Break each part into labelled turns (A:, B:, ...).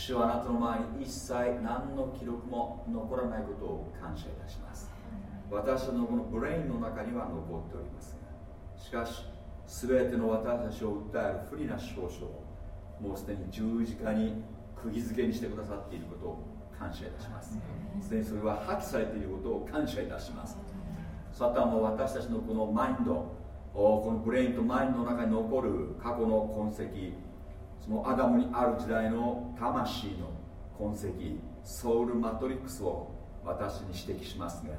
A: 主はあなたの前に一切何の記録も残らないことを感謝いたします。私のこの brain の中には残っております。がしかし全ての私たちを訴える不利な証書をもうすでに十字架に釘付けにしてくださっていることを感謝いたします。すでにそれは破棄されていることを感謝いたします。サタンも私たちのこのマインドこの brain とマインドの中に残る過去の痕跡そのアダムにある時代の魂の痕跡ソウルマトリックスを私に指摘しますが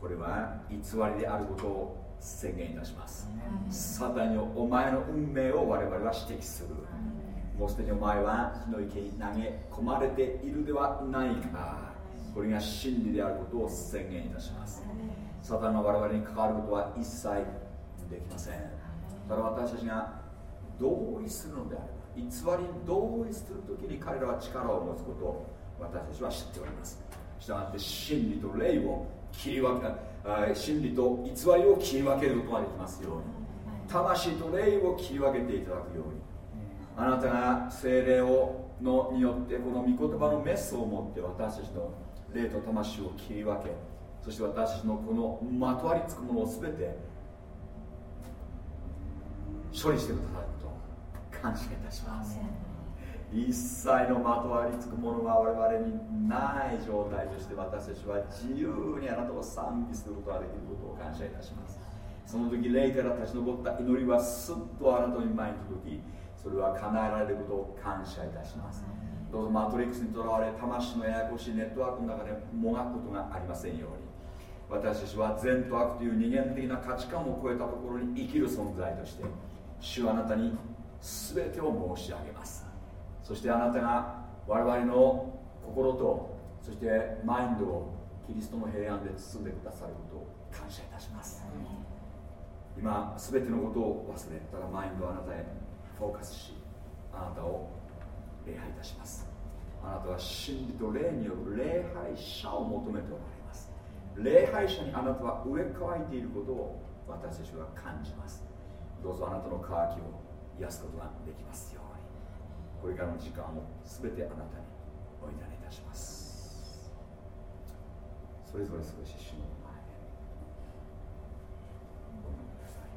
A: これは偽りであることを宣言いたします。サタンよお前の運命を我々は指摘する。もうすでにお前は火の池に投げ込まれているではないかこれが真理であることを宣言いたします。サタンが我々に関わることは一切できません。ただ私たちが同意するのであれば偽り同意す。るときに彼らは力を持つことを私たちは知っております。したがって真理と霊を切り分け真理と偽りを切り分けることができますように。魂と霊を切り分けていただくように。あなたが精霊をのによってこの御言葉のメスを持って私たちの霊と魂を切り分けそして私たちのこのまとわりつくものを全て処理してくださることを感謝いたします。一切のまとわりつくものが我々にない状態として私たちは自由にあなたを賛美することができることを感謝いたします。その時霊から立ち上った祈りはすっとあなたの前に届きそれは叶えられることを感謝いたします。どうぞマトリックスにとらわれ魂のややこしいネットワークの中でもがくことがありませんように私たちは善と悪という二元的な価値観を超えたところに生きる存在として主はあなたに全てを申し上げます。そしてあなたが我々の心とそしてマインドをキリストの平安で包んでくださることを感謝いたします。今全てのことを忘れたらマインドをあなたへフォーカスしあなたを礼拝いたします。あなたは真理と霊による礼拝者を求めておられます。礼拝者にあなたは植え替えていることを私たちは感じます。どうぞあなたの渇きを癒すことができますように。これからの時間を全てあなたにお委ねいたします。それぞれ少し主の前へごめんなさい。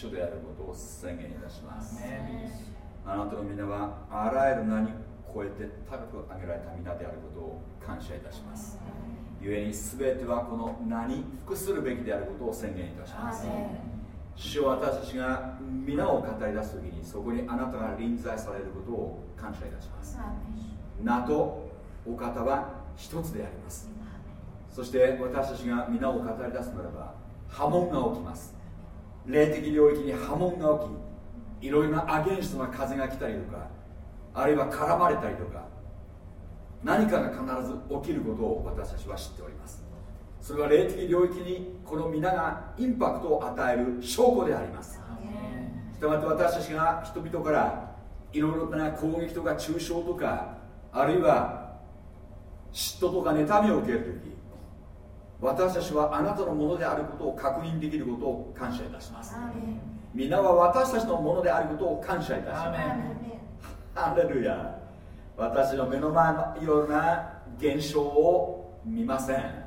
A: 主であることを宣言いたします。あなたの皆はあらゆる名に超えて高く上げられた皆であることを感謝いたします。故に全てはこの名に服するべきであることを宣言いたします。主は私たちが皆を語り出す時にそこにあなたが臨在されることを感謝いたします。名とお方は一つであります。そして私たちが皆を語り出すならば波紋が起きます霊的領域に波紋が起きいろいろなアゲンストな風が来たりとかあるいは絡まれたりとか何かが必ず起きることを私たちは知っております。それは霊的領域にこの皆がインパクトを与える証拠であります。したがって私たちが人々からいろいろな攻撃とか中傷とかあるいは嫉妬とか妬みを受けるとき私たちはあなたのものであることを確認できることを感謝いたします。皆は私たちのものであることを感謝いたします。ハレルヤ私の目の前のような現象を見ません。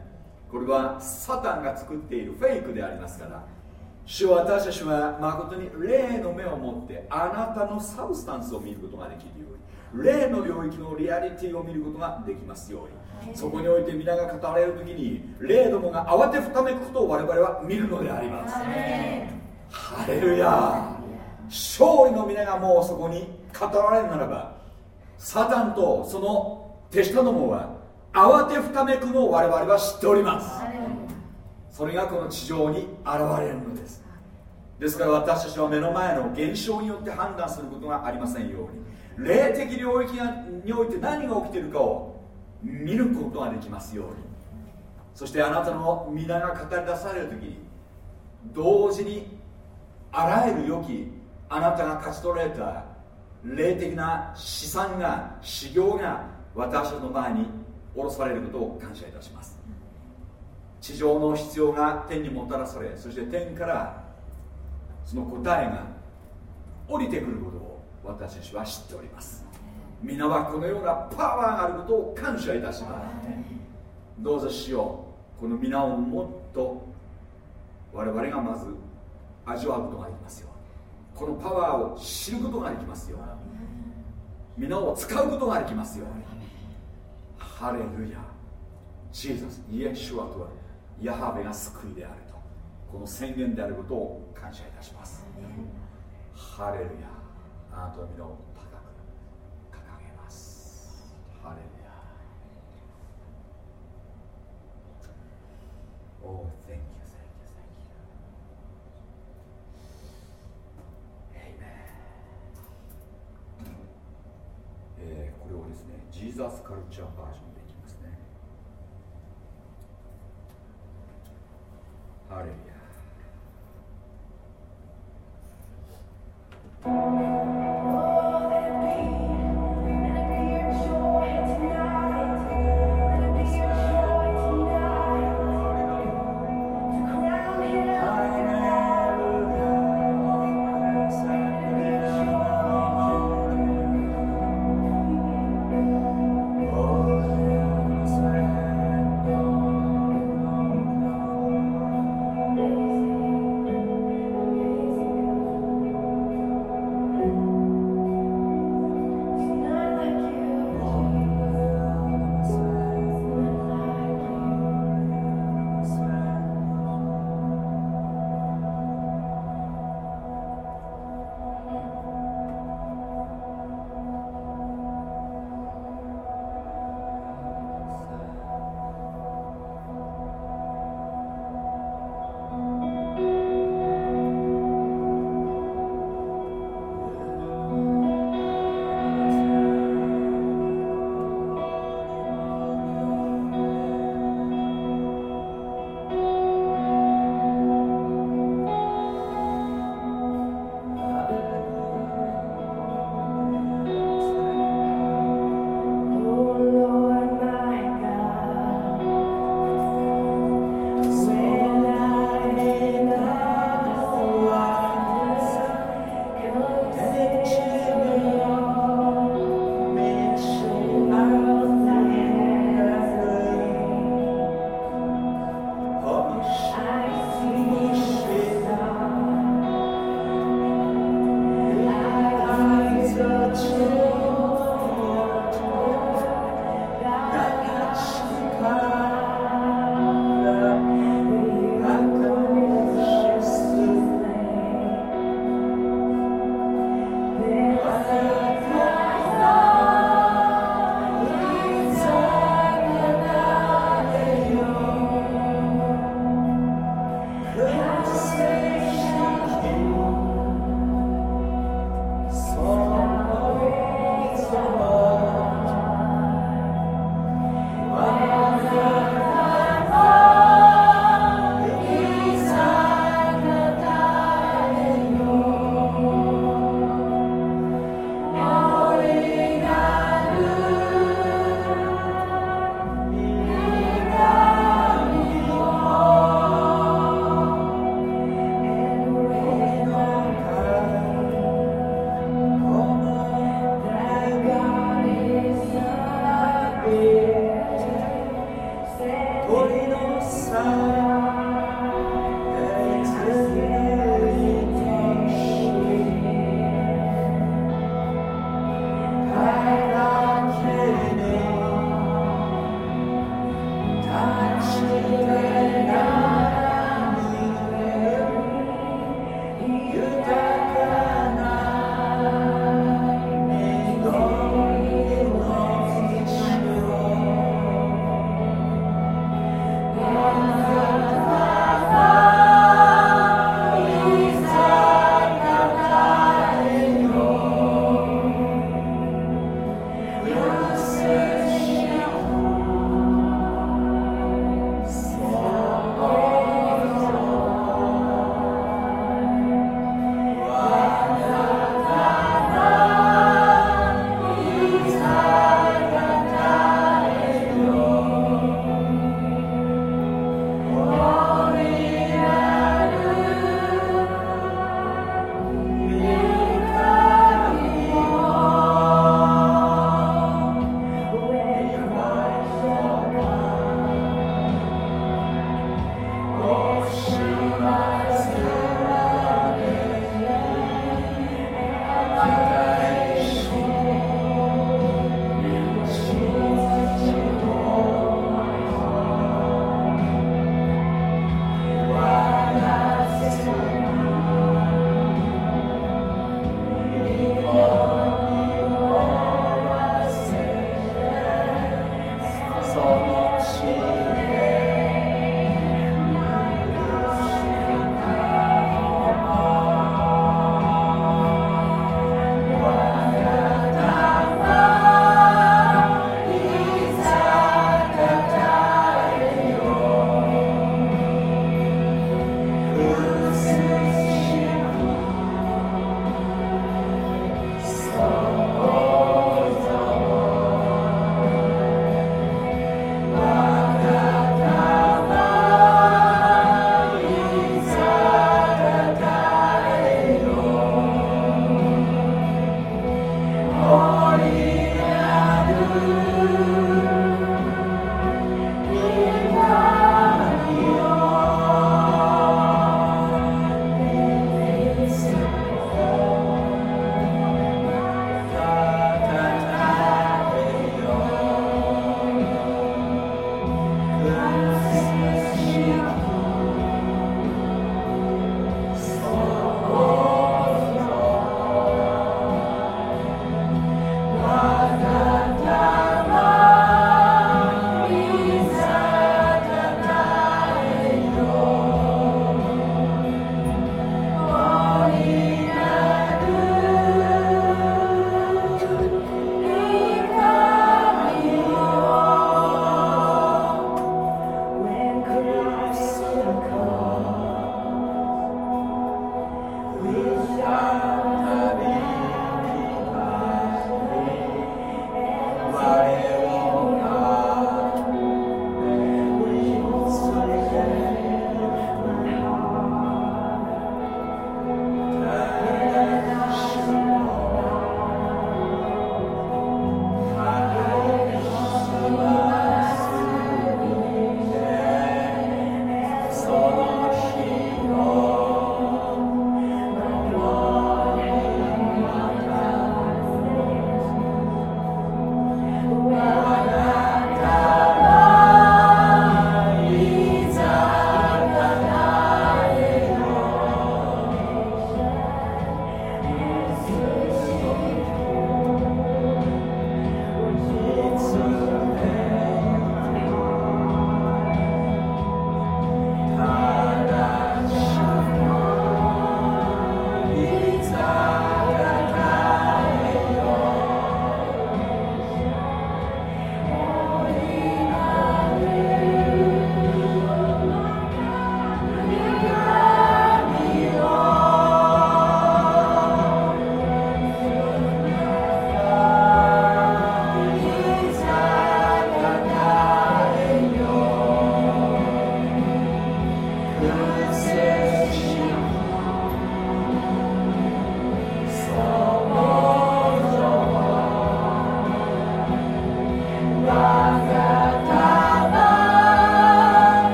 A: これはサタンが作っているフェイクでありますから。主は私たちは誠に霊の目を持ってあなたのサブスタンスを見ることができるように。霊の領域のリアリティを見ることができますようにそこにおいて皆が語られる時に霊どもが慌てふためくことを我々は見るのであります。ハレルヤ。勝利の皆がもうそこに語られるならばサタンとその手下どもは慌てふためくのを我々は知っております。それがこの地上に現れるのです。ですから私たちは目の前の現象によって判断することがありませんように。霊的領域において何が起きているかを見ることができますように。そしてあなたの皆が語り出される時に同時にあらゆる良きあなたが勝ち取られた霊的な資産が修行が私たちの前に下ろされることを感謝いたします。地上の必要が天にもたらされそして天からその答えが降りてくることを私たちは知っております。皆はこのようなパワーがあることを感謝いたします。どうぞしよう。この皆をもっと我々がまず味わうことができますよこのパワーを知ることができますよ皆を使うことができますよハレルヤ。ジーザスイエシュアとはヤハベが救いであると。この宣言であることを感謝いたします。ハレルヤ。あなたの皆を Oh, thank you. えー、これをですねジーザスカルチャーバージョンでいきますね。ハレルヤ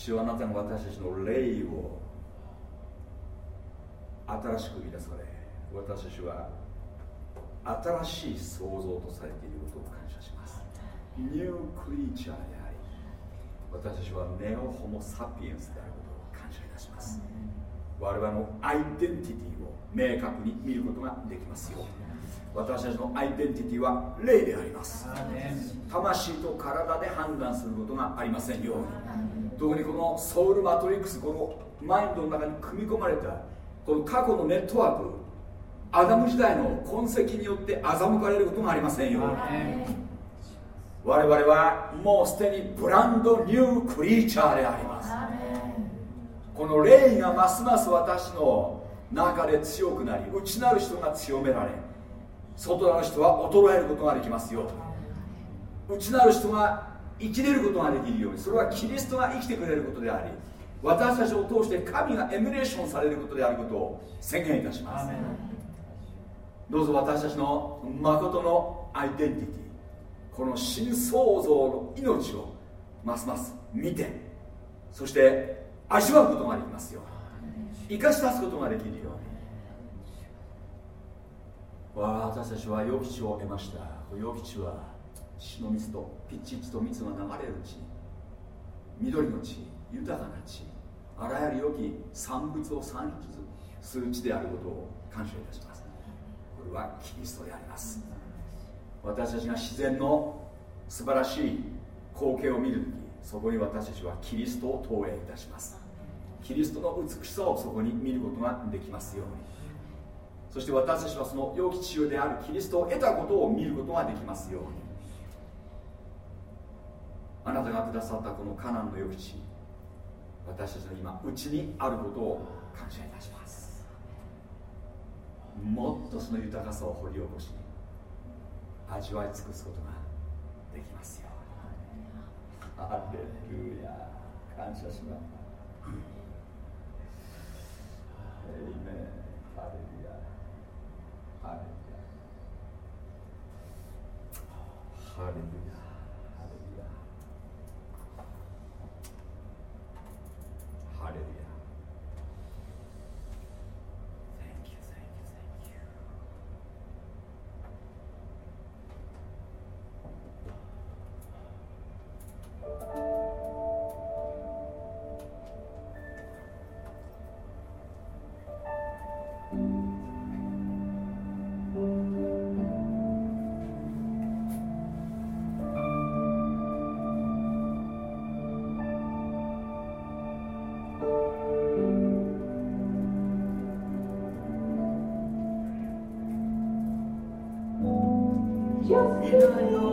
A: 主はあなたが私たちの霊を新しく生み出され私たちは新しい創造とされていることを感謝します。ニュークリーチャーであり私たちはネオホモ・サピエンスであることを感謝いたします。我々のアイデンティティを明確に見ることができますよ私たちのアイデンティティは霊であります。魂と体で判断することがありませんように。特にこのソウルマトリックスこのマインドの中に組み込まれたこの過去のネットワークアダム時代の痕跡によって欺かれることがありませんよ我々はもうすでにブランドニュークリーチャーであります。この霊がますます私の中で強くなり内なる人が強められ外なる人は衰えることができますよ内なる人が生きれることができるように。それはキリストが生きてくれることであり私たちを通して神がエミュレーションされることであることを宣言いたします。どうぞ私たちの誠のアイデンティティ。この新創造の命をますます見てそして味わうことができますよ。生かし出すことができるように私たちは良き地を得ました。良き地は血の水とピッチッチと蜜が流れる地緑の地豊かな地あらゆる良き産物を産出する地であることを感謝いたします。これはキリストであります。私たちが自然の素晴らしい光景を見るときそこに私たちはキリストを投影いたします。キリストの美しさをそこに見ることができますように。そして私たちはその良き父親であるキリストを得たことを見ることができますように。あなたがくださったこのカナンの良き地私たちの今うちにあることを感謝いたします。もっとその豊かさを掘り起こし味わい尽くすことができますよハレルヤ感謝しますハレルヤハレルヤ。ハレルヤ。ハレルヤ。Minaya.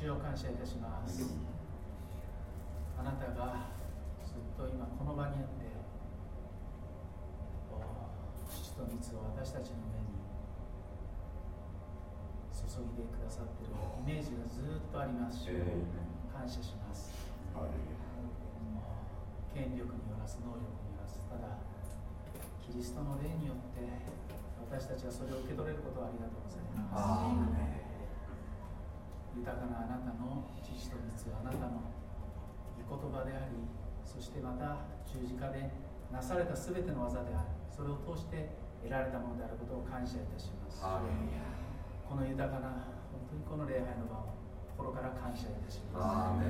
B: 主を感謝いたします。あなたがずっと今この場にあって父と蜜を私たちの目に注いでくださっているイメージがずっとあります。し、感謝します。権力によらず能力によらずただキリストの霊によって私たちはそれを受け取れることをありがとうございます豊かなあなたの父と蜜はあなたの御言葉でありそしてまた十字架でなされた全ての技である。それを通して得られたものであることを感謝いたします。この豊かな本当にこの礼拝の場を心から感謝いたします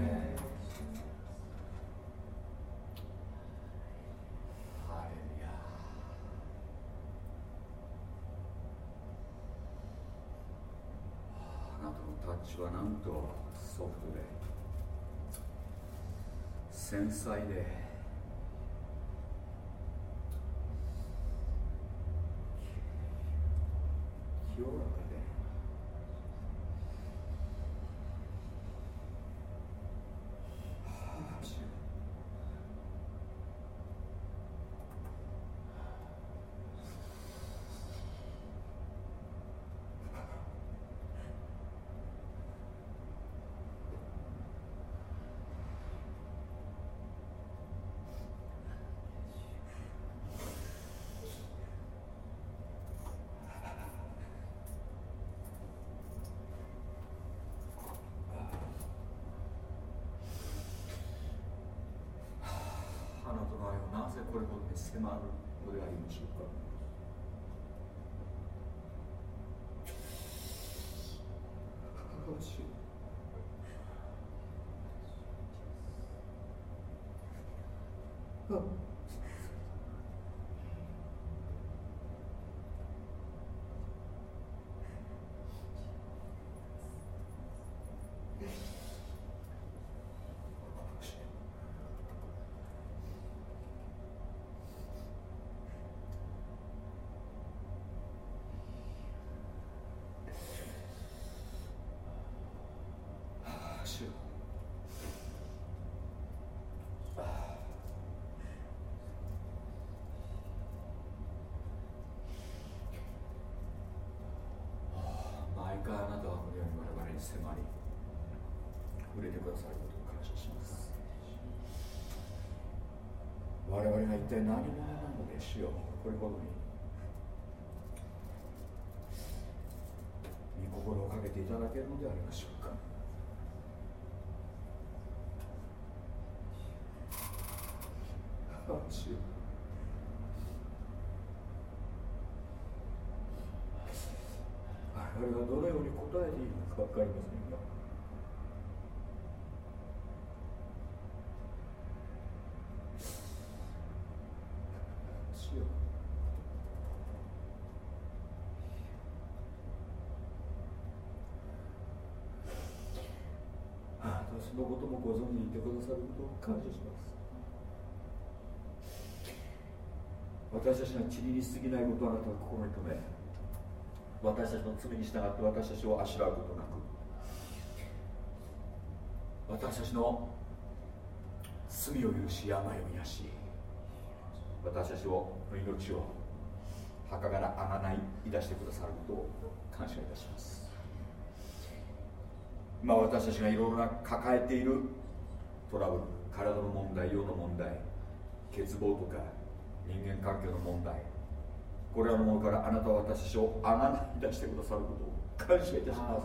A: はなんとソフトで繊細で。清らかこれほどに迫るのでありましょうか。我々が一体何者なのでしょう？これほどに。御心をかけていただけるのでありましょうか。主我々がどのように答えていいのか分かりませんがそのこともご存知いてくださることを感謝します。私たちが塵に過ぎないことをあなたは心に留め私たちの罪に従って私たちをあしらうことなく私たちの罪を許し病を癒し私たちをの命を墓からあがないい出してくださることを感謝いたします。今私たちがいろいろな抱えているトラブル体の問題世の問題欠乏とか人間関係の問題。これらのものからあなたは私をあがない出してくださることを感謝いたしま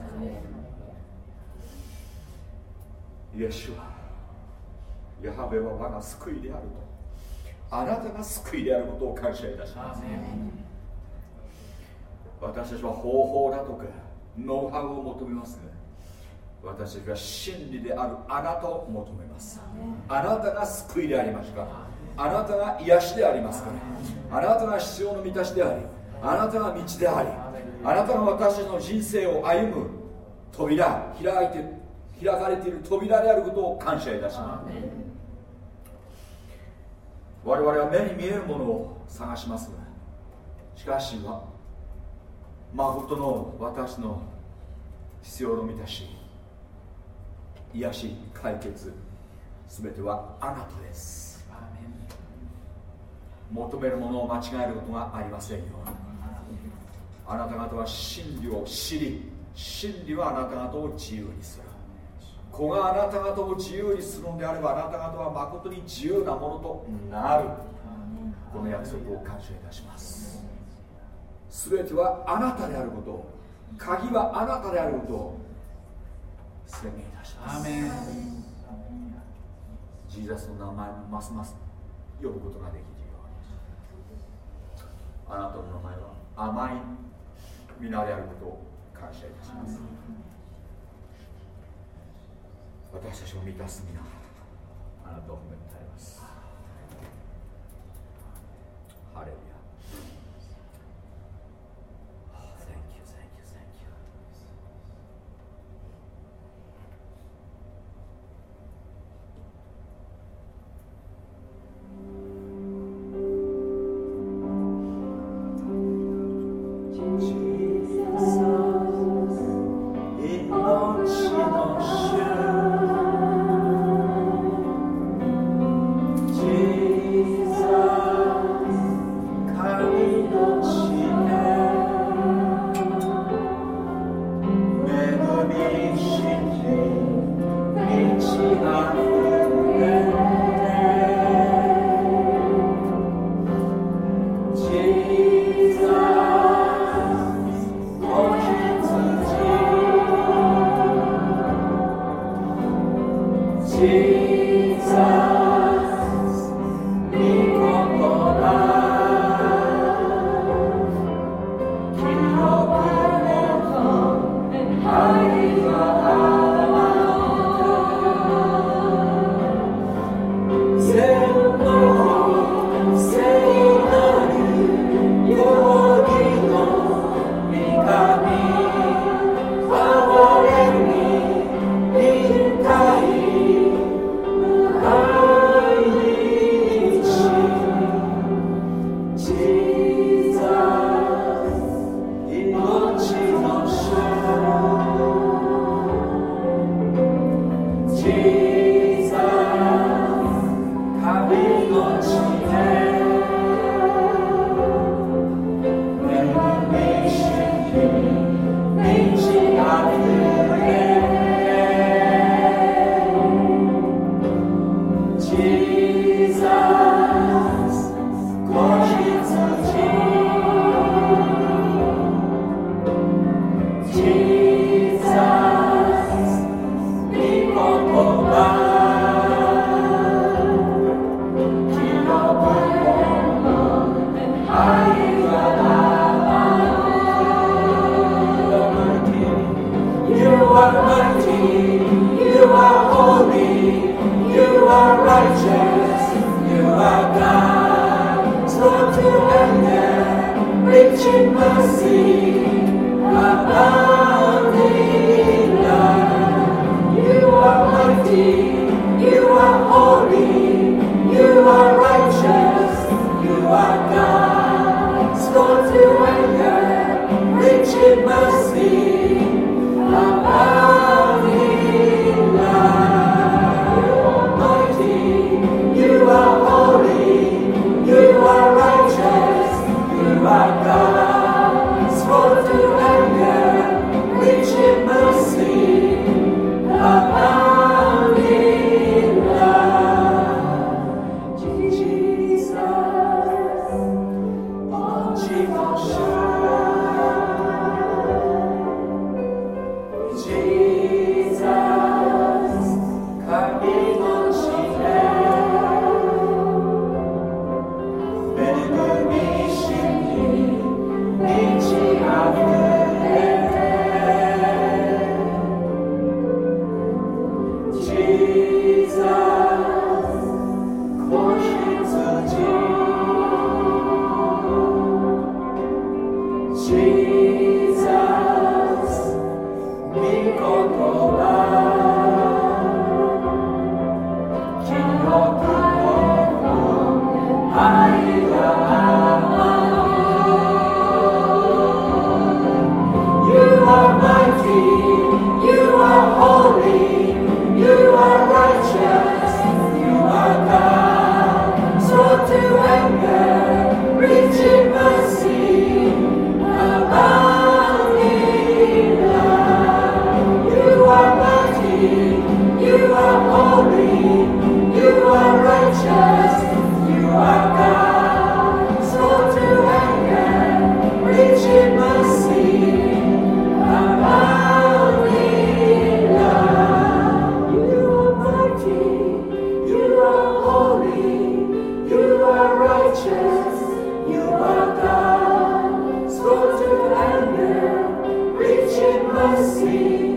A: す。イエスはヤハベは我が救いであると。あなたが救いであることを感謝いたします。私たちは方法だとかノウハウを求めますが私たちは真理であるあなたを求めます。あなたが救いでありますか？あなたが癒しでありますか？らあなたが必要の満たしでありあなたが道でありあなたが私の人生を歩む扉開いて開かれている扉であることを感謝いたします。我々は目に見えるものを探します。がしかしは誠の私の必要の満たし癒し解決全てはあなたです。求めるものを間違えることがありませんよ。あなた方は真理を知り真理はあなた方を自由にする。子があなた方を自由にするのであればあなた方は誠に自由なものとなる。この約束を感謝いたします。全てはあなたであることを鍵はあなたであること。を宣言いたしますジーザスの名前ますます呼ぶことができるあなたの名前は甘い皆であることを感謝いたします。私たちを満たす皆あなたを褒めたえます。ハレル mercy.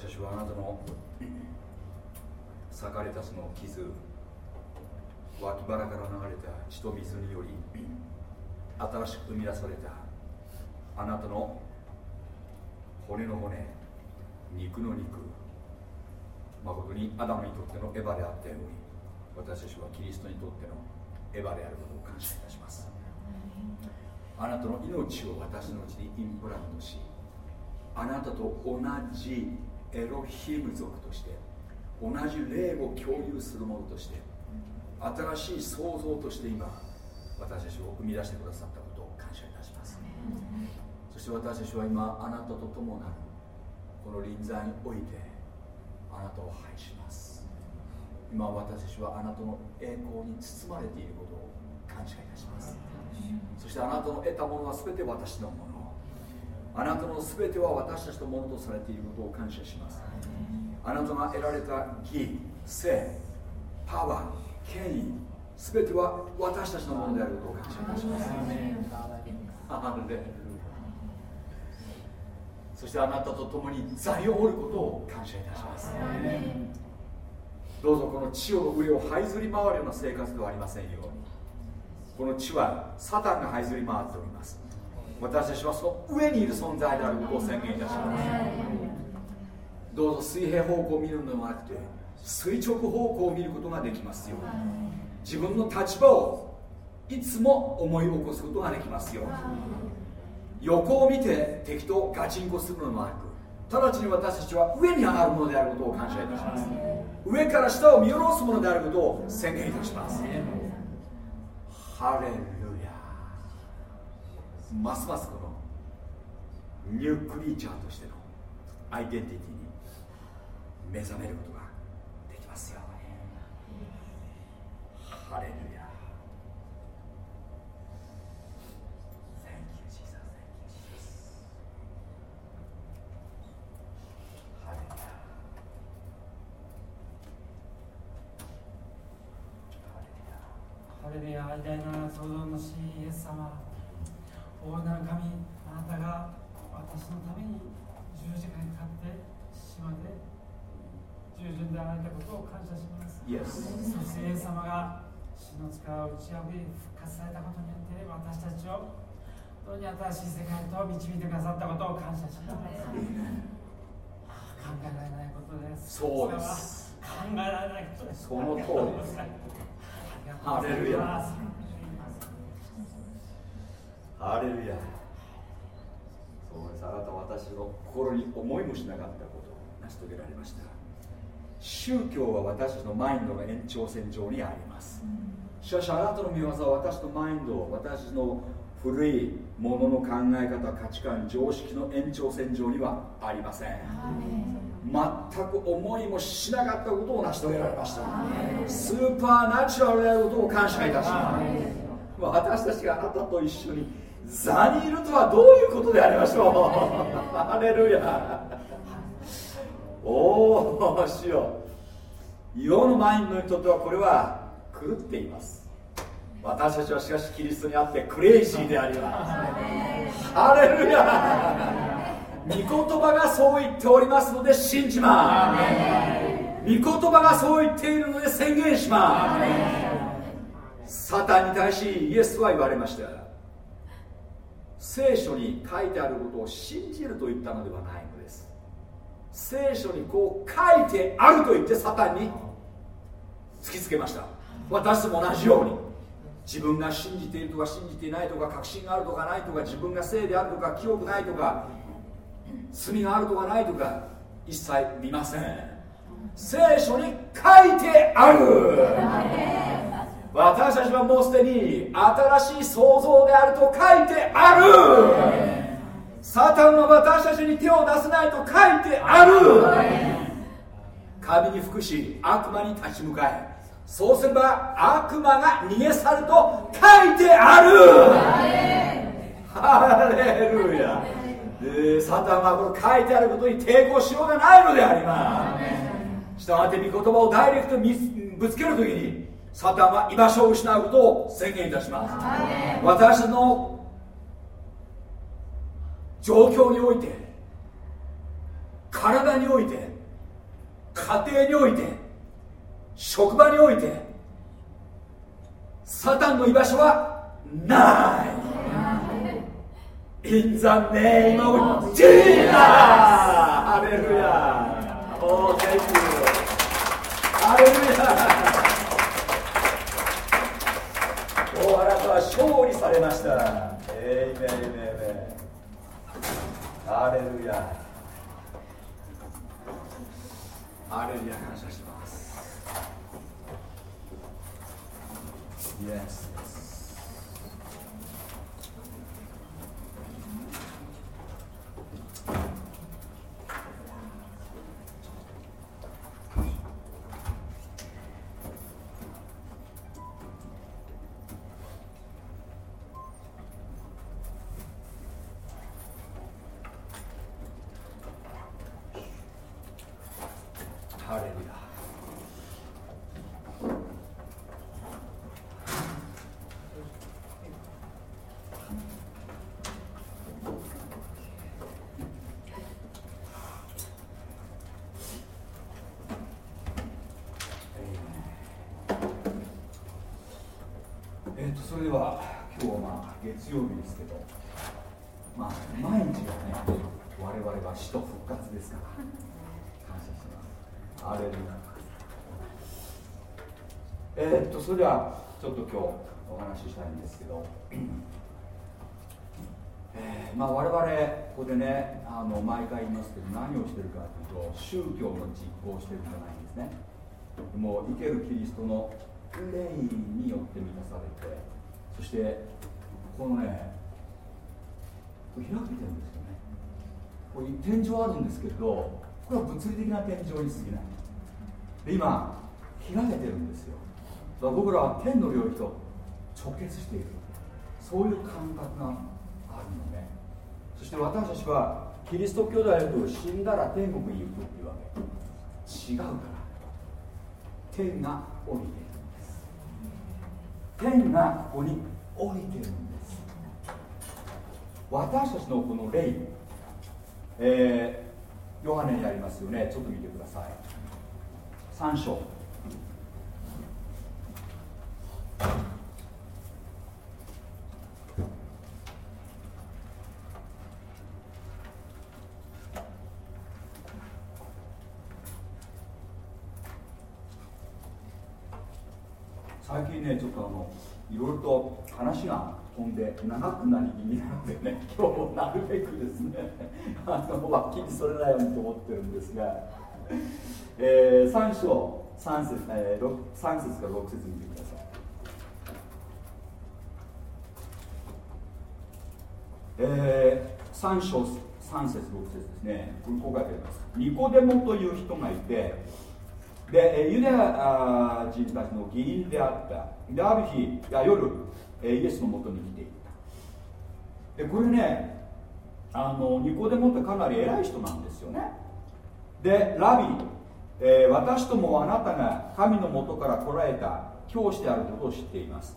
A: 私たちはあなたの裂かれたその傷脇腹から流れた血と水により新しく生み出されたあなたの骨の骨肉の肉誠にアダムにとってのエヴァであったように私たちはキリストにとってのエヴァであることを感謝いたしますあなたの命を私のうちにインプラントしあなたと同じエロヒム族として同じ霊を共有するものとして新しい創造として今私たちを生み出してくださったことを感謝いたします。そして私たちは今あなたと共なるこの臨在においてあなたを拝します。今私たちはあなたの栄光に包まれていることを感謝いたします。そしてあなたの得たものは全て私のものあなたの全ては私たちのものとされていることを感謝します。あなたが得られた義性パワー権威全ては私たちのものであることを感謝いたします。そしてあなたと共に座をおることを感謝いたします。どうぞこの地をの上を這いずり回るような生活ではありませんように。この地はサタンが這いずり回っております私たちはその上にいる存在であることを宣言いたします。どうぞ水平方向を見るのではなくて垂直方向を見ることができますように。自分の立場をいつも思い起こすことができますように。横を見て敵とガチンコするのではなく直ちに私たちは上に上がるものであることを感謝いたします。上から下を見下ろすものであることを宣言いたします。ハレルますますこのニュークリーチャーとしてのアイデンティティに目覚めることができますよハレルヤ
C: ハレルヤ偉大な創造の主イエス様大なる神あなたが私のために十字架にかかって島で従順であられたことを感謝します、
A: yes.
C: そしてイエス様が死の力を打ち破り復活されたことによって私たちを本当に新しい世界と導いてくださったことを感謝します。考えられないことです。
A: そうです。
C: 考えられないことです。
A: その通りです。ハレルヤハレルヤそうです。あなたは私の心に思いもしなかったことを成し遂げられました。宗教は私たちのマインドの延長線上にあります。しかしあなたの見業は私のマインド私の古いものの考え方価値観常識の延長線上にはありません。全く思いもしなかったことを成し遂げられました。スーパーナチュラルであることを感謝いたします。私たちがあなたと一緒に座にいるとはどういうことでありましょう？ハレルヤ。おおしよ世のマインドにとってはこれは狂っています。私たちはしかしキリストにあってクレイジーであります。ハレルヤ。御言葉がそう言っておりますので信じます。御言葉がそう言っているので宣言します。サタンに対しイエスは言われました。聖書に書いてあることを信じると言ったのではないのです。聖書にこう書いてあると言ってサタンに突きつけました。私とも同じように。自分が信じているとか信じていないとか確信があるとかないとか自分が聖であるとか記憶ないとか罪があるとかないとか一切見ません。聖書に書いてある。私たちはもうすでに新しい創造であると書いてある。サタンは私たちに手を出せないと書いてある。神に服し悪魔に立ち向かえ。そうすれば悪魔が逃げ去ると書いてある。ハレルヤ。でサタンはこの書いてあることに抵抗しようがないのであります。したがって御言葉をダイレクトにぶつけるときにサタンは居場所を失うことを宣言いたします。私の状況において体において家庭において職場においてサタンの居場所はない。In the name of Jesus! Oh, thank you! ハレルヤおあなたは勝利されました。エイメイメイメイハレルヤハレルヤ感謝します。Yes ハレルヤえーとそれでは今日はまあ月曜日ですけどまあ毎日がね我々は死と復活ですから感謝しますアレルヤえー、っとそれではちょっと今日お話ししたいんですけど、えーまあ、我々ここでねあの毎回言いますけど何をしてるかというと宗教の実行をしてるんじゃないんですね。もう生けるキリストの霊によって満たされてそしてこのね開けてるんですよね。こういう天井あるんですけどこれは物理的な天井に過ぎない。で今開けてるんですよ。ら僕らは天の領域と直結している。そういう感覚があるのね。そして私たちはキリスト教であると死んだら天国に行くっていうわけ。違うから。天が降りているんです。天がここに降りてるんです。私たちのこの霊えー、ヨハネにありますよね。ちょっと見てください。3章。最近ねちょっとあのいろいろと話が飛んで長くなり気味なのでね 今日もなるべくですね あの脇にそれないようにと思ってるんですが、えー、3章3節、えー、3節から6節見てください。えー、3章3節6節ですね。こう書いてあります。ニコデモという人がいてでユダヤ人たちの議員であった。である日や夜イエスのもとに来ていった。でこれねあのニコデモってかなり偉い人なんですよね。でラビ、えー、私ともあなたが神のもとから来られた教師であることを知っています、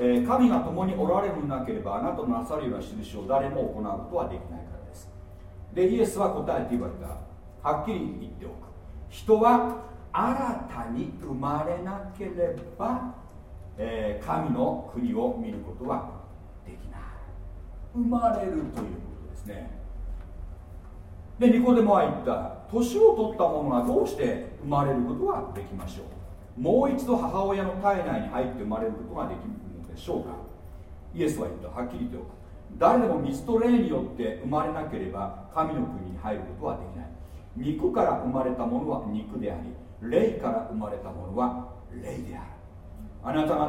A: え、神が共におられるなければあなたのなさるような印を誰も行うことはできないからです。でイエスは答えて言われた。はっきり言っておく。人は新たに生まれなければ、えー、神の国を見ることはできない。生まれるということですね。でニコデモは言った。年を取った者がどうして生まれることができましょう。もう一度母親の体内に入って生まれることができるでしょうかイエスは言った。はっきり言っておく誰でも水と霊によって生まれなければ神の国に入ることはできない。肉から生まれたものは肉であり霊から生まれたものは霊であるあなた方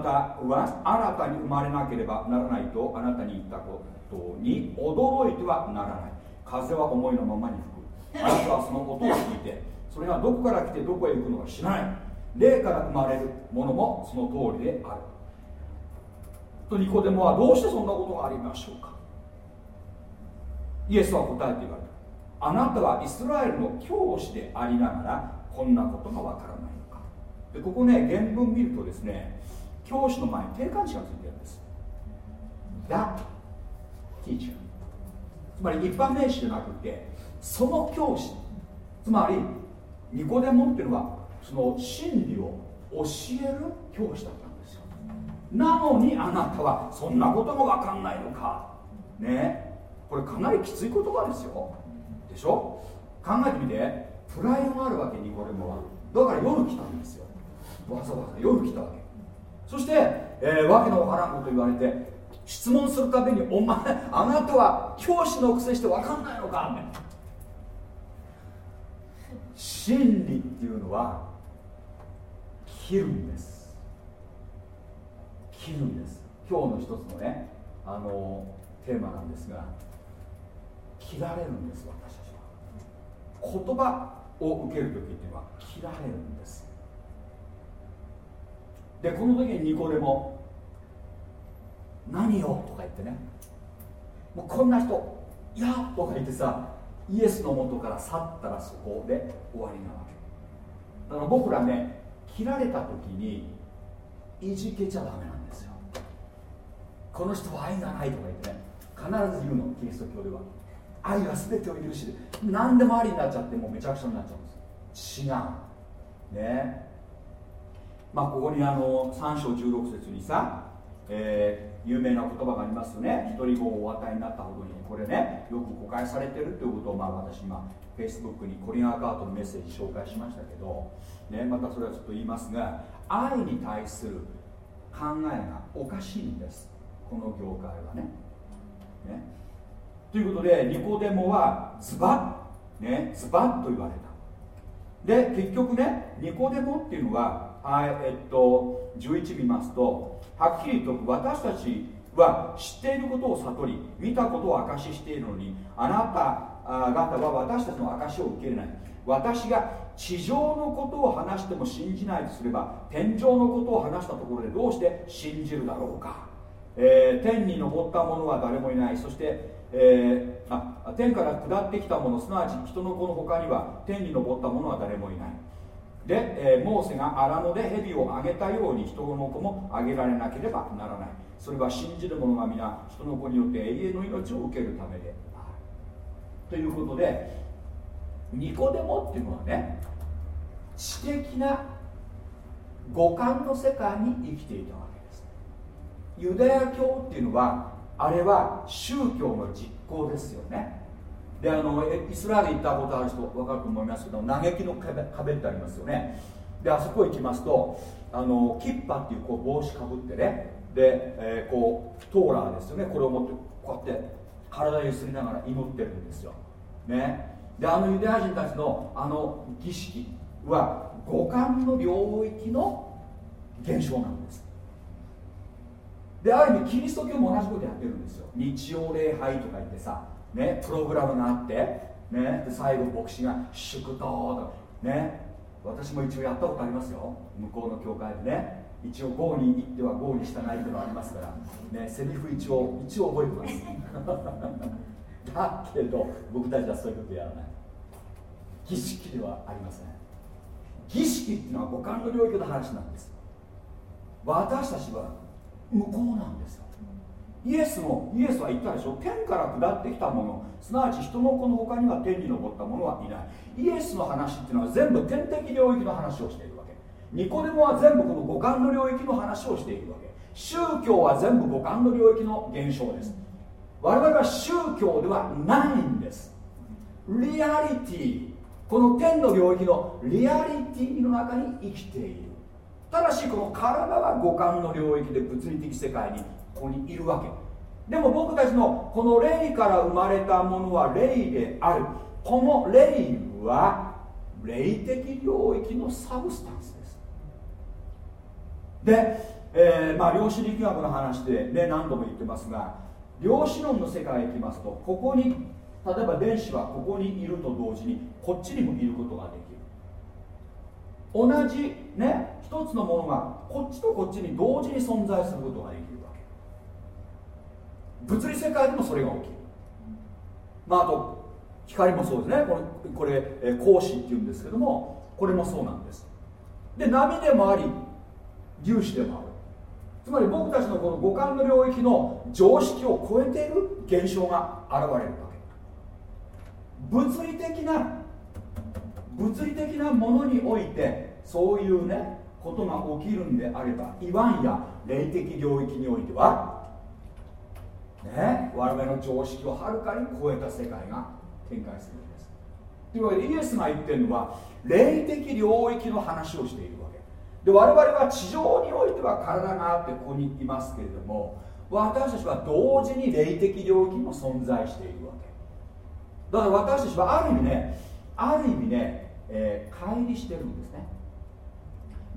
A: は新たに生まれなければならないとあなたに言ったことに驚いてはならない。風は思いのままに吹く。あなたはその音を聞いてそれがどこから来てどこへ行くのか知らない。霊から生まれるものもその通りである。とニコデモはどうしてそんなことがありましょうか？イエスは答えて言われた。あなたはイスラエルの教師でありながらこんなことがわからないのか。でここね原文見るとですね教師の前に定冠詞がついてるんです。That teacher つまり一般名詞じゃなくてその教師。つまりニコデモっていうのはその真理を教える教師だった。なのにあなたはそんなことも分かんないのか。ね。これかなりきつい言葉ですよ。でしょ？考えてみて。プライドがあるわけニコデモはだから夜来たんですよ。わざわざ夜来たわけ。そして、えー、わけのわからんこと言われて質問するたびに「お前あなたは教師のくせして分かんないのか?」真理っていうのは切るんです。切るんです。今日の一つのねあのテーマなんですが切られるんです私たちは。言葉を受ける時っていうのは切られるんです。でこの時にニコでも「何よ」とか言ってね。もうこんな人「いや」とか言ってさイエスのもとから去ったらそこで終わりなわけ。だから僕らね切られた時にいじけちゃダメなんです。この人は愛がないとか言ってね必ず言うのキリスト教では。愛は全てを許し何でもありになっちゃってもうめちゃくちゃになっちゃうんです。違う。ね。まあここにあの3章16節にさ、えー、有名な言葉がありますよね。一人子をお与えになったほどにこれねよく誤解されてるということをまあ私今 Facebook にコリン・アカートのメッセージ紹介しましたけど、ね、またそれはちょっと言いますが愛に対する考えがおかしいんです。この業界はね。ね。ということでニコデモはズバッねズバッと言われた。で結局ねニコデモっていうのはあえっと11見ますとはっきりと私たちは知っていることを悟り見たことを証ししているのにあなた方は私たちの証しを受け入れない。私が地上のことを話しても信じないとすれば天上のことを話したところでどうして信じるだろうか、えー、天に昇った者は誰もいない。そしてえー、あ天から下ってきたものすなわち人の子の他には天に昇った者は誰もいない。で、えー、モーセが荒野で蛇をあげたように人の子もあげられなければならない。それは信じる者が皆人の子によって永遠の命を受けるためである。ということでニコデモっていうのはね知的な五感の世界に生きていたわけ。ユダヤ教っていうのはあれは宗教の実行ですよね。であのイスラエル行ったことある人分かると思いますけど嘆きの壁壁ってありますよね。であそこ行きますとあのキッパっていうこう帽子かぶってね。で、えー、こうトーラーですよね。これを持ってこうやって体ゆすりながら祈ってるんですよ。ね。であのユダヤ人たちのあの儀式は五感の領域の現象なんです。である意味キリスト教も同じことやってるんですよ。日曜礼拝とか言ってさ、ね、プログラムがあって、ね、で最後牧師が祝祷とね。私も一応やったことありますよ。向こうの教会でね。一応 GO に行っては GO に従いっていうのがありますから、ね、セリフ一応一応覚えてます。だけど僕たちはそういうことやらない。儀式ではありません。儀式っていうのは五感の領域の話なんです。私たちは向こうなんですよ。イエスもイエスは言ったでしょ。天から下ってきたもの。すなわち人の子の他には天に昇ったものはいない。イエスの話っていうのは全部天的領域の話をしているわけ。ニコデモは全部この五感の領域の話をしているわけ。宗教は全部五感の領域の現象です。我々は宗教ではないんです。リアリティ。この天の領域のリアリティの中に生きている。ただしこの体は五感の領域で物理的世界にここにいるわけ。でも僕たちのこの霊から生まれたものは霊である。この霊は霊的領域のサブスタンスです。で、えー、まあ量子力学の話でね何度も言ってますが量子論の世界へ行きますとここに例えば電子はここにいると同時にこっちにもいることができる。同じね一つのものがこっちとこっちに同時に存在することができるわけ。物理世界でもそれが起きる。まああと光もそうですね。これこれ、え光子っていうんですけどもこれもそうなんです。で波でもあり粒子でもある。つまり僕たちのこの五感の領域の常識を超えている現象が現れるわけ。物理的な物理的なものにおいてそういうねことが起きるんであればいわんや霊的領域においては。ね我々の常識をはるかに超えた世界が展開するんです。というわけでイエスが言ってるのは霊的領域の話をしているわけ。で我々は地上においては体があってここにいますけれども私たちは同時に霊的領域も存在しているわけ。だから私たちはある意味ねある意味ね、えー、乖離してるんですね。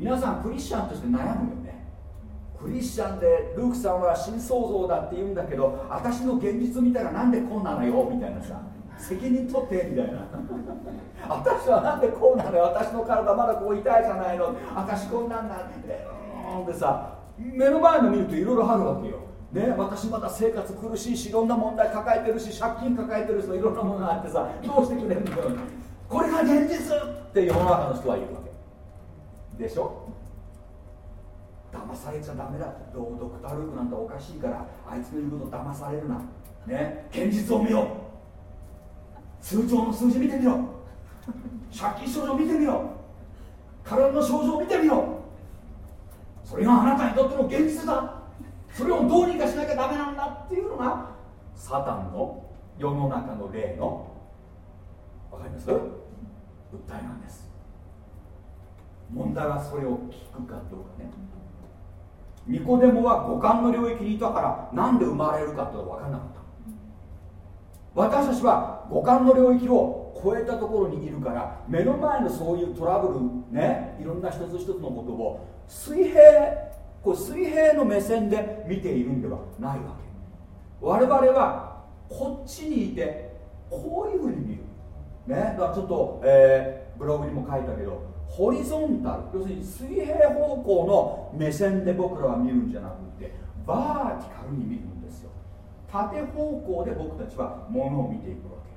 A: 皆さんクリスチャンとして悩むよね。クリスチャンでルークさんは新創造だって言うんだけど私の現実見たらなんでこうなのよみたいなさ。責任取ってみたいな。私はなんでこうなのよ。私の体まだこう痛いじゃないの。私こんなんなんでうんでさ。目の前の見るといろいろあるわけよ。ね、私まだ生活苦しいしいろんな問題抱えてるし借金抱えてる人いろんなものがあってさどうしてくれるんだよ。これが現実って世の中の人は言うわ。でしょ？騙されちゃダメだ。ドクター・ルークなんておかしいからあいつの言うこと騙されるな。ね？現実を見よ通帳の数字見てみろ。借金症状見てみろ。体の症状見てみろ。それがあなたにとっての現実だ。それをどうにかしなきゃダメなんだっていうのがサタンの世の中の例のわかります？訴えなんです。問題はそれを聞くかどうかね。ニコデモは五感の領域にいたからなんで生まれるかって分からなかった。私たちは五感の領域を超えたところにいるから目の前のそういうトラブルねいろんな一つ一つのことを水平こう水平の目線で見ているんではないわけ。我々はこっちにいてこういうふうに見る。ね。だからちょっと、えー、ブログにも書いたけどホリゾンタル要するに水平方向の目線で僕らは見るんじゃなくてバーティカルに見るんですよ。縦方向で僕たちはものを見ていくわけ。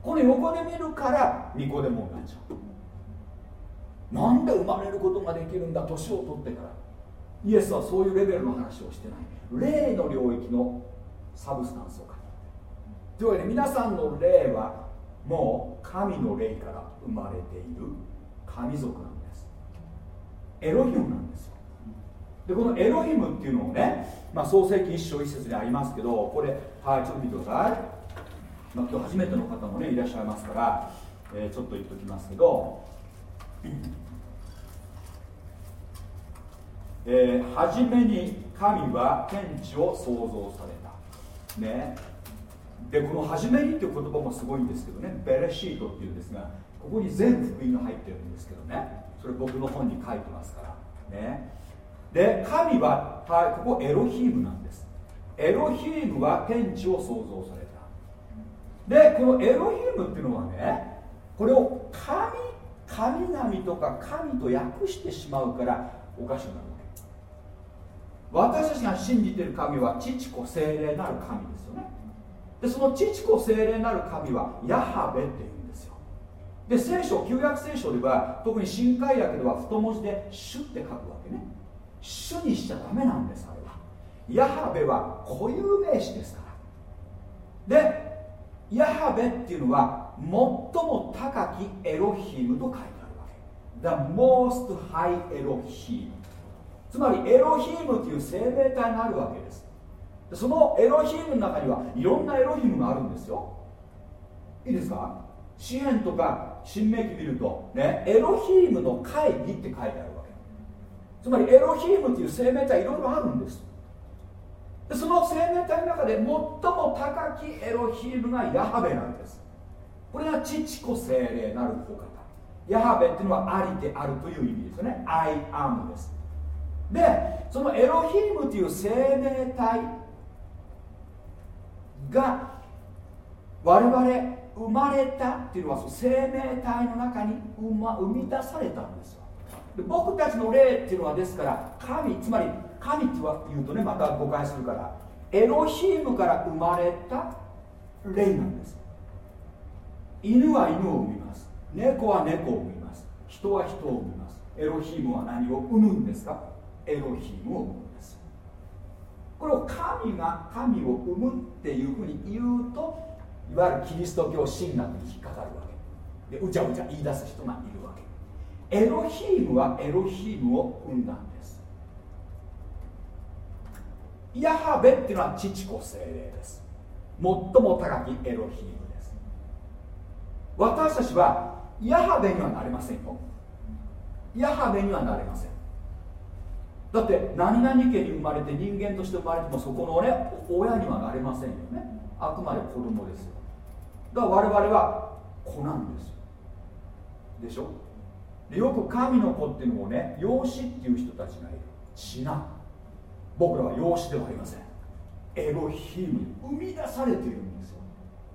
A: この横で見るからニコデモになっちゃう。なんで生まれることができるんだ年を取ってから。イエスはそういうレベルの話をしてない。霊の領域のサブスタンスを語って。というわけで皆さんの霊はもう神の霊から生まれている神族なんです。エロヒムなんですよ。でこのエロヒムっていうのをね、まあ、創世記一章一節にありますけどこれはいちょっと見てください、まあ、今日初めての方もねいらっしゃいますから、えー、ちょっと言っておきますけどえー、初めに神は天地を創造された。ね。でこの「初めに」っていう言葉もすごいんですけどねベレシートっていうんですがここに全福音が入ってるんですけどねそれ僕の本に書いてますからね。で神は、はい、ここエロヒームなんです。エロヒームは天地を創造された。でこのエロヒームっていうのはねこれを神神々とか神と訳してしまうからおかしくなるわけ。私たちが信じている神は父子精霊なる神ですよね。でその父子精霊なる神はヤハベっていうんですよ。で聖書旧約聖書では特に新海訳では太文字で主って書くわけね。主にしちゃダメなんですあれは。ヤハベは固有名詞ですから。でヤハベっていうのは最も高きエロヒムと書いてあるわけ。The most high エロヒムつまりエロヒムという生命体があるわけです。そのエロヒームの中にはいろんなエロヒムがあるんですよ。いいですか？詩篇とか新明記見ると、ね、エロヒームの会議って書いてあるわけ。つまりエロヒームという生命体いろいろあるんです。でその生命体の中で最も高きエロヒームがヤハベなんです。これが父子精霊なるお方。ヤハベっていうのはありであるという意味ですよね。I am です。でそのエロヒームという生命体が我々生まれたっていうのはその生命体の中に生,、ま、生み出されたんですよ。で僕たちの霊っていうのはですから神つまり神って言うとねまた誤解するからエロヒームから生まれた霊なんです。犬は犬を産みます。猫は猫を産みます。人は人を産みます。エロヒームは何を産むんですか？エロヒームを産む。これを神が神を産むっていうふうに言うといわゆるキリスト教神学に引っかかるわけ。でうちゃうちゃ言い出す人がいるわけ。エロヒームはエロヒームを生んだんです。ヤハベっていうのは父子精霊です。最も高きエロヒームです。私たちはヤハベにはなれませんよ。ヤハベにはなれません。だって何々家に生まれて人間として生まれてもそこのね親にはなれませんよね。あくまで子供ですよ。だから我々は子なんですよ。でしょ？でよく神の子っていうのをね養子っていう人たちがいる。違う僕らは養子ではありません。エロヒームに生み出されているんですよ。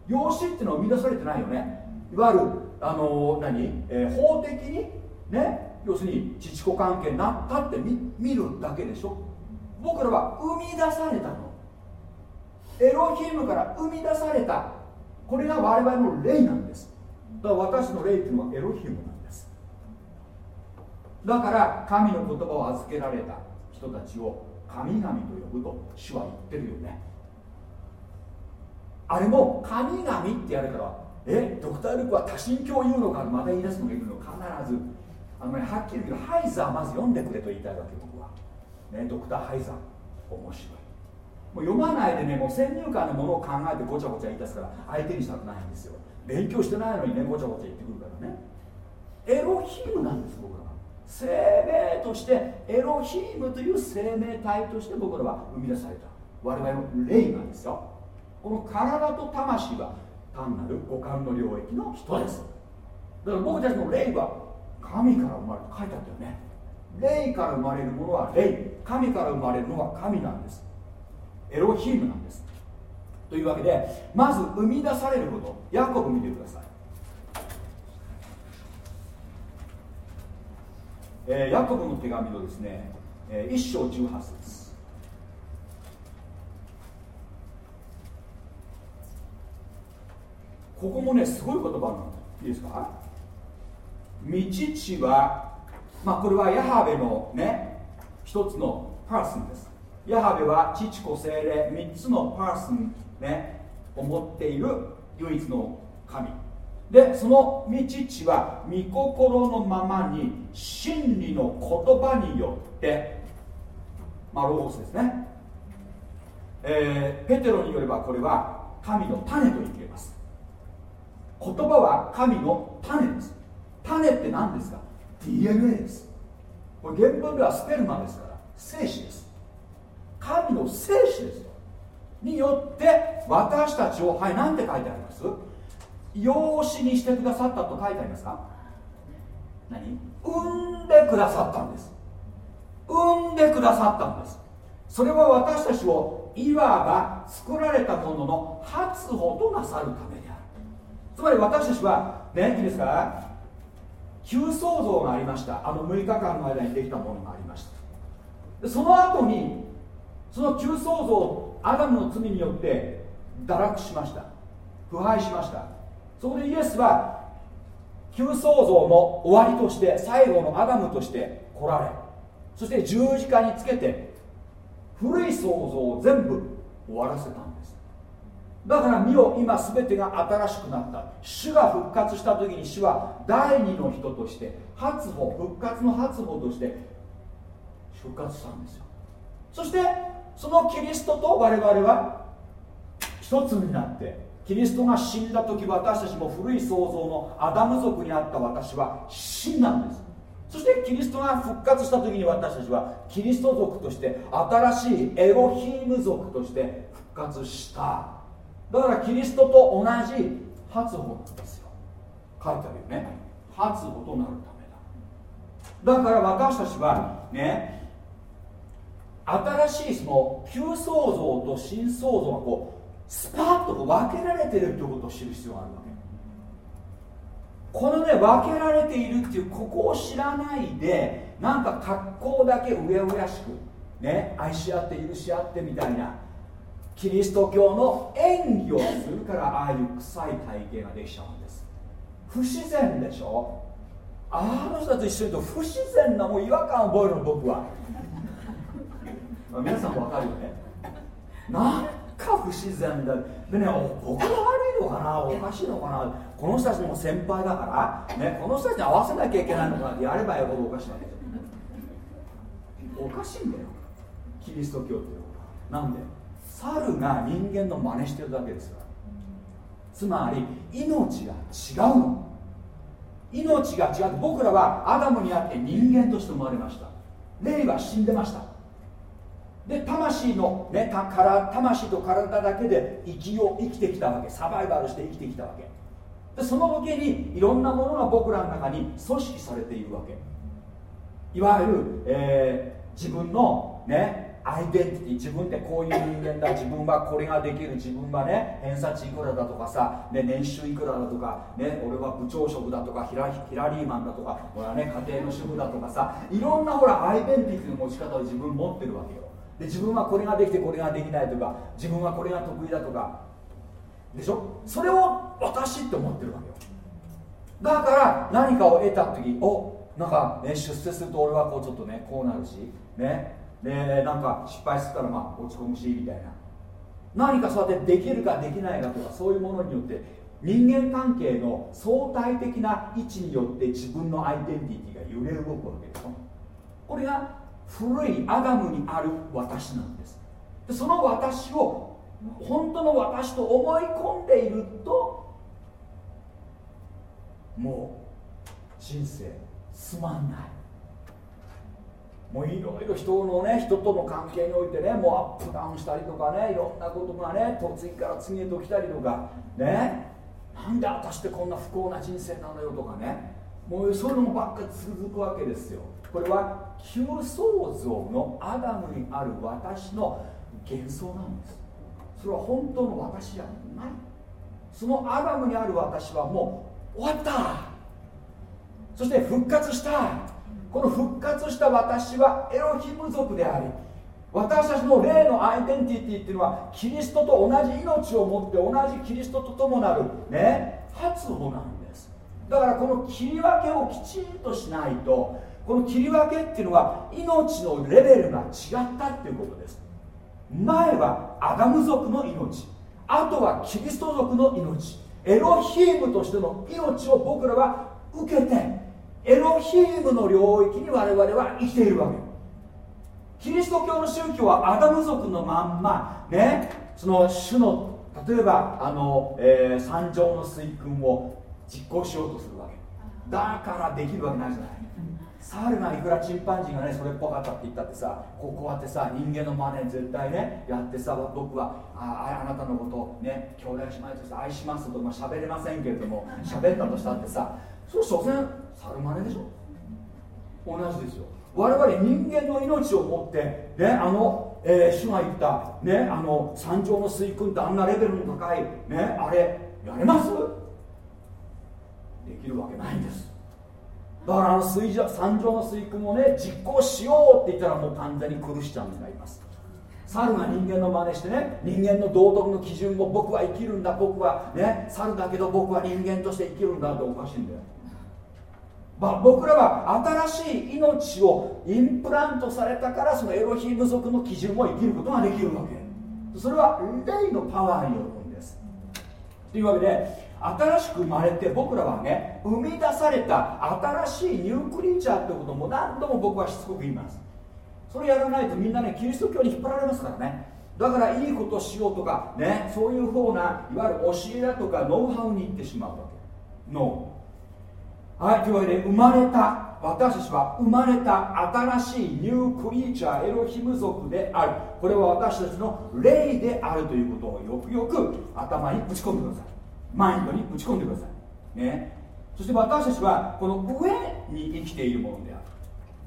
A: 養子っていうのは生み出されてないよね。いわゆるあの何、えー、法的にね要するに父子関係になったって見るだけでしょ。僕らは生み出されたの。エロヒームから生み出された。これが我々の霊なんです。だから私の霊っていうのはエロヒームなんです。だから神の言葉を預けられた人たちを神々と呼ぶと主は言ってるよね。あれも神々ってやるからえドクター・ルクは多神教を言うのかまた言い出すのがいるの必ずあの、ね、はっきり言うけどハイザーまず読んでくれと言いたいわけ僕は、ね、ドクター・ハイザー面白い。もう読まない。でねもう先入観のものを考えてごちゃごちゃ言い。出すから相手にしたくない。んですよ勉強してない。のにねごちゃごちゃ言ってくるからねエロヒムなんです僕らは生命としてエロヒムとい。う生命体として僕らは生み出された我々の霊なんですよこの体と魂は単なる五感の領域の人ですだから僕たちの霊は神から生まれる。書いてあったよね。霊から生まれるものは霊。神から生まれるのは神なんです。エロヒームなんです。というわけでまず生み出されること。ヤコブ見てください、えー、ヤコブの手紙のですね、えー、1章18節。ここもねすごい言葉なんですいいですか？道地はまあこれはヤハベのね一つのパーソンです。ヤハベは父子精霊3つのパーソン、ね、を持っている唯一の神。でその道地は御心のままに真理の言葉によってまあロゴスですね、えー、ペテロによればこれは神の種と言っています。言葉は神の種です。種って何ですか？DNA です。これ原文ではスペルマですから精子です。神の精子ですよ。によって私たちをはい何て書いてあります？養子にしてくださったと書いてありますか？何？産んでくださったんです。産んでくださったんです。それは私たちをいわば作られたものの初歩となさるためである。つまり私たちはねいいですか旧創造がありました。あの6日間の間にできたものがありました。その後にその旧創造アダムの罪によって堕落しました。腐敗しました。そこでイエスは旧創造の終わりとして最後のアダムとして来られそして十字架につけて古い創造を全部終わらせたんです。だから見よ今全てが新しくなった。主が復活した時に主は第二の人として初歩復活の初歩として復活したんですよ。そしてそのキリストと我々は一つになってキリストが死んだ時私たちも古い創造のアダム族にあった私は死んだんです。そしてキリストが復活した時に私たちはキリスト族として新しいエロヒーム族として復活した。だからキリストと同じ発音なんですよ。書いてあるよね。発母となるためだ。だから私たちはね新しいその旧創造と新創造がこうスパッと分けられてるってことを知る必要があるわけ。このね分けられているっていうここを知らないでなんか格好だけうやうやしくね愛し合って許し合ってみたいなキリスト教の演技をするからああいう臭い体型ができちゃうんです。不自然でしょ？あの人たちと一緒にいると不自然なもう違和感を覚えるの僕は。皆さん分かるよね？なんか不自然だ。でね僕が悪いのかな？おかしいのかな？この人たちも先輩だから、ね、この人たちに合わせなきゃいけないのかなってやればやるほどおかしいわけおかしいんだよ。キリスト教っていうのは。なんで？猿が人間の真似してるだけですからつまり命が違うの。命が違う。僕らはアダムにあって人間として生まれました。霊は死んでました。で魂の、ね、たから魂と体だけで生きよ生きてきたわけ。サバイバルして生きてきたわけ。でその時にいろんなものが僕らの中に組織されているわけ。いわゆる、えー、自分のねアイデンティティ自分ってこういう人間だ自分はこれができる自分はね偏差値いくらだとかさ、ね、年収いくらだとか、ね、俺は部長職だとかヒラヒラリーマンだとか俺はね家庭の主婦だとかさいろんなほらアイデンティティの持ち方を自分持ってるわけよ。で自分はこれができてこれができないとか自分はこれが得意だとか。でしょ？それを私って思ってるわけよ。だから何かを得た時おなんか、ね、出世すると俺はこうちょっとねこうなるしね。でなんか失敗したらまあ落ち込むしみたいな。何かそうやってできるかできないかとかそういうものによって人間関係の相対的な位置によって自分のアイデンティティが揺れ動くわけでしょこれが古いアダムにある私なんです。でその私を本当の私と思い込んでいるともう人生つまんない。もういろいろ人のね人との関係においてねもうアップダウンしたりとかねいろんなことがね次から次へと来たりとかね。なんで私ってこんな不幸な人生なのよとかね。もうそういうのばっか続くわけですよ。これは旧創造のアダムにある私の幻想なんです。それは本当の私じゃない。そのアダムにある私はもう終わった。そして復活した。この復活した私はエロヒム族であり私たちの霊のアイデンティティっていうのはキリストと同じ命を持って同じキリストと共なるね発母なんです。だからこの切り分けをきちんとしないとこの切り分けっていうのは命のレベルが違ったっていうことです。前はアダム族の命あとはキリスト族の命エロヒームとしての命を僕らは受けてエロヒームの領域に我々は生きているわけ。キリスト教の宗教はアダム族のまんま。ね。その種の例えばあの、えー、三条の水訓を実行しようとするわけ。だからできるわけないじゃない。猿がいくらチンパンジーがねそれっぽかったって言ったってさこうやってさ人間の真似絶対ねやってさ僕はああなたのことをね兄弟姉妹として愛しますとまあ喋れませんけれども喋ったとしたってさそれ所詮猿真似でしょ？同じですよ。我々人間の命を持ってねあの、えー、主が言ったねあの山上の水訓ってあんなレベルの高いねあれやれます？できるわけないんです。だからあの水山上の水訓をね実行しようって言ったらもう完全にクリスチャンになります猿が人間の真似してね人間の道徳の基準を僕は生きるんだ僕はね猿だけど僕は人間として生きるんだっておかしいんだよ。僕らは新しい命をインプラントされたからそのエロヒーム族の基準を生きることができるわけ。それは霊のパワーによるんです。というわけで新しく生まれて僕らはね生み出された新しいニュークリーチャーってことも何度も僕はしつこく言います。それやらないとみんなねキリスト教に引っ張られますからね。だからいいことしようとかねそういう方ないわゆる教えだとかノウハウに行ってしまうわけ。ノー。はいというわけで生まれた私たちは生まれた新しいニュークリーチャーエロヒム族である。これは私たちの霊であるということをよくよく頭にぶち込んでください。マインドに打ち込んでください。ね。そして私たちはこの上に生きているものである、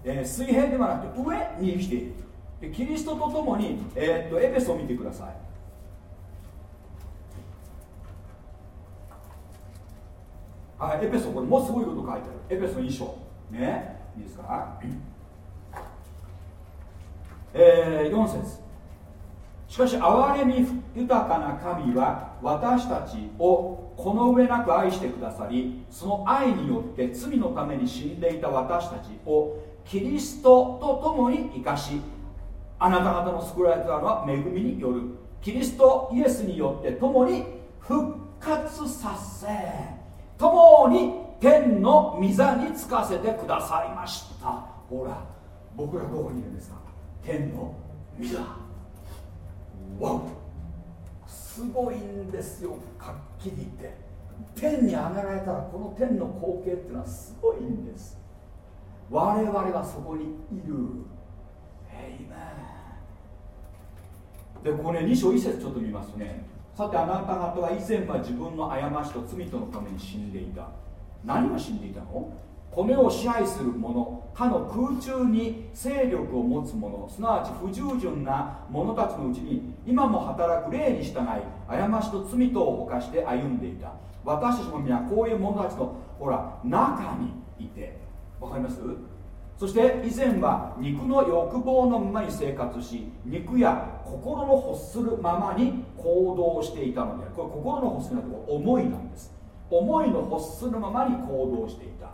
A: えー、水平ではなくて上に生きている。でキリストと共に、えー、っとエペソを見てください。あエペソこれもすごいこと書いてある。エペソ2章。ね。いいですか？えー、4節。しかし憐れみ豊かな神は私たちをこの上なく愛してくださりその愛によって罪のために死んでいた私たちをキリストと共に生かしあなた方の救われたのは恵みによる。キリストイエスによって共に復活させ共に天の御座につかせてくださいました。ほら僕らどこにいるんですか？天の御座。わお。すごいんですよはっきり言って。天に上げられたらこの天の光景っていうのはすごいんです。我々はそこにいる。エイメンでこれ、ね、2章1節ちょっと見ますね。さてあなた方は以前は自分の過ちと罪とのために死んでいた。何が死んでいたの？この世を支配する者他の空中に勢力を持つ者すなわち不従順な者たちのうちに今も働く霊に従い過ちと罪とを犯して歩んでいた。私たちも皆こういう者たちのほら中にいて。わかります？そして以前は肉の欲望のままに生活し肉や心の欲するままに行動していたのでこれ心の欲するのは思いなんです。思いの欲するままに行動していた。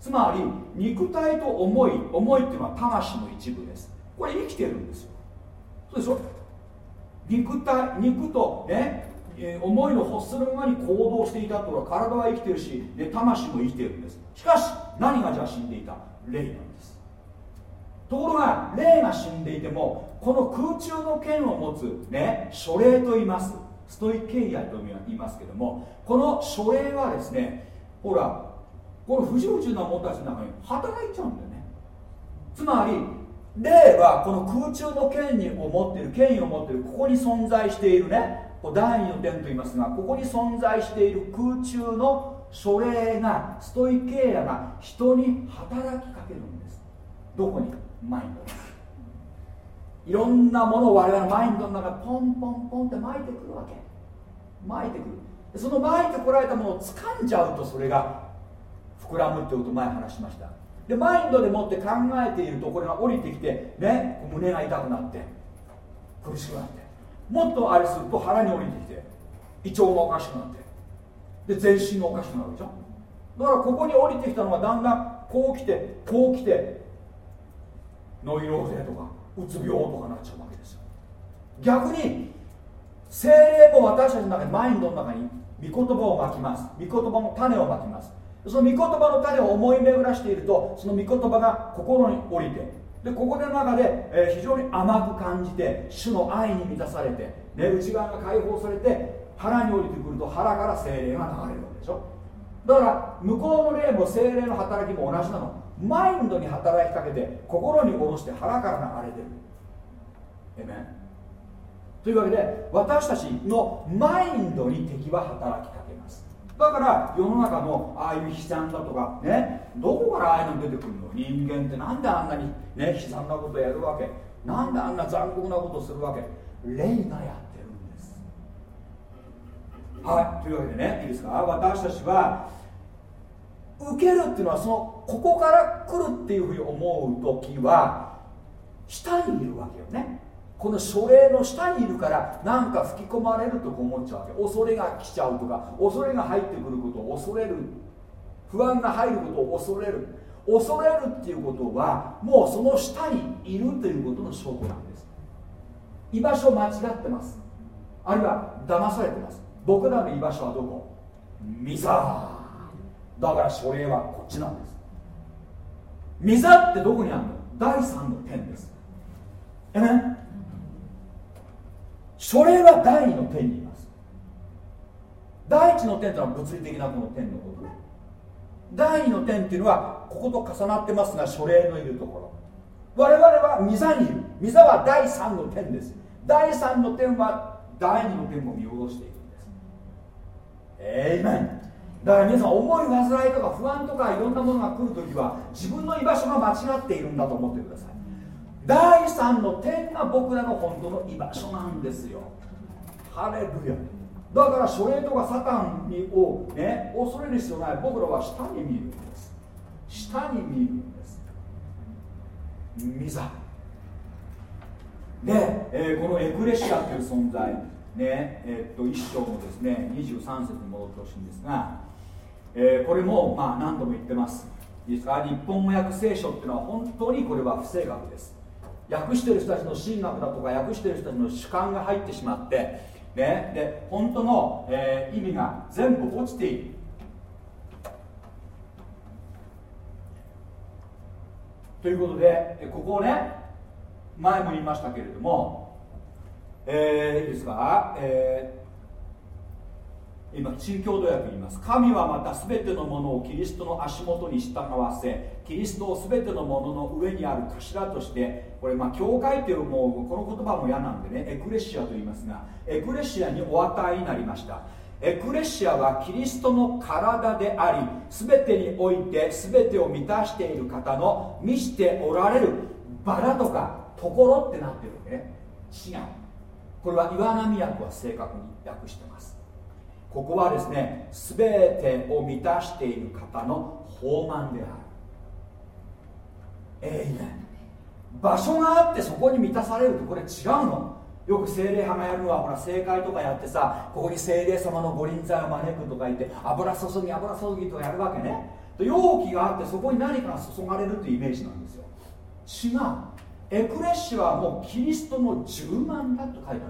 A: つまり肉体と思い思いっていうのは魂の一部です。これ生きてるんですよ。そうでしょ？肉体肉とね、思いの欲するままに行動していたとは体は生きてるし、ね、魂も生きてるんです。しかし何がじゃあ死んでいた？霊なんです。ところが霊が死んでいてもこの空中の剣を持つね書霊と言います。ストイケイアと言いますけどもこの書霊はですねほらこの不従順な者たちの中に働いちゃうんだよね。つまり霊はこの空中の権威を持っている権威を持っているここに存在しているね第二の点と言いますがここに存在している空中の書霊がストイケイアが人に働きかけるんです。どこに？マインド。いろんなものを我々のマインドの中にポンポンポンって巻いてくるわけ。巻いてくる。その巻いてこられたものを掴んじゃうとそれが膨らむってこと前話しました。でマインドでもって考えているとこれが降りてきてね胸が痛くなって苦しくなってもっとあれすると腹に降りてきて胃腸がおかしくなってで全身がおかしくなるでしょ。だからここに降りてきたのがだんだんこう来てこう来てノイローゼとかうつ病とかなっちゃうわけですよ。逆に精霊も私たちの中にマインドの中に御言葉をまきます。御言葉の種をまきます。その御言葉の種を思い巡らしているとその御言葉が心に降りてでここでの中で、えー、非常に甘く感じて主の愛に満たされて、ね、内側が解放されて腹に降りてくると腹から精霊が流れるわけでしょ。だから向こうの霊も精霊の働きも同じなの。マインドに働きかけて心に下ろして腹から流れてる。えめというわけで私たちのマインドに敵は働きかけます。だから世の中のああいう悲惨だとかねどこからああいうの出てくるの？人間ってなんであんなにね悲惨なことやるわけ？なんであんな残酷なことするわけ？霊がやってるんです。はいというわけでねいいですか？私たちは受けるっていうのはそのここから来るっていうふうに思う時は下にいるわけよね。この書類の下にいるからなんか吹き込まれると思っちゃうわけ。恐れが来ちゃうとか恐れが入ってくることを恐れる不安が入ることを恐れる。恐れるっていうことはもうその下にいるということの証拠なんです。居場所間違ってます。あるいは騙されてます。僕らの居場所はどこ？ミザだから書類はこっちなんです。ミザってどこにあるの？第三の点です。えねそれは第二の天にいます。第一の天というのは物理的なこの天のこと第二の天っていうのはここと重なってますが書霊のいるところ。我々は御座にいる。御座は第三の天です。第三の天は第二の天を見下ろしているんです。えいめんだから皆さん重い煩いとか不安とかいろんなものが来るときは自分の居場所が間違っているんだと思ってください。第三の点が僕らの本当の居場所なんですよ。ハレルヤ。だから書類とかサタンにを、ね、恐れる必要ない。僕らは下に見るんです。下に見るんです。ミザで、えー、このエクレシアという存在。ねえー、っと一章のですね23節に戻ってほしいんですが、えー、これも、まあ、何度も言ってます。いいですか日本語訳聖書っていうのは本当にこれは不正確です。訳してる人たちの神学だとか訳してる人たちの主観が入ってしまって、ね、で本当の、えー、意味が全部落ちている。ということでここをね前も言いましたけれども、えー、いいですか、えー今新共同訳言います。神はまた全てのものをキリストの足元に従わせキリストを全てのものの上にある頭としてこれまあ教会っていうもうこの言葉も嫌なんでねエクレシアと言いますがエクレシアにお与えになりました。エクレシアはキリストの体であり全てにおいて全てを満たしている方の満ちておられるバラとかところってなってるわけね。違う。これは岩波訳は正確に訳してます。ここはですね全てを満たしている方の豊満である。えいね場所があってそこに満たされるとこれ違うの。よく精霊派がやるのはほら正解とかやってさここに精霊様の御臨在を招くとか言って油注ぎ油注ぎとかやるわけね。容器があってそこに何かが注がれるっていうイメージなんですよ。違う。エクレシアはもうキリストの10万だと書いてある。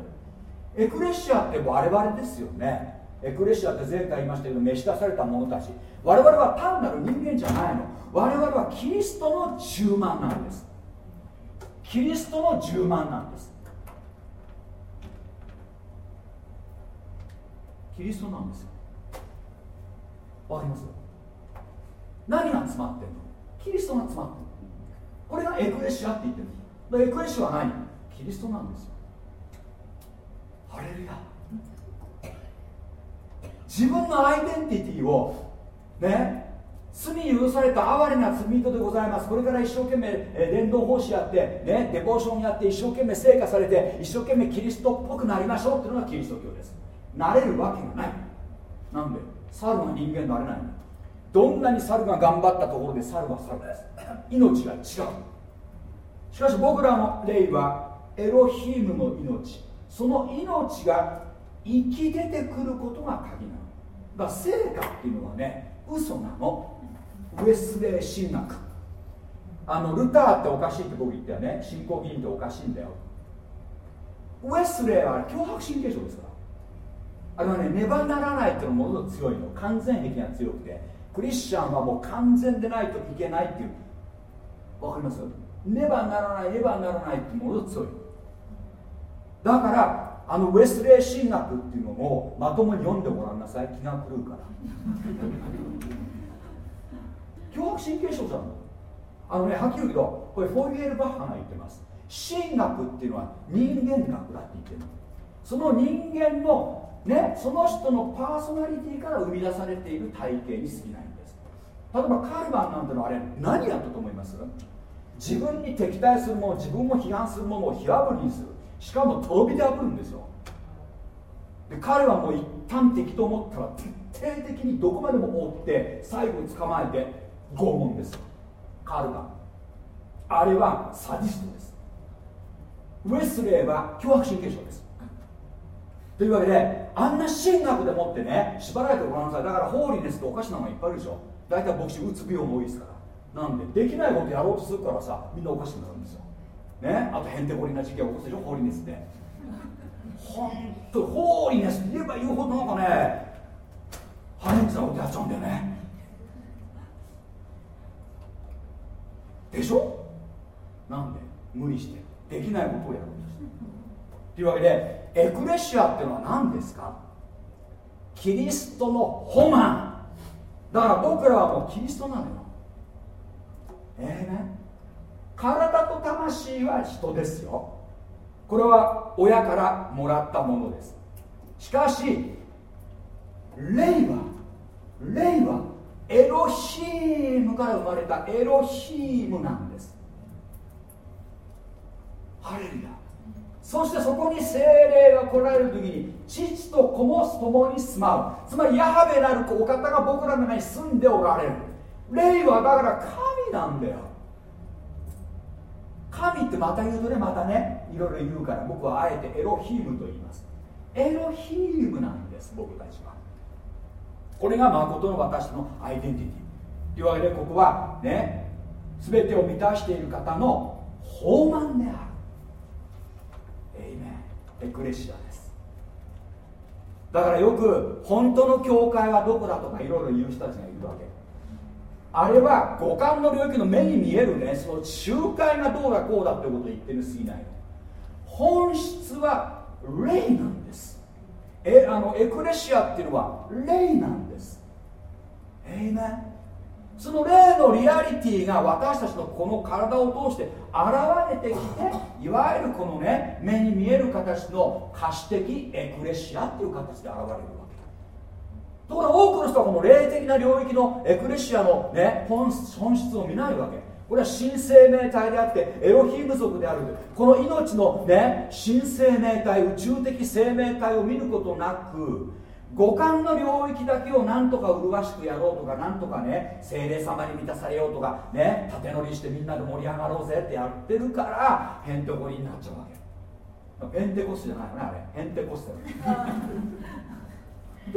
A: エクレシアって我々ですよね。エクレシアって前回言いましたけど召し出された者たち。我々は単なる人間じゃないの。我々はキリストの10万なんです。キリストの10万なんです。キリストなんですよ。わかります？何が詰まってんの？キリストが詰まってるこれがエクレシアって言ってるエクレシアは何？キリストなんですよ。ハレルヤ。自分のアイデンティティをね罪許された哀れな罪人でございます。これから一生懸命、えー伝道奉仕やって、ね、デボーションやって一生懸命成果されて一生懸命キリストっぽくなりましょう。っていうのがキリスト教です。なれるわけがない。なんで？猿が人間になれないどんなに猿が頑張ったところで猿は猿です。命が違う。しかし僕らの霊はエロヒームの命。その命が生き出てくることが鍵なの。だから成果っていうのはね嘘なの。ウェスレー神学。あのルターっておかしいって僕言ったよね。信仰議員っておかしいんだよ。ウェスレーは脅迫神経症ですから。あれはねねばならないっていうのものすご強いの。完全癖が強くて。クリスチャンはもう完全でないといけないっていう。わかります？ねばならないねばならないってものすごく強いだからあのウェスレー神学っていうのをまともに読んでごらんなさい。気が狂うから。脅迫神経症じゃん。あのねはっきり言うけどこれフォリエル・バッハが言ってます。神学っていうのは人間学だって言ってるその人間のねその人のパーソナリティから生み出されている体系に過ぎないんです。例えばカルバンなんてのはあれ何やったと思います？自分に敵対するもの自分を批判するものを火あぶりにする。しかもとろ火であぶるんですよ。で彼はもう一旦敵と思ったら徹底的にどこまでも追って最後に捕まえて拷問ですカルバあれはサディストです。ウェスレーは脅迫神経症です。というわけであんな神学でもってね縛られてごらんなさい。だからホーリーネスっておかしなのがいっぱいあるでしょ。大体牧師うつ病も多いですから。なんでできないことやろうとするからさみんなおかしくなるんですよ。ねあとへんてこりな事件を起こすでしょホーリネスって本当ホーリネスって言えば言うほどなんかねハレンチなことやっちゃうんだよね。でしょ？なんで？無理して。できないことをやろうとして。というわけでエクレシアっていうのは何ですか？キリストのホマン。だから僕らはもうキリストなのよ。ええね。体と魂は人ですよ。これは親からもらったものです。しかし霊は霊はエロヒームから生まれたエロヒームなんです。ハレルヤ。そしてそこに精霊が来られる時に父と子も共に住まう。つまりヤハベなるお方が僕らの中に住んでおられる。霊はだから神なんだよ。神ってまた言うとねまたねいろいろ言うから僕はあえてエロヒームと言います。エロヒームなんです僕たちは。これが誠の私のアイデンティティ。というわけでここはね全てを満たしている方の豊満である。エイメン。エクレシアです。だからよく本当の教会はどこだとかいろいろ言う人たちがいるわけ。あれは五感の領域の目に見えるね。その集会がどうだこうだってことを言ってるすぎないの。本質は霊なんです。えあのエクレシアっていうのは霊なんです。えいねその霊のリアリティが私たちのこの体を通して現れてきていわゆるこのね目に見える形の可視的エクレシアっていう形で現れるわところが多くの人はこの霊的な領域のエクレシアの、ね、本本質を見ないわけ。これは新生命体であってエロヒーム族である。この命のね新生命体宇宙的生命体を見ることなく五感の領域だけをなんとか麗しくやろうとかなんとかね精霊様に満たされようとかね縦乗りしてみんなで盛り上がろうぜってやってるからヘンテコリになっちゃうわけ。ペンテコスじゃないよねあれ。ヘンテコステ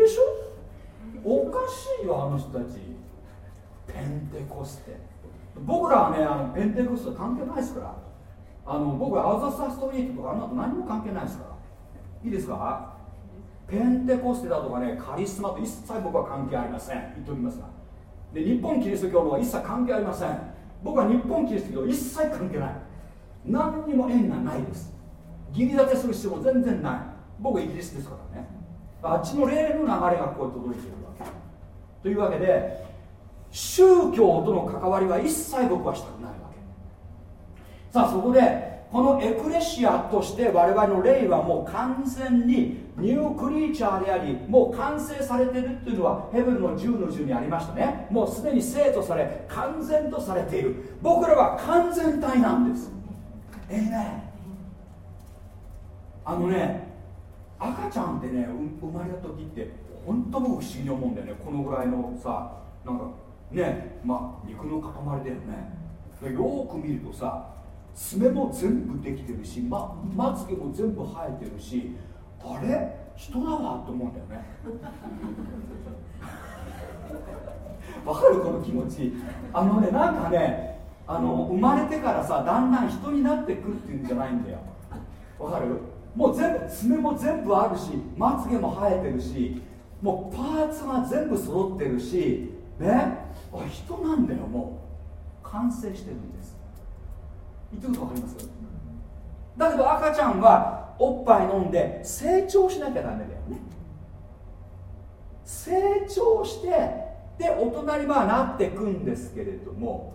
A: でしょ？おかしいよあの人たち。ペンテコステ。僕らはねあのペンテコステ関係ないですから。あの僕はアザスタストリートとかあんなと何も関係ないですから。いいですか？ペンテコステだとかねカリスマと一切僕は関係ありません。言っておきますが。で日本キリスト教のは一切関係ありません。僕は日本キリスト教一切関係ない。何にも縁がないです。義理立てする必要も全然ない。僕イギリスですからね。あっちの霊の流れがこう届いている。というわけで宗教との関わりは一切僕はしたくないわけ。さあそこでこのエクレシアとして我々の霊はもう完全にニュークリーチャーでありもう完成されてるっていうのはヘブルの10の10にありましたね。もうすでに生とされ完全とされている。僕らは完全体なんです。ええ、ね。あのね赤ちゃんってね生まれた時って本当僕不思議に思うんだよね。このぐらいのさなんかねまあ肉の塊だよね。よく見るとさ爪も全部できてるし、ま、まつげも全部生えてるしあれ？人だわと思うんだよね。わかる？この気持ち。あのねなんかねあの生まれてからさだんだん人になってくるっていうんじゃないんだよ。わかる？もう全部爪も全部あるしまつげも生えてるしもうパーツが全部揃ってるしねあ人なんだよもう。完成してるんです。言ってること分かります？だけど赤ちゃんはおっぱい飲んで成長しなきゃダメだよね。成長してで大人にまあなってくんですけれども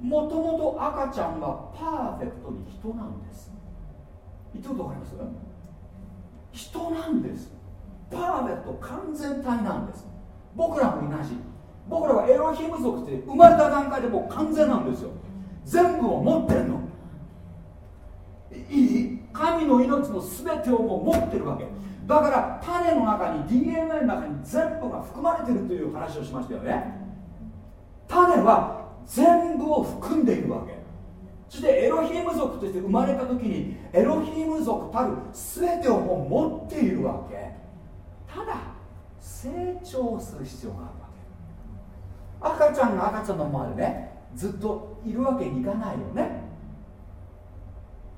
A: もともと赤ちゃんはパーフェクトに人なんです。言ってること分かります？人なんです。パーフェクト完全体なんです。僕らも同じ。僕らはエロヒム族って生まれた段階でもう完全なんですよ。全部を持ってんの。いい？神の命の全てをもう持ってるわけ。だから種の中に DNA の中に全部が含まれてるという話をしましたよね。種は全部を含んでいるわけ。そしてエロヒム族として生まれた時にエロヒム族たる全てをもう持っているわけ。ただ成長する必要があるわけ。赤ちゃんが赤ちゃんのままでねずっといるわけにいかないよね。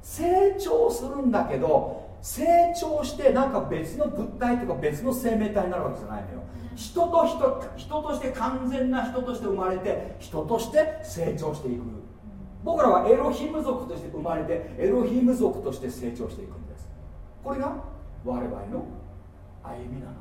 A: 成長するんだけど成長してなんか別の物体とか別の生命体になるわけじゃないのよ。人と人人として完全な人として生まれて人として成長していく。僕らはエロヒム族として生まれてエロヒム族として成長していくんです。これが我々の歩みなの。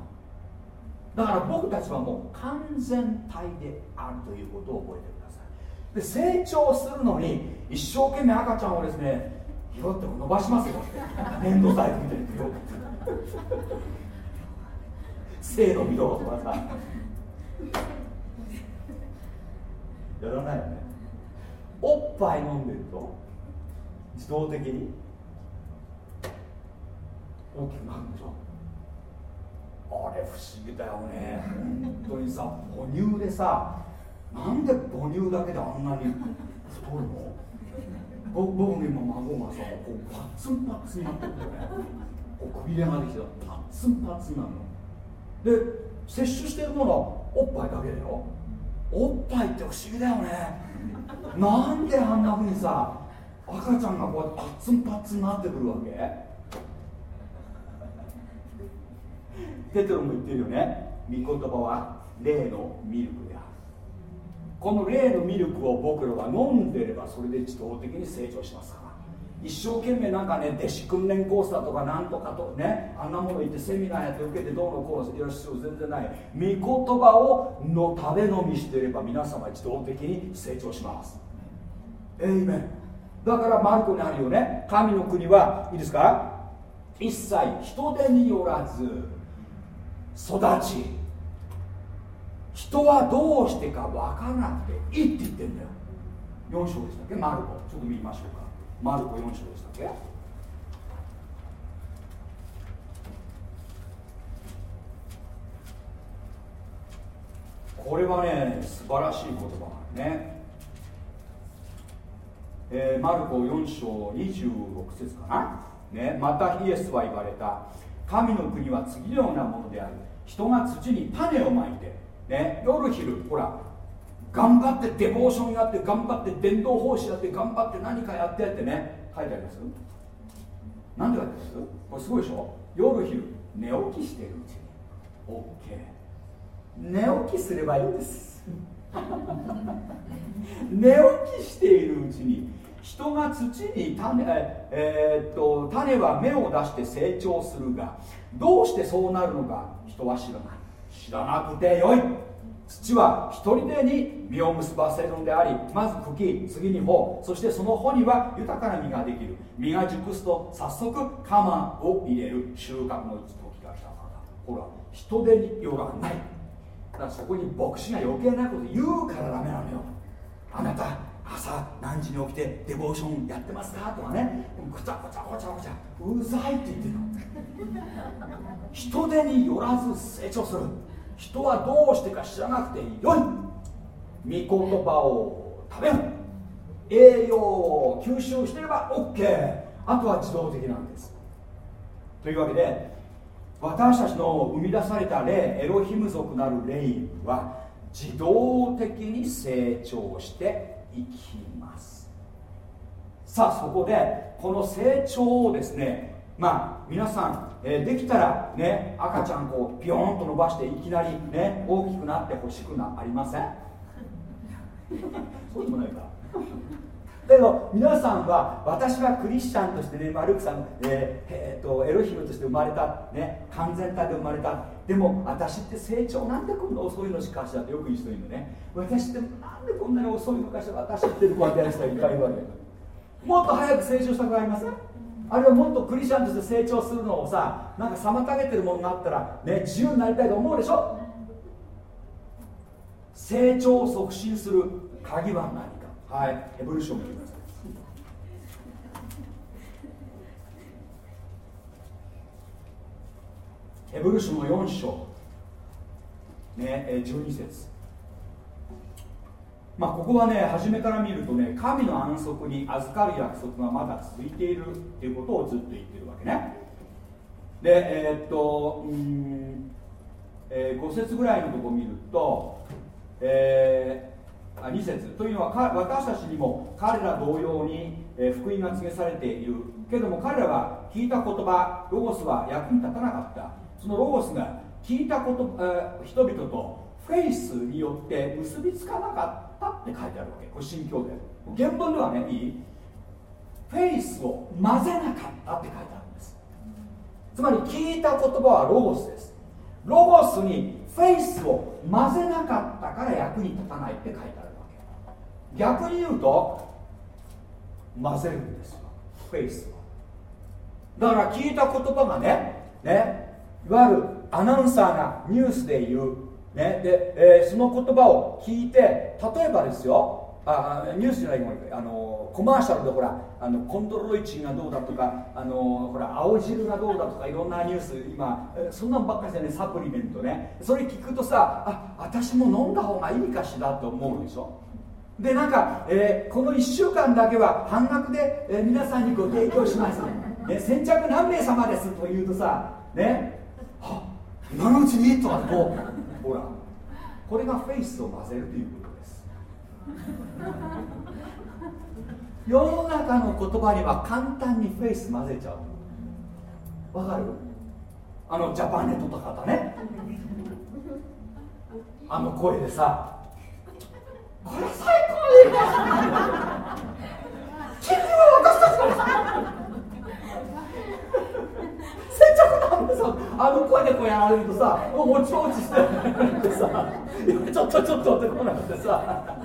A: だから僕たちはもう完全体であるということを覚えてください。で成長するのに一生懸命赤ちゃんをですね拾って伸ばしますよ。粘土細工みたいによ性の見ろとかさやらないよね。おっぱい飲んでると自動的に大きくなるんでしょ。あれ不思議だよね。本当にさ母乳でさなんで母乳だけであんなに太るの？僕の今孫がさこうパッツンパッツンになってるんだよね。こうくびれができてパッツンパッツンなの。で摂取してるものはおっぱいだけだよ。おっぱいって不思議だよね。なんであんなふうにさ赤ちゃんがこうやってパッツンパッツンになってくるわけ？ペテロも言ってるよね。御言葉は霊のミルクである。この霊のミルクを僕らは飲んでればそれで自動的に成長しますから。一生懸命なんかね弟子訓練コースだとかなんとかとねあんなもの行ってセミナーやって受けてどうのこうのいや必要全然ない。御言葉をの食べ飲みしていれば皆様自動的に成長します。えいめだからマルコにあるよね。神の国はいいですか？一切人手によらず。育ち。人はどうしてか分からなくていいって言ってんだよ。4章でしたっけ？マルコ。ちょっと見ましょうか。マルコ4章でしたっけ？これはね素晴らしい言葉ね。えー、マルコ4章26節かな、ね、またイエスは言われた。神の国は次のようなものである。人が土に種をまいて、ね、夜昼ほら頑張ってデボーションやって頑張って伝道奉仕やって頑張って何かやってってね書いてあります？なんで書いてます？これすごいでしょ？夜昼寝起きしてるうちに。OK 寝起きすればいいんです。寝起きしているうちに人が土に種,、えー、っと種は芽を出して成長するがどうしてそうなるのか人は知らない。知らなくてよい。土は一人でに実を結ばせるのでありまず茎次に穂そしてその穂には豊かな実ができる。実が熟すと早速鎌を入れる。収穫の時が来たからだ。ほら人手によらない。だからそこに牧師が余計なこと言うからダメなのよ。あなた朝何時に起きてデボーションやってますか？とかね。ぐちゃぐちゃぐちゃぐちゃうざいって言ってるの。人手によらず成長する。人はどうしてか知らなくてよい。御言葉を食べる。栄養を吸収してれば OK あとは自動的なんです。というわけで私たちの生み出された霊エロヒム族なる霊は自動的に成長していきます。さあそこでこの成長をですねまあ皆さん、えー、できたらね赤ちゃんこうピヨーンと伸ばしていきなりね大きくなってほしくなありません？そうでもないか。だけど皆さんは私はクリスチャンとしてねマルクさん、えーえーと、エロヒムとして生まれた、ね、完全体で生まれたでも私って成長なんでこんな遅いのしかしだってよく言う人いるのね。私ってなんでこんなに遅いのかしら私ってこうやってやる人がいっぱいいるわけもっと早く成長したくありません？あるいはもっとクリスチャンとして成長するのをさなんか妨げてるものがあったらね自由になりたいと思うでしょ？成長を促進する鍵は何か？はいエボリューション見てくださいエブル書の4章、ね、12節。まあ、ここはね初めから見るとね神の安息に預かる約束がまだ続いているっていうことをずっと言ってるわけね。でえー、っとうん、えー、5節ぐらいのとこ見ると、えー、あ2節。というのは私たちにも彼ら同様に、え、福音が告げされている。けども彼らが聞いた言葉ロゴスは役に立たなかった。そのロゴスが聞いたこと、えー、人々とフェイスによって結びつかなかったって書いてあるわけ。これ新教で。原文ではねいい。フェイスを混ぜなかったって書いてあるんです。つまり聞いた言葉はロゴスです。ロゴスにフェイスを混ぜなかったから役に立たないって書いてあるわけ。逆に言うと混ぜるんですよ。フェイスをだから聞いた言葉がねねいわゆるアナウンサーがニュースで言う。ね。でえー、その言葉を聞いて例えばですよ。あニュースじゃないあのコマーシャルでほらあのコントロイチンがどうだとかあのほら青汁がどうだとかいろんなニュース今そんなんばっかりじゃねサプリメントね。それ聞くとさあ私も飲んだ方がいいかしらと思うでしょ。でなんか、えー、この1週間だけは半額で、えー、皆さんにご提供します、ね、先着何名様ですと言うとさね。今のうちにとかこうほらこれがフェイスを混ぜるということです。世の中の言葉には簡単にフェイス混ぜちゃう。わかる？あのジャパネットとかだね。あの声でさ。これ最高にいい君は私たちの先着なんですよあの声でこうやられるとさもうもちもちしててさちょっとちょっとってこなくてさ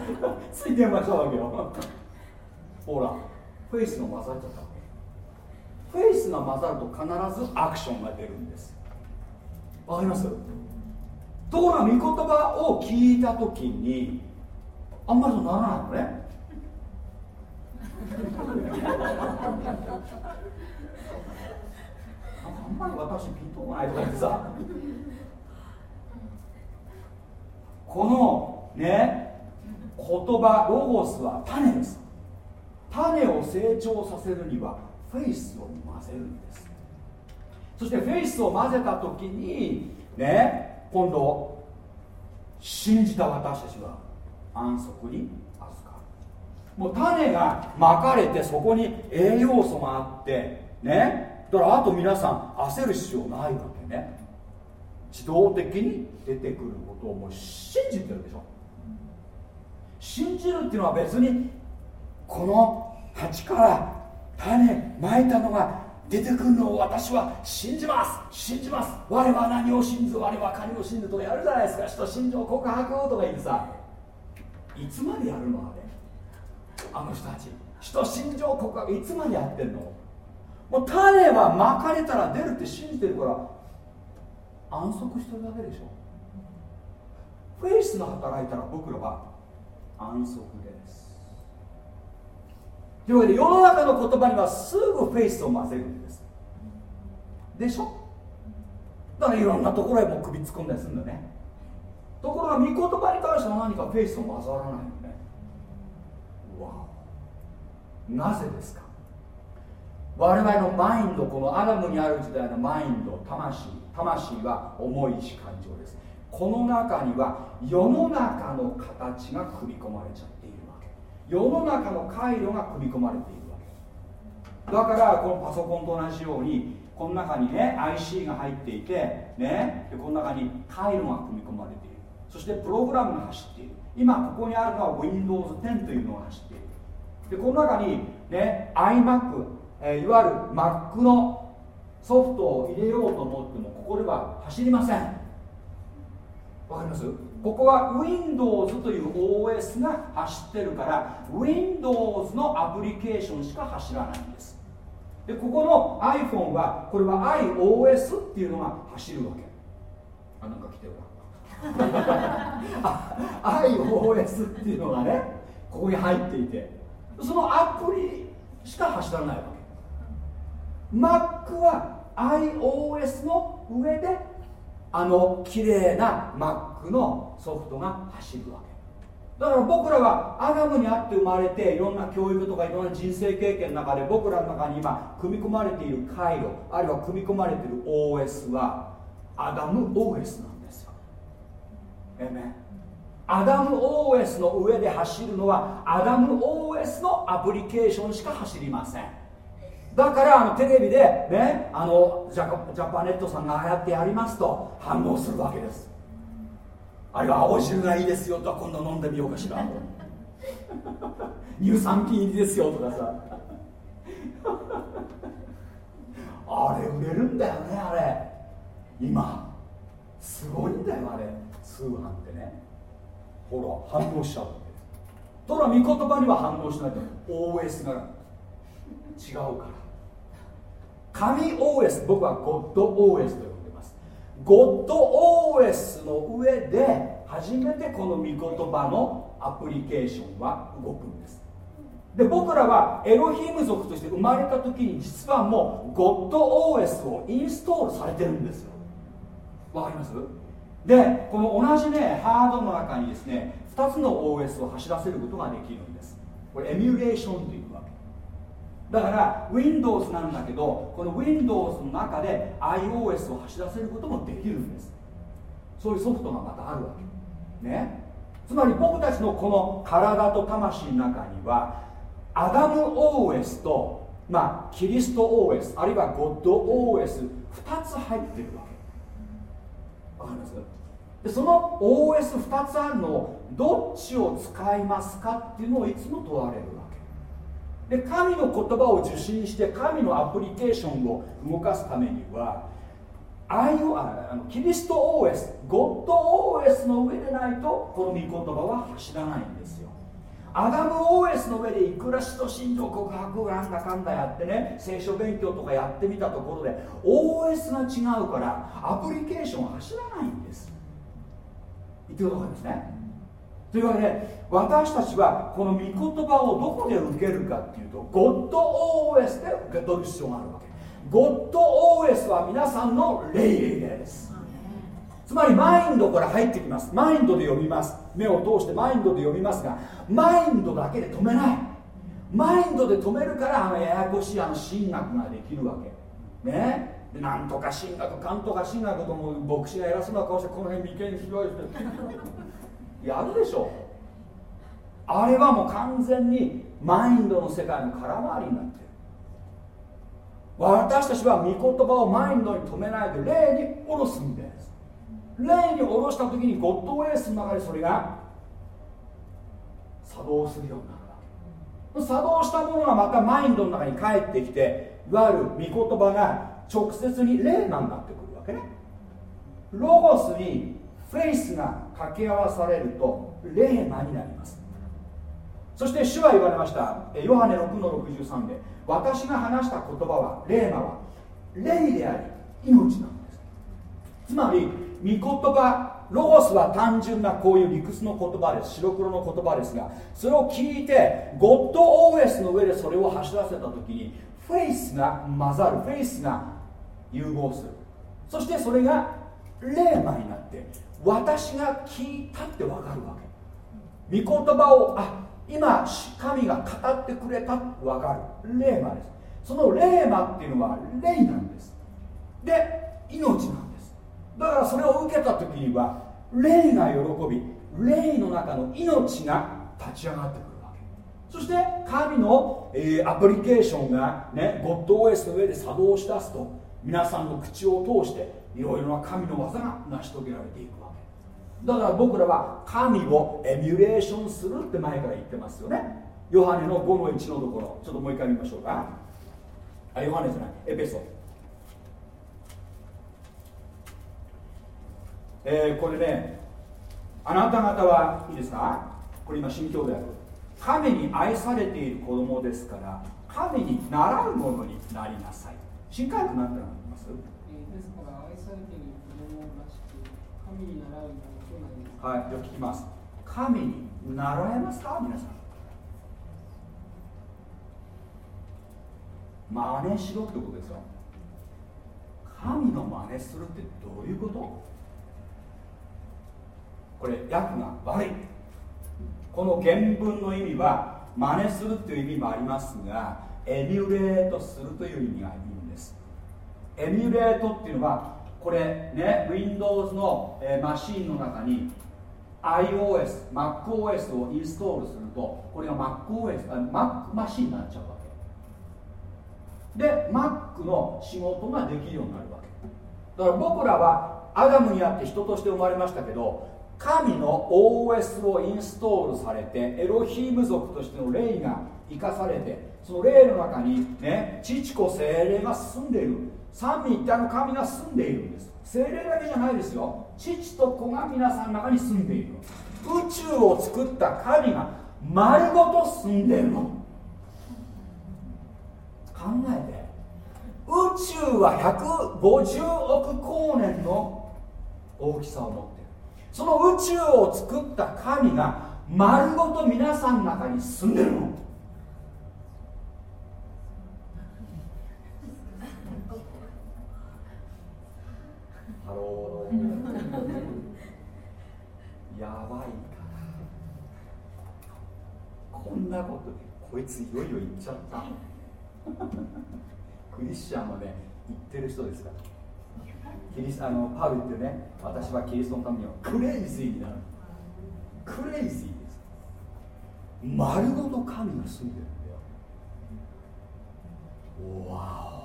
A: つい電話したわけよ。ほらフェイスが混ざっちゃったフェイスが混ざると必ずアクションが出るんです。わかります？ところが御言葉を聞いた時にあんまりとならないのね。あんまり私ピンとこないとか言ってさ。このね言葉ロゴスは種です。種を成長させるにはフェイスを混ぜるんです。そしてフェイスを混ぜた時にね今度信じた私たちは安息に預かる。もう種がまかれてそこに栄養素があってね。だからあと皆さん焦る必要ないわけね。自動的に出てくることをもう信じてるでしょ。信じるっていうのは別にこの鉢から種まいたのが出てくるのを私は信じます。信じます。我は何を信ず我は神を信ずとやるじゃないですか。人信条告白とか言ってさ。いつまでやるのあれ。あの人たち。人心情告白いつまでやってんのもう種はまかれたら出るって信じてるから安息してるだけでしょ。フェイスが働いたら僕らは安息です。というわけで世の中の言葉にはすぐフェイスを混ぜるんです。でしょ？だからいろんなところへも首突っ込んだりするんだよね。ところが御言葉に関しては何かフェイスと混ざらないよね。わなぜですか？我々のマインドこのアダムにある時代のマインド魂魂は重い意志感情です。この中には世の中の形が組み込まれちゃっているわけ。世の中の回路が組み込まれているわけ。だからこのパソコンと同じようにこの中にね IC が入っていてねでこの中に回路が組み込まれている。そしてプログラムが走っている。今ここにあるのは Windows 10というのが走っている。でこの中にね iMac、えー、いわゆる Mac のソフトを入れようと思ってもここでは走りません。わかります？ここは Windows という OS が走ってるから Windows のアプリケーションしか走らないんです。でここの iPhone はこれは iOS っていうのが走るわけ。あなんか来てるわ iOS っていうのがねここに入っていて。そのアプリしか走らないわけ。Mac は iOS の上であの綺麗な Mac のソフトが走るわけ。だから僕らはアダムにあって生まれていろんな教育とかいろんな人生経験の中で僕らの中に今組み込まれている回路あるいは組み込まれている OS はアダム OS なんえめアダム OS の上で走るのはアダム OS のアプリケーションしか走りません。だからあのテレビでねあのジャジャパネットさんがああやってやりますと反応するわけです。あるいは青汁がいいですよと今度飲んでみようかしら。乳酸菌入りですよとかさ。あれ売れるんだよねあれ。今。すごいんだよあれ。通販ってね。ほら反応しちゃうところが御言葉には反応しないと OS が違うから。神 OS 僕はゴッド OS と呼んでます。ゴッド OS の上で初めてこの御言葉のアプリケーションは動くんです。で僕らはエロヒム族として生まれた時に実はもうゴッド OS をインストールされてるんですよ。わかります？でこの同じねハードの中にですね2つの OS を走らせることができるんです。これエミュレーションというだから Windows なんだけどこの Windows の中で iOS を走らせることもできるんです。そういうソフトがまたあるわけ。ね。つまり僕たちのこの体と魂の中にはアダム OS と、まあ、キリスト OS あるいはゴッド OS2 つ入ってるわけ。わかります？でその OS2 つあるのをどっちを使いますかっていうのをいつも問われるで神の言葉を受信して神のアプリケーションを動かすためには愛をあのキリスト OS ゴッド OS の上でないとこの御言葉は走らないんですよ。アダム OS の上でいくら使徒信条告白なんだかんだやってね聖書勉強とかやってみたところで OS が違うからアプリケーション走らないんです。言ってることですね？というわけで私たちはこの御言葉をどこで受けるかっていうとゴッド OS で受け取る必要があるわけ。ゴッド OS は皆さんの霊です。つまりマインドから入ってきます。マインドで読みます。目を通してマインドで読みますがマインドだけで止めない。マインドで止めるからあのややこしいあの神学ができるわけ。ね。でなんとか神学かんとか神学とも牧師が偉そうな顔してこの辺眉間広いしてやるでしょ。あれはもう完全にマインドの世界の空回りになってる。私たちは御言葉をマインドに止めないで霊に下ろすんです。霊に下ろした時にゴッドウェイスの中でそれが作動するようになるわけ。作動したものがまたマインドの中に帰ってきていわゆる御言葉が直接に霊なんなってくるわけね。ロゴスにフェイスが掛け合わされると霊魔になります。そして主は言われました。ヨハネ6の63で私が話した言葉は霊魔は霊であり命なんです。つまり御言葉ロゴスは単純なこういう理屈の言葉です。白黒の言葉ですがそれを聞いてゴッド OS の上でそれを走らせた時にフェイスが混ざる。フェイスが融合する。そしてそれが霊魔になって私が聞いたって分かるわけ。御言葉をあ今神が語ってくれたって分かる。霊魔です。その霊魔っていうのは霊なんです。で命なんです。だからそれを受けた時には霊が喜び霊の中の命が立ち上がってくるわけ。そして神の、えー、アプリケーションがねゴッド OS の上で作動しだすと皆さんの口を通していろいろな神の技が成し遂げられていく。だから僕らは神をエミュレーションするって前から言ってますよね。ヨハネの5の1のところ。ちょっともう一回見ましょうか。あヨハネじゃない。エペソ。えー、これねあなた方はいいですか？これ今新教である。神に愛されている子供ですから神に習うものになりなさい。新海君なんてなります、
D: えー、ですから愛されている子供らしく神に習うもの
A: はいじゃ聞きます。神に習えますか？皆さん。真似しろってことですよ。神の真似するってどういうこと？これ訳が悪い。この原文の意味は真似するっていう意味もありますがエミュレートするという意味がいいんです。エミュレートっていうのはこれね Windows の、えマシンの中に iOS、MacOS をインストールするとこれが MacOS、Mac マシンになっちゃうわけ。で Mac の仕事ができるようになるわけ。だから僕らはアダムにあって人として生まれましたけど神の OS をインストールされてエロヒーム族としての霊が生かされてその霊の中にね父子精霊が住んでいる。三位一体の神が住んでいるんです。精霊だけじゃないですよ。父と子が皆さんの中に住んでいる。宇宙を作った神が丸ごと住んでいる。の考えて。宇宙は150億光年の大きさを持っている。その宇宙を作った神が丸ごと皆さんの中に住んでるの。ハローやばいからこんなことこいついよいよ言っちゃった。クリスチャンはね言ってる人ですから。キリスあのパウルってね私はキリストのためにはクレイジーになる。クレイジーです。丸ごと神が住んでるんだよ。わお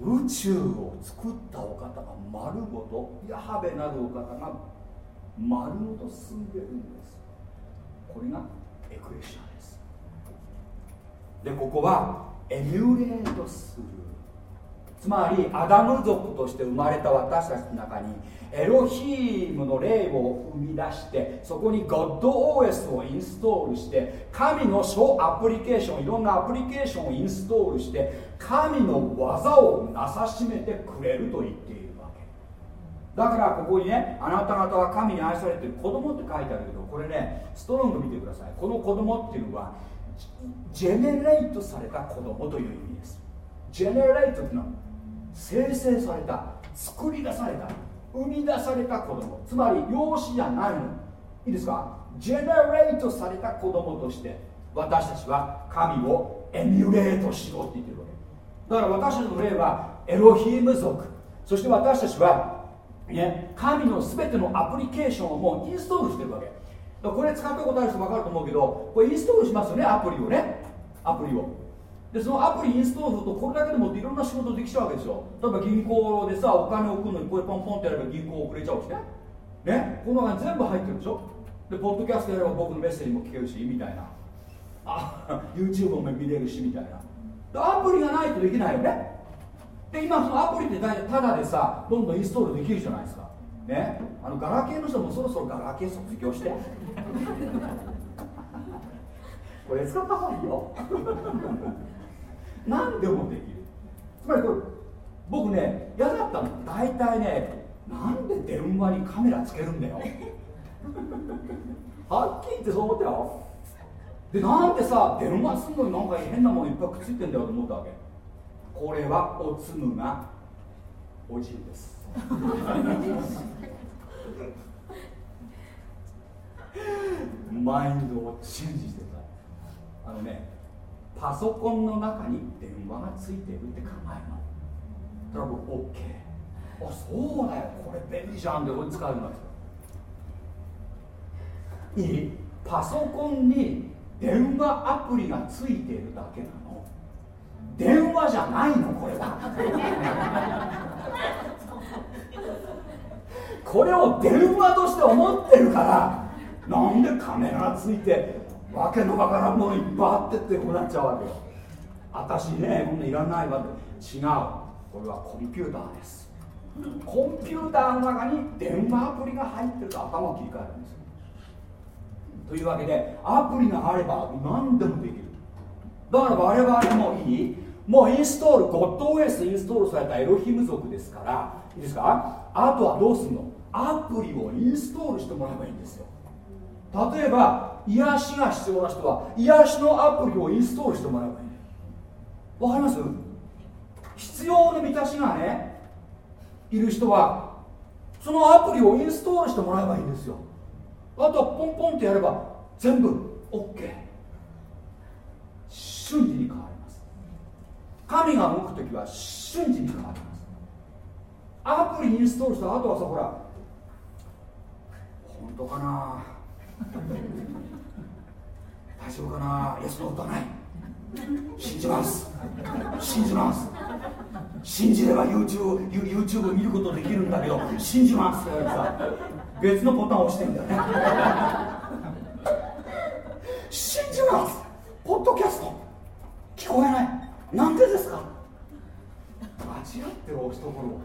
A: 宇宙を作ったお方が丸ごとヤハベなるお方が丸ごと住んでるんです。これがエクレシアです。でここはエミュレートする。つまりアダム族として生まれた私たちの中にエロヒームの霊を生み出してそこに GodOS をインストールして神の小アプリケーションいろんなアプリケーションをインストールして神の技をなさしめてくれると言っているわけ。だからここにねあなた方は神に愛されてる子供って書いてあるけどこれねストロング見てください。この子供っていうのはジェネレートされた子供という意味です。ジェネレートってのは生成された作り出された生み出された子供。つまり養子じゃないの。いいですか？ジェネレートされた子供として私たちは神をエミュレートしろって言ってるわけ。だから私たちの霊はエロヒーム族。そして私たちは、ね、神の全てのアプリケーションをもうインストールしてるわけ。これ使ったことある人分かると思うけどこれインストールしますよねアプリをね。アプリを。でそのアプリインストールするとこれだけでもいろんな仕事できちゃうわけですよ。例えば銀行でさお金を送るのにこれポンポンってやれば銀行遅れちゃうしね。ね？この中に全部入ってるでしょ？でポッドキャストやれば僕のメッセージも聞けるしみたいな。あ YouTube も見れるしみたいな。アプリがないとできないよね。で今そのアプリって大体タダでさどんどんインストールできるじゃないですか。ね？あのガラケーの人もそろそろガラケー卒業して。これ使った方がいいよ何でもできる。つまりこれ僕ね嫌だったの。大体ねなんで電話にカメラつけるんだよ。はっきり言ってそう思ったよ。でなんでさ電話すんのになんか変なものいっぱいくっついてんだよと思ったわけ。これはおつむがおじいです。マインドをチェンジしてくださいあのねパソコンの中に電話がついてるって考えるの。だから僕 OK あそうだよ。これ便利じゃんで俺使うんですいい？パソコンに電話アプリがついているだけなの。電話じゃないのこれは。これを電話として思ってるからなんでカメラついてわけのわからんものいっぱいあってってこうなっちゃうわけよ。私ねこんないらないわ違う。これはコンピューターです。コンピューターの中に電話アプリが入ってると頭を切り替えるんですよ。というわけでアプリがあれば何でもできる。だから我々もいい。もうインストール GodOS インストールされたエロヒム族ですからいいですか？あとはどうするの？アプリをインストールしてもらえばいいんですよ。例えば癒しが必要な人は癒しのアプリをインストールしてもらえばいい。わかります？必要の満たしがねいる人はそのアプリをインストールしてもらえばいいんですよ。あとはポンポンってやれば全部 OK 瞬時に変わります。神が動く時は瞬時に変わります。アプリインストールしたあとはさほら本当かな？大丈夫かな？いやそんなことはない。信じます。信じます。信じれば YouTube, YouTube 見ることできるんだけど信じます。ってさ別のボタンを押してんだよね。信じます。ポッドキャスト。聞こえない。なんでですか？間違ってる押すところ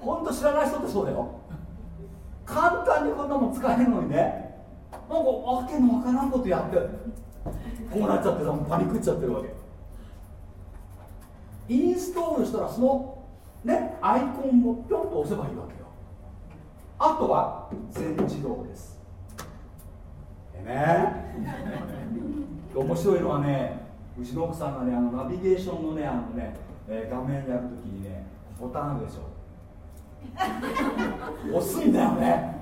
A: 本当知らない人ってそうだよ簡単にこんなもん使えるのにね。なんかわけのわからんことやって。こうなっちゃってパニックっちゃってるわけ。インストールしたらそのねアイコンをぴょんと押せばいいわけよ。あとは全自動です。えね。面白いのはねうちの奥さんがねあのナビゲーションのねあのね、えー、画面やるときにねボタンあるでしょ。押すんだよね。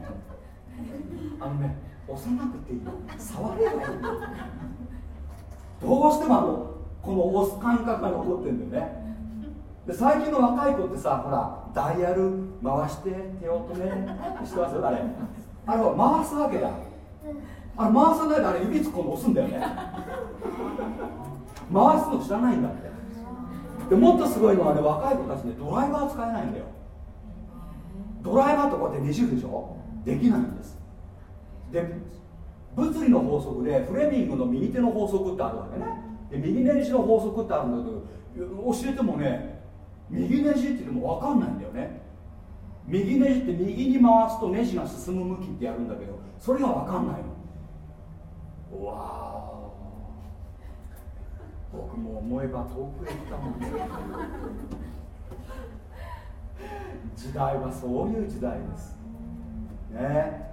A: あのね押さなくていい触ればいいどうしてもあのこの押す感覚が残ってんだよね。で最近の若い子ってさほらダイヤル回して手を止めしてます？よあれ。あれは回すわけだ。あれ回さないであれ指突っ込んで押すんだよね。回すの知らないんだって。でもっとすごいのはね若い子たちねドライバー使えないんだよ。ドライバーとこうやってねじるでしょ？できないんです。で物理の法則でフレミングの右手の法則ってあるわけね。で右ネジの法則ってあるんだけど教えてもね右ネジって言っても分かんないんだよね。右ネジって右に回すとネジが進む向きってやるんだけどそれが分かんないの。わー。僕も思えば遠くへ行ったもんね。時代はそういう時代です。ね。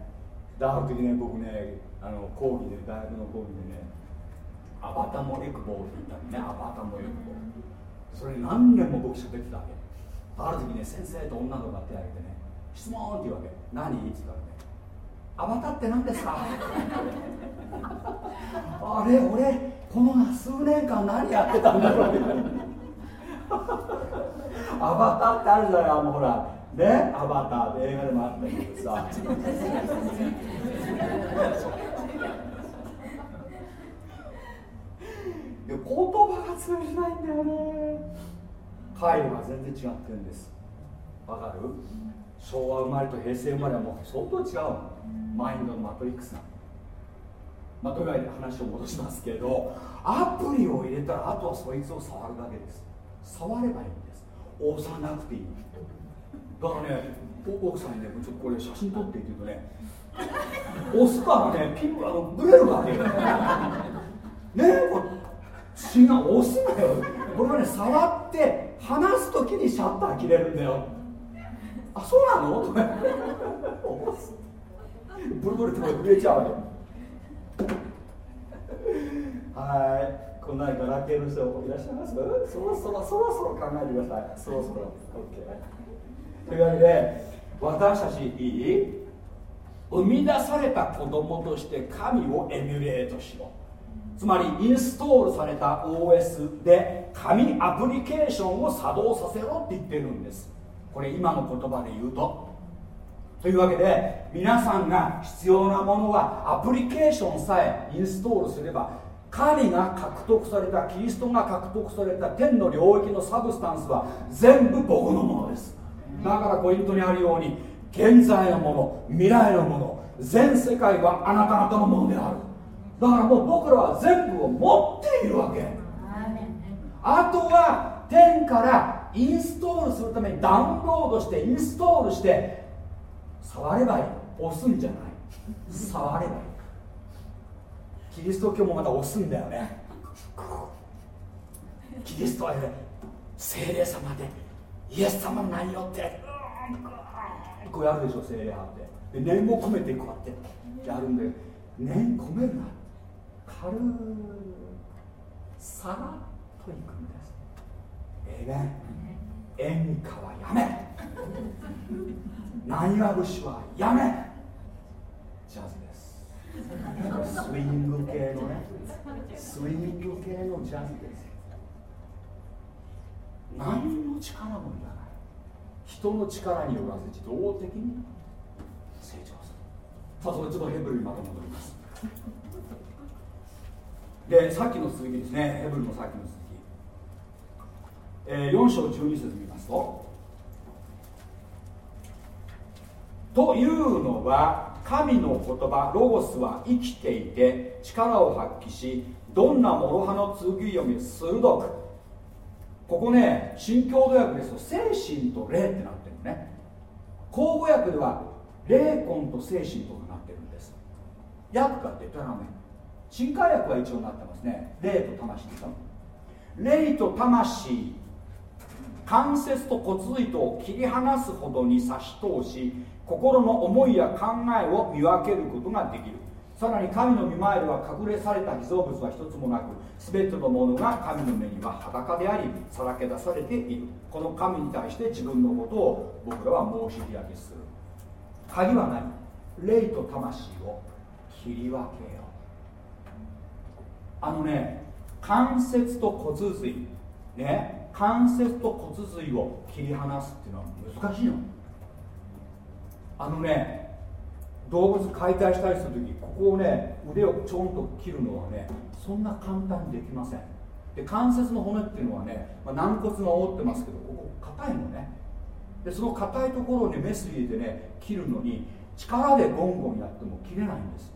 A: だある時ね僕ねあの講義で大学の講義でねアバタモエクボーって言ったのねアバタモエクボそれ何年も僕喋ってたわけ。ある時ね先生と女の子が手挙げてね質問って言うわけ。何？って言ったらねアバタって何ですか？あれ俺この数年間何やってたんだろう アバタってあるじゃないあのほら。ね？アバターで映画でもあったけどさ。言葉が通じないんだよね。回路が全然違ってるんです。わかる？昭和生まれと平成生まれはもう相当違うマインドのマトリックスがまあというわけで話を戻しますけどアプリを入れたらあとはそいつを触るだけです触ればいいんです。押さなくていい。だからね奥さんにねちょっとこれ写真撮ってって言うとね押すからねピンあのブレるわけよねこれ違う押すなよ。これはね触って離す時にシャッター切れるんだよ。あそうなの？とかブルブルとか震えちゃうよはいこんなにガラケーの人いらっしゃいます？そろそろそろそろ考えてください。そろそろ OK というわけで私たちいい？生み出された子供として神をエミュレートしろ。つまりインストールされた OS で紙アプリケーションを作動させろって言ってるんです。これ今の言葉で言うと。というわけで皆さんが必要なものはアプリケーションさえインストールすれば神が獲得されたキリストが獲得された天の領域のサブスタンスは全部僕のものです。だからポイントにあるように現在のもの未来のもの全世界はあなた方のものである。だからもう僕らは全部を持っているわけ。あとは天からインストールするためにダウンロードしてインストールして触ればいい。押すんじゃない。触ればいい。キリスト教もまた押すんだよね。キリストはね精霊様でイエス様の内容ってこうやるでしょ精霊派って。で念を込めてこうやってやるんで念込めるな。軽くさらっといくんです。ええね。演歌はやめ。なにわ節はやめ。ジャズですスイング系のねスイング系のジャズです何の力もいらない。人の力によらず自動的に成長する。さあそれちょっとヘブルにまた戻ります。でさっきの続きですね。ヘブルのさっきの続き、えー、4章12節見ますと。というのは神の言葉ロゴスは生きていて力を発揮しどんな諸刃の剣読み鋭く。ここね新共同訳ですと精神と霊ってなってるね。口語訳では霊魂と精神とかなってるんです。訳かって言ったらね新海薬は一応なってますね。霊と魂でしょ霊と魂。関節と骨髄とを切り離すほどに差し通し心の思いや考えを見分けることができる。さらに神の御前では隠れされた被造物は一つもなく全てのものが神の目には裸でありさらけ出されている。この神に対して自分のことを僕らは申し開きする。鍵は何霊と魂を切り分けよう。あのね関節と骨髄ね関節と骨髄を切り離すっていうのは難しいの。あのね動物解体したりする時ここをね腕をちょんと切るのはねそんな簡単にできません。で関節の骨っていうのはね、まあ、軟骨が覆ってますけどここ硬いのね。でその硬いところをねメス入れてね切るのに力でゴンゴンやっても切れないんです。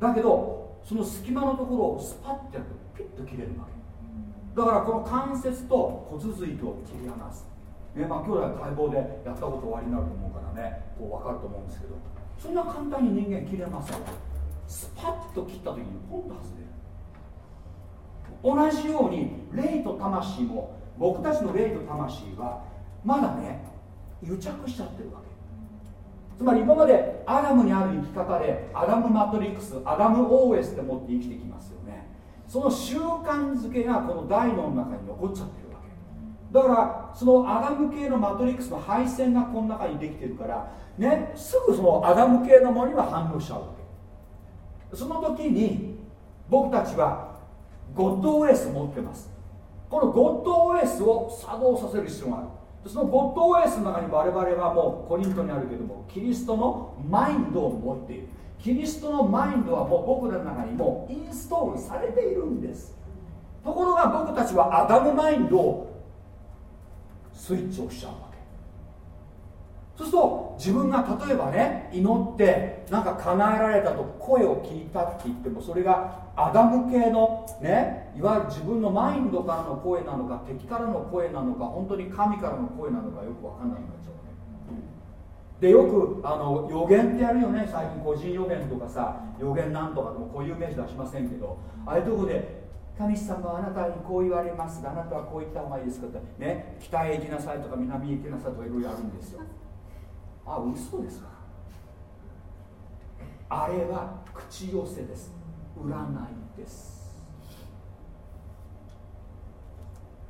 A: だけどその隙間のところをスパッてやるとピッと切れるわけ。だからこの関節と骨髄と切り離す。ねまあ、兄弟解剖でやったこと終わりになると思うからねこう分かると思うんですけどそんな簡単に人間切れませんスパッと切った時にポンと外れる。同じように霊と魂も僕たちの霊と魂はまだね癒着しちゃってるわけ。つまり今までアダムにある生き方でアダムマトリックスアダム OS って持って生きてきますよね。その習慣づけがこの大脳の中に残っちゃってる。だからそのアダム系のマトリックスの配線がこの中にできてるからねすぐそのアダム系のものには反応しちゃうわけ。その時に僕たちはゴッド OS 持ってます。このゴッド OS を作動させる必要がある。そのゴッド OS の中に我々はもうコリントにあるけどもキリストのマインドを持っている。キリストのマインドはもう僕らの中にもインストールされているんです。ところが僕たちはアダムマインドをスイッチをしちゃうわけ。そうすると自分が例えばね祈ってなんか叶えられたと声を聞いたって言ってもそれがアダム系のねいわゆる自分のマインドからの声なのか敵からの声なのか本当に神からの声なのかよく分かんなくなっちゃうね。でよくあの予言ってやるよね。最近個人予言とかさ予言なんとかでもこういう名詞出しませんけどああいうとこで神様はあなたにこう言われますがあなたはこう言った方がいいですか？ってね北へ行きなさいとか南へ行きなさいとかいろいろあるんですよ。あ嘘ですか？あれは口寄せです。占いです。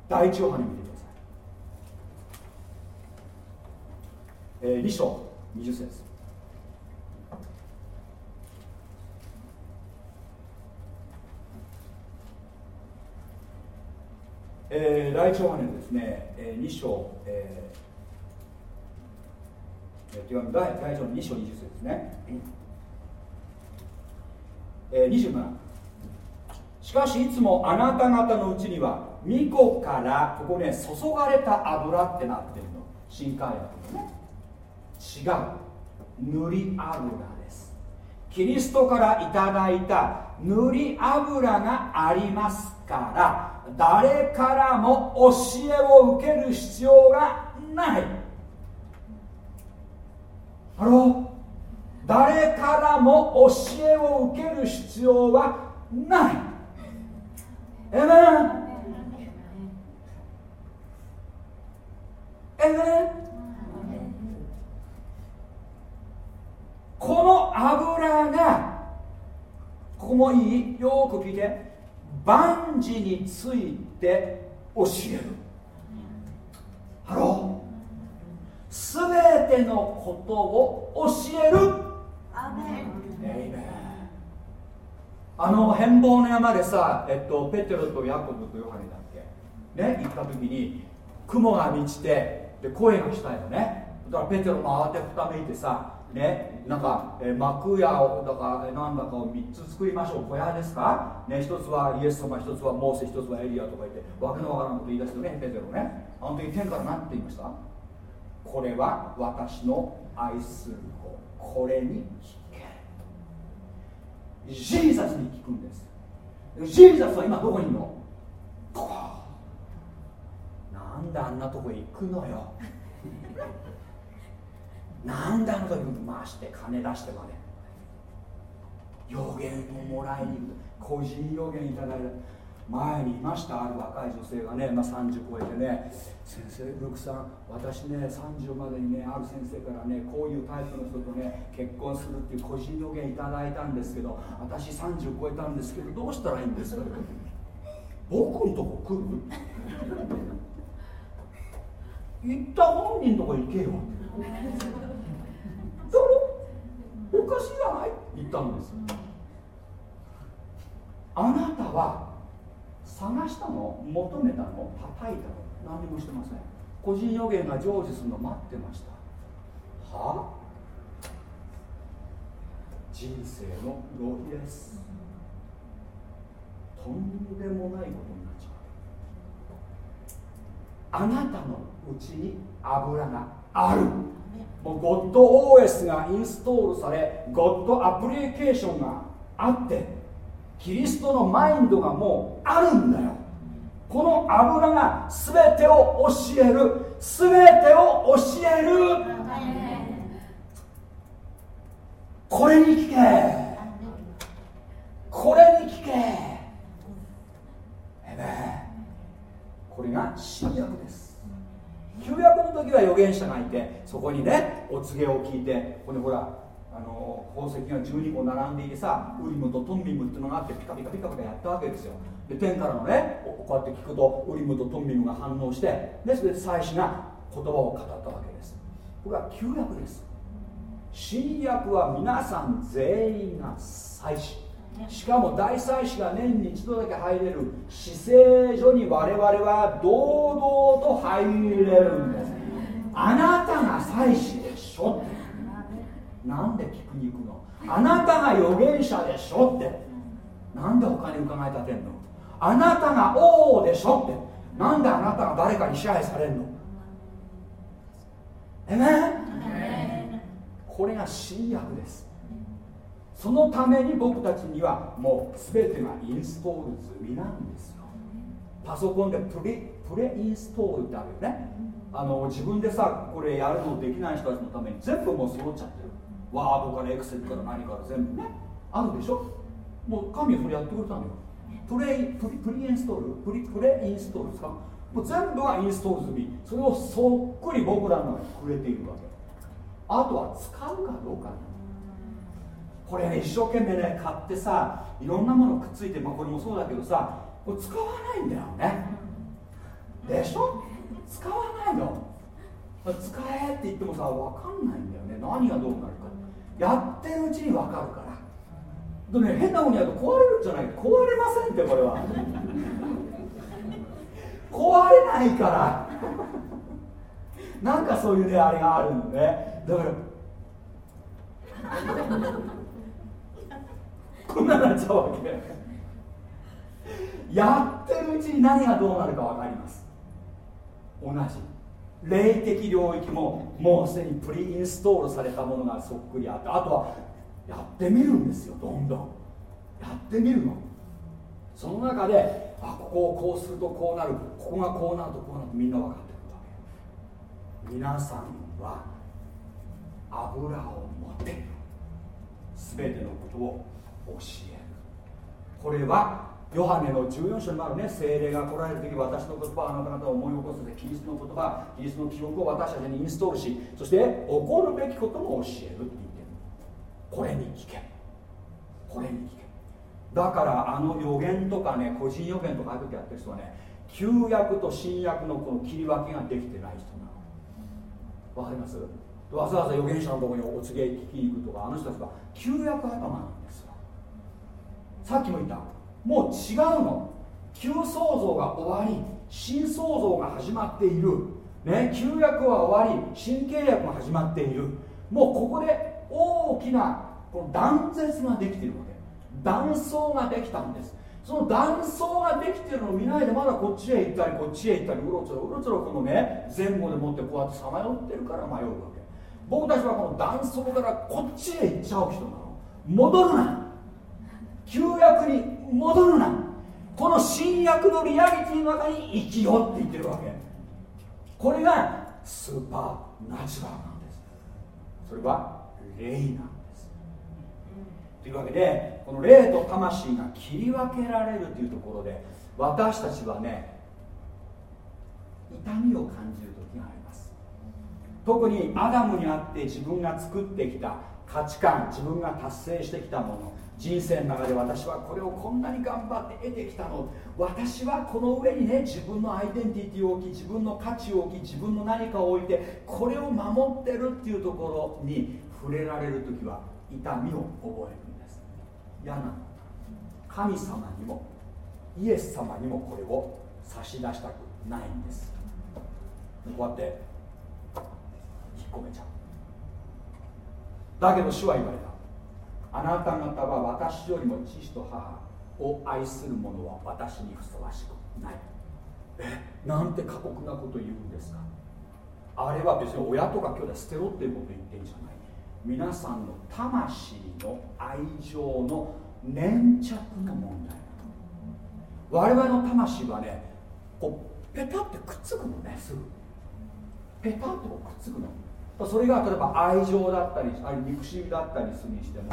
A: 第一ヨハネ見てください、えー、2章20節。えー、第一ヨハネですね、えー、2章、えー手の2章20節ですね、えー、27しかしいつもあなた方のうちには巫女からここね注がれた油ってなってるの。新海薬のね。違う。塗り油です。キリストからいただいた塗り油がありますから誰からも教えを受ける必要がない。あの誰からも教えを受ける必要はない。えめえめこの油がここもいい？よく聞いて。万事について教える。 Hello。すべてのことを教える。あの変貌の山でさ、えっと、ペテロとヤコブとヨハネだっけ？ね行った時に雲が満ちてで声がしたよね。だからペテロも慌てふためいてさねなんか、え幕屋をだかなんだかを3つ作りましょう小屋ですか？ね一つはイエス様一つはモーセ一つはエリアとか言ってわけのわからんこと言い出すよねペテロね。あの時天から何て言いました？これは私の愛する子。これに聞け。ジーザスに聞くんです。ジーザスは今どこにいるの？なんであんなとこへ行くのよ。なんであの時回して金出してまで。予言をもらいに行く。個人予言いただいた。前にいましたある若い女性がね、まあ、30超えてね。先生ルクさん私ね30までにねある先生からねこういうタイプの人とね結婚するっていう個人予言いただいたんですけど私30超えたんですけどどうしたらいいんですか僕のとこ来る？行った本人とこ行けよ。おかしいじゃない？言ったんですあなたは探したの？求めたの？叩いたの？何もしてません。個人予言が成就するの待ってました。はあ？人生のロリです。とんでもないことになっちゃうあなたのうちに油がある。ゴッド OS がインストールされゴッドアプリケーションがあってキリストのマインドがもうあるんだよ。この油が全てを教える全てを教える。これに聞け。これに聞け。これが新約です。旧約の時は預言者がいてそこにねお告げを聞いてここにほらあの宝石が12個並んでいてさウリムとトンビムっていうのがあってピカピカピカピカやったわけですよ。で天からのねこうやって聞くとウリムとトンビムが反応してでそれで祭司が言葉を語ったわけです。これは旧約です。新約は皆さん全員が祭司。しかも大祭司が年に一度だけ入れる死聖所に我々は堂々と入れるんです。あなたが祭司でしょって。なんで聞くに行くの？あなたが預言者でしょって。なんで他に伺い立てんの？あなたが王でしょって。なんであなたが誰かに支配されんの？えねこれが新約です。そのために僕たちにはもう全てがインストール済みなんですよ。パソコンでプレプレインストールってあるよね。あの自分でさこれやるのできない人たちのために全部もう揃っちゃってる。ワードからエクセルから何から全部ね。あるでしょ？もう神はそれやってくれたのよ。プレイプリプリインストール？プリプレインストールですか？もう全部がインストール済み。それをそっくり僕らの中にくれているわけ。あとは使うかどうかこれ一生懸命ね買ってさいろんなものくっついて、まあ、これもそうだけどさこれ使わないんだよね。でしょ？使わないの。使えって言ってもさ分かんないんだよね。何がどうなるか。やってるうちに分かるから。でね変なもんやると壊れるんじゃない。壊れませんってこれは。壊れないから。なんかそういうねあれがあるのね。だからこんななっちゃうわけ。やってるうちに何がどうなるか分かります。同じ。霊的領域ももうすでにプリインストールされたものがそっくりあってあとはやってみるんですよどんどん。やってみるの。その中であここをこうするとこうなる。ここがこうなるとこうなるとみんな分かってくるわけ。皆さんは油を持って全てのことを教える。これはヨハネの14章にもあるね。精霊が来られる時私の言葉あなた方を思い起こすでキリストの言葉キリストの記憶を私たちにインストールしそして起こるべきことも教えるって言ってる。これに聞け。これに聞け。だからあの予言とかね個人予言とかああいう時やってる人はね旧約と新約のこの切り分けができてない人なの。わかります？わざわざ預言者のところにお告げ聞きに行くとかあの人たちは旧約頭なんですよさっきも言った。もう違うの。旧創造が終わり新創造が始まっている、ね、旧約は終わり新契約が始まっている。もうここで大きなこの断絶ができているわけ。断層ができたんです。その断層ができてるのを見ないでまだこっちへ行ったりこっちへ行ったりうろちょろうろちょろこのね前後でもってこうやってさまよってるから迷うわけ。僕たちはこの断層からこっちへ行っちゃう人なの。戻るな。旧約に戻るな。この新約のリアリティの中に生きようって言ってるわけ。これがスーパーナチュラルなんです。それは霊なんです。というわけでこの霊と魂が切り分けられるというところで私たちはね痛みを感じる時があります。特にアダムにあって自分が作ってきた価値観自分が達成してきたもの人生の中で私はこれをこんなに頑張って得てきたの。私はこの上にね自分のアイデンティティを置き自分の価値を置き自分の何かを置いてこれを守ってるっていうところに触れられる時は痛みを覚えるんです。嫌な。神様にもイエス様にもこれを差し出したくないんです。こうやって引っ込めちゃう。だけど主は言われた。あなた方は私よりも父と母を愛する者は私にふさわしくない。えなんて過酷なこと言うんですか。あれは別に親とか兄弟捨てろっていうこと言ってんじゃない。皆さんの魂の愛情の粘着の問題。我々の魂はねこうペタってくっつくのねすぐ。ペタッとくっつくの。それが例えば愛情だったり憎しみだったりするにしても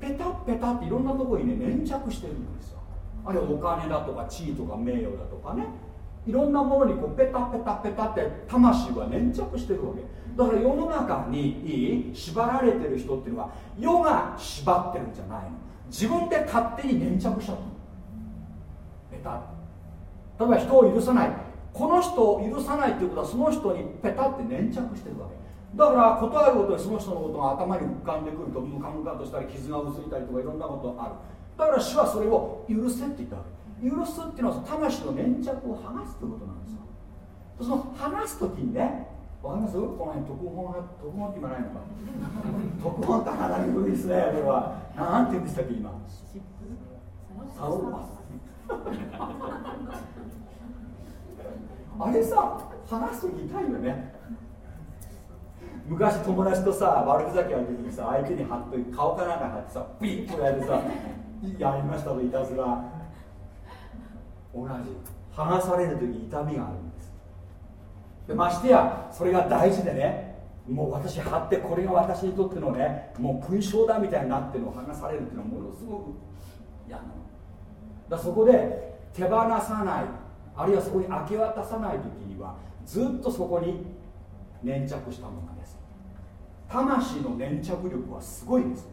A: ペタッペタっていろんなところにね粘着してるんですよ。あるいはお金だとか地位とか名誉だとかね。いろんなものにこうペタペタペタって魂は粘着してるわけ。だから世の中にいい縛られてる人っていうのは世が縛ってるんじゃないの。自分で勝手に粘着しちゃうペタ例えば人を許さない。この人を許さないっていうことはその人にペタって粘着してるわけ。だからことあるごとにその人のことが頭に浮かんでくるとムカムカとしたり傷が薄いたりとかいろんなことある。だから主はそれを許せって言ったわけ。許すっていうのは魂の粘着を剥がすということなんですよ。その剥がす時にねわかります？この辺特本が特本って言わないのか特本ってかなり古いですねこれは。なんて言うんでしたっけ今？サオあれさ話す時痛いよね昔友達とさ悪ふざけやる時にさ相手に貼っといて顔かなんか貼ってさピッとやってさやりましたといたずら同じ。剥がされる時に痛みがあるんです。でましてやそれが大事でねもう私貼ってこれが私にとってのねもう勲章だみたいになってのを剥がされるっていうのはものすごく嫌なの。だそこで手放さないあるいはそこに明け渡さない時にはずっとそこに粘着したものです魂の粘着力はすごいです。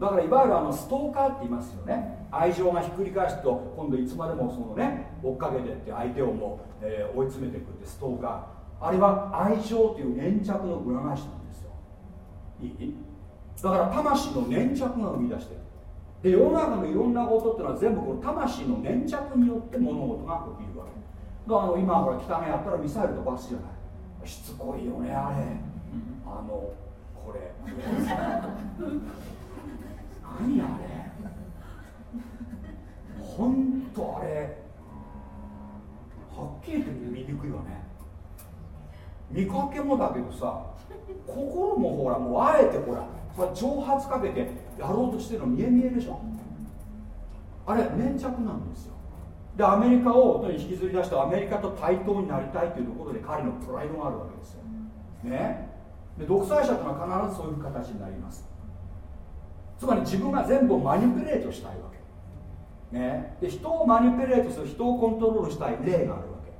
A: だからいわゆるあのストーカーって言いますよね。愛情がひっくり返すと今度いつまでもそのね追っかけてって相手をもう、えー、追い詰めていくってストーカー。あれは愛情という粘着の裏返しなんですよ。いい？だから魂の粘着が生み出してる。で世の中のいろんなことっていうのは全部この魂の粘着によって物事が起きるわけ。だからあの今ほら北がやったらミサイル飛ばすじゃない。しつこいよねあれ。あのこれ。何あれ。本当あれ。はっきり言って見にくいわね。見かけもだけどさ心もほらもうあえてほら挑発かけてやろうとしてるの見え見えでしょ。あれ粘着なんですよ。でアメリカを引きずり出してアメリカと対等になりたいというところで彼のプライドがあるわけですよ、ね、で独裁者というのは必ずそういう形になります。つまり自分が全部をマニピュレートしたいわけ、ね、で人をマニピュレートする人をコントロールしたい例があるわけ。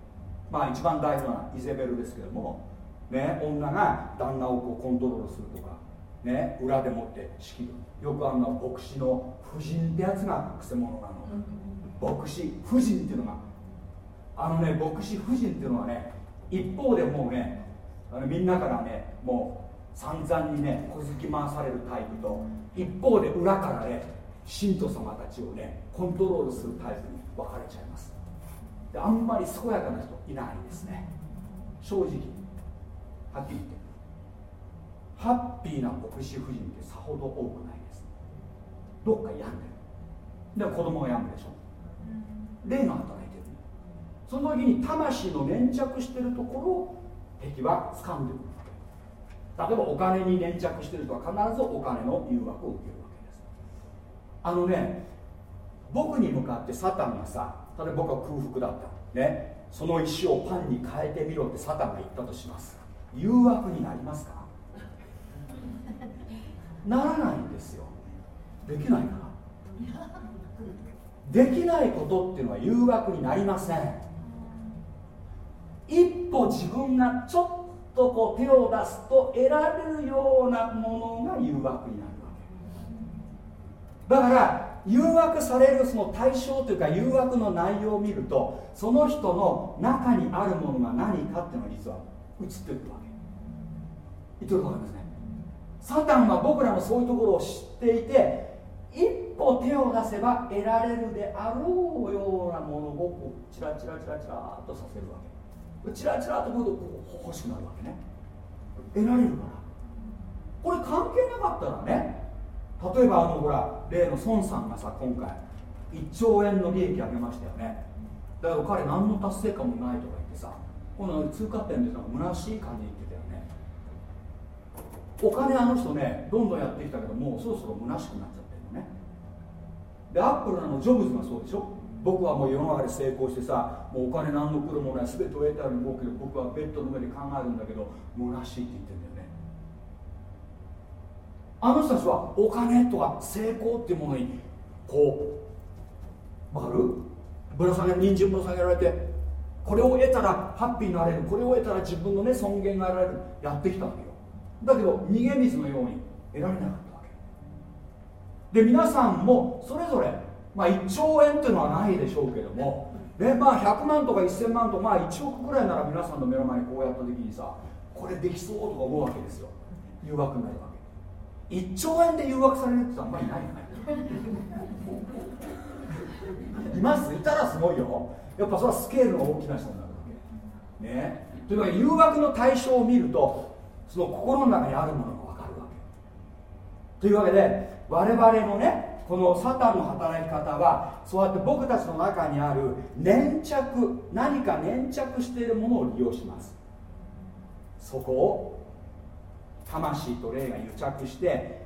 A: まあ一番大事なイゼベルですけども、ね、女が旦那をこうコントロールするとか、ね、裏でもって仕切る。よくあんな牧師の夫人ってやつがくせ者なの、牧師夫人っていうのが。あのね牧師夫人っていうのはね一方でもうねみんなからねもう散々にね小突き回されるタイプと一方で裏からね信徒様たちをねコントロールするタイプに分かれちゃいます。であんまり健やかな人いないですね。正直はっきり言って。ハッピーな牧師夫人ってさほど多くないです。どっか病んでる。でも子供が病むでしょ。霊が働いてるその時に魂の粘着してるところを敵は掴んでくる。わけ例えばお金に粘着してる人は必ずお金の誘惑を受けるわけです。あのね僕に向かってサタンがさ例えば僕は空腹だった。ね。その石をパンに変えてみろってサタンが言ったとします。誘惑になりますか？ならないんですよ。できないから。できないことっていうのは誘惑になりません。一歩自分がちょっとこう手を出すと得られるようなものが誘惑になるわけ。だから誘惑されるその対象というか誘惑の内容を見るとその人の中にあるものが何かっていうのが実は映っていくわけ言ってるわけ。ですねサタンは僕らのそういうところを知っていて一歩手を出せば得られるであろうようなものをこうチラチラチラチラっとさせるわけ。チラチラとくるとこ欲しくなるわけね。得られるから。これ関係なかったらね例えばあのほら例の孫さんがさ今回1兆円の利益上げましたよね。だけど彼何の達成感もないとか言ってさこの通過点でさ虚しい感じで言ってたよね。お金あの人ねどんどんやってきたけどもうそろそろ虚しくなっちゃってるのね。でアップルのジョブズがそうでしょ。僕はもう世の中で成功してさもうお金何の苦労もない全てを得てある動くけど僕はベッドの上で考えるんだけど虚しいって言ってるんだよね。あの人たちはお金とか成功っていうものにこうわかる？ぶら下げ人参ぶら下げられてこれを得たらハッピーになれる。これを得たら自分のね尊厳が得られる。やってきたわけよ。だけど逃げ水のように得られなかったわけ。で皆さんもそれぞれ、まあ、1兆円っていうのはないでしょうけども、ねまあ、100万とか1000万とまあ1億ぐらいなら皆さんの目の前にこうやった時にさこれできそうとか思うわけですよ。誘惑になるわけ。1兆円で誘惑されるってあんまりないよね。います？いたらすごいよ。やっぱそれはスケールの大きな人になるわけ。ね。というわけで誘惑の対象を見るとその心の中にあるものが分かるわけ。というわけで我々のねこのサタンの働き方はそうやって僕たちの中にある粘着何か粘着しているものを利用します。そこを魂と霊が癒着して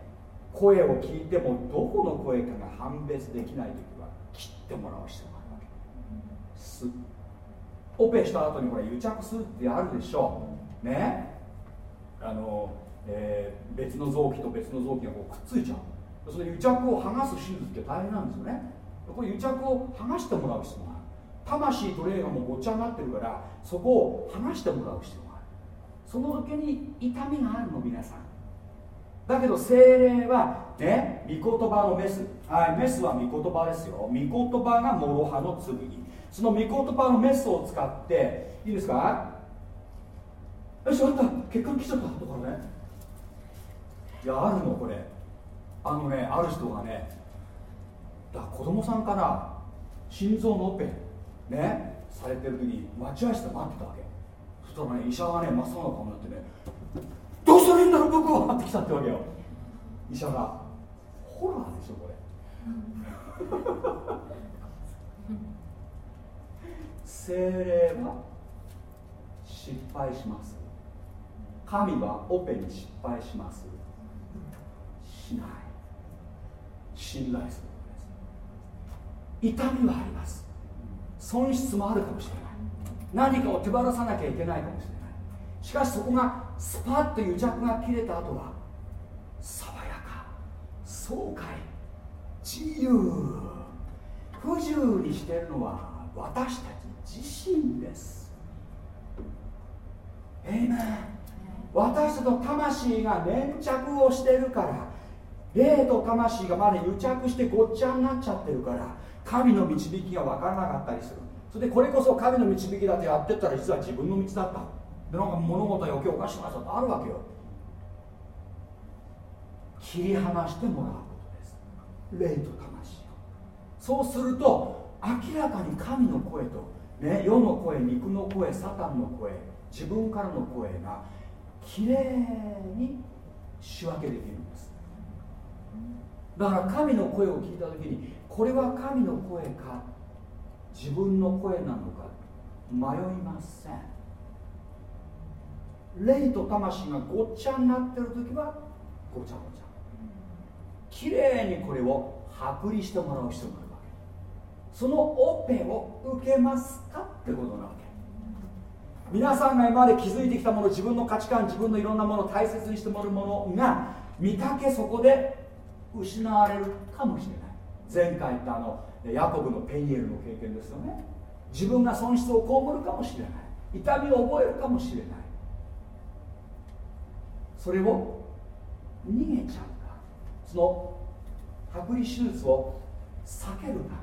A: 声を聞いてもどこの声かが判別できない時は切ってもらう必要があるわけ。すオペした後にこれ癒着するってあるでしょ。うね。あの、えー、別の臓器と別の臓器がこうくっついちゃうその癒着を剥がす手術って大変なんですよね。これ癒着を剥がしてもらう必要がある。魂と霊がもうごっちゃになってるからそこを剥がしてもらう必要がある。その時に痛みがあるの皆さん。だけど精霊はね御言葉のメス。はいメスは御言葉ですよ。御言葉が諸刃の剣。その御言葉のメスを使っていいですか？よし終わった。結果来ちゃった。とかね。いやあるのこれ。あのねある人がねだ子供さんから心臓のオペねされてる時に待合室で待ってたわけ。そしたらね医者がね真っ青な顔になってねどうしたらいいんだろう僕はってきたってわけよ。医者がホラーでしょこれ。精霊は失敗します。神はオペに失敗します。しない。信頼する痛みはあります。損失もあるかもしれない。何かを手放さなきゃいけないかもしれない。しかしそこがスパッと癒着が切れた後は爽やか爽快自由。不自由にしているのは私たち自身です。えいめ私たちの魂が粘着をしているから霊と魂がまだ癒着してごっちゃになっちゃってるから神の導きが分からなかったりする。それでこれこそ神の導きだってやってったら実は自分の道だった。でなんか物事余計おかしくなっちゃったあるわけよ。切り離してもらうことです。霊と魂を。そうすると明らかに神の声と、ね、世の声肉の声サタンの声自分からの声がきれいに仕分けできるんです。だから神の声を聞いた時にこれは神の声か？自分の声なのか？迷いません。霊と魂がごっちゃになってる時はごちゃごちゃ。きれいにこれを剥離してもらう必要があるわけ。そのオペを受けますかってことなわけ。皆さんが今まで築いてきたもの自分の価値観自分のいろんなものを大切にしてもらうものが見かけそこで失われるかもしれない。前回言ったあの、ヤコブのペニエルの経験ですよね。自分が損失を被るかもしれない。痛みを覚えるかもしれない。それを逃げちゃうか。その剥離手術を避けるか。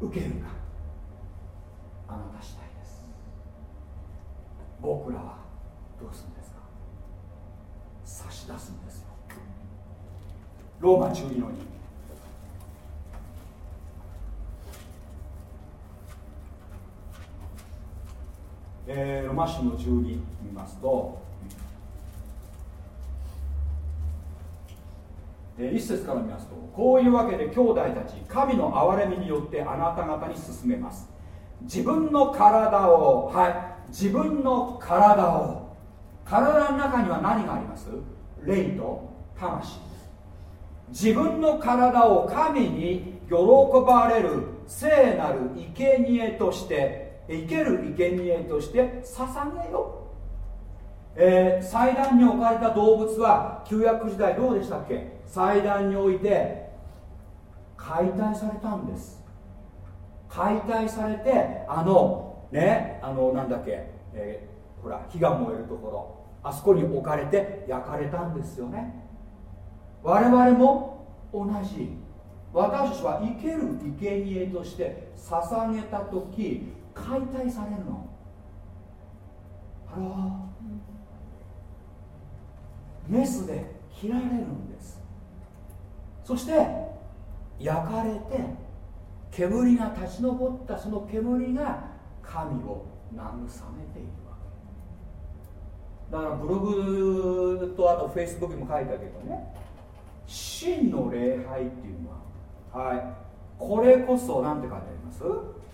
A: 受けるか。あなた次第です。僕らはどうするんですか？差し出すんです。ローマ12の2えー、ロマ書の12見ますと一節から見ますとこういうわけで兄弟たち神の憐れみによってあなた方に進めます。自分の体をはい自分の体を体の中には何があります？霊と魂。自分の体を神に喜ばれる聖なる生贄として生ける生贄として捧げよえー、祭壇に置かれた動物は旧約時代どうでしたっけ？祭壇に置いて解体されたんです。解体されてあのねあのなんだっけ、えー、ほら火が燃えるところ。あそこに置かれて焼かれたんですよね。我々も同じ。私たちは生ける生贄として捧げた時解体されるの。 Hello。メスで切られるんです。そして焼かれて煙が立ち上ったその煙が神を慰めているわけ。だからブログとあとフェイスブックにも書いたけどね。真の礼拝っていうのははい。これこそ何て書いてあります？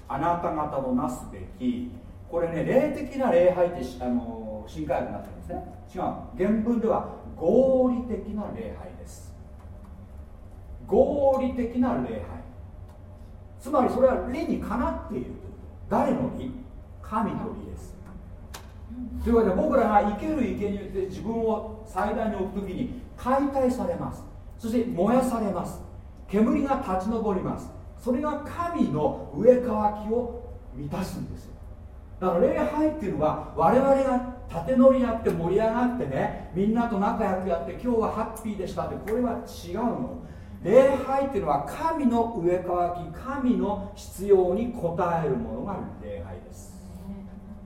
A: あなた方のなすべき。これね霊的な礼拝ってあの新海になってるんですね。違う。原文では合理的な礼拝です。合理的な礼拝。つまりそれは理にかなっている誰の理？神の理です。というわけで僕らが生ける生けによって自分を祭壇に置く時に解体されます。そして燃やされます。煙が立ち上ります。それが神の上乾きを満たすんです。よだから礼拝っていうのは我々が縦乗りやって盛り上がってねみんなと仲良くやって今日はハッピーでしたってこれは違うの。礼拝っていうのは神の上乾き神の必要に応えるものが礼拝です。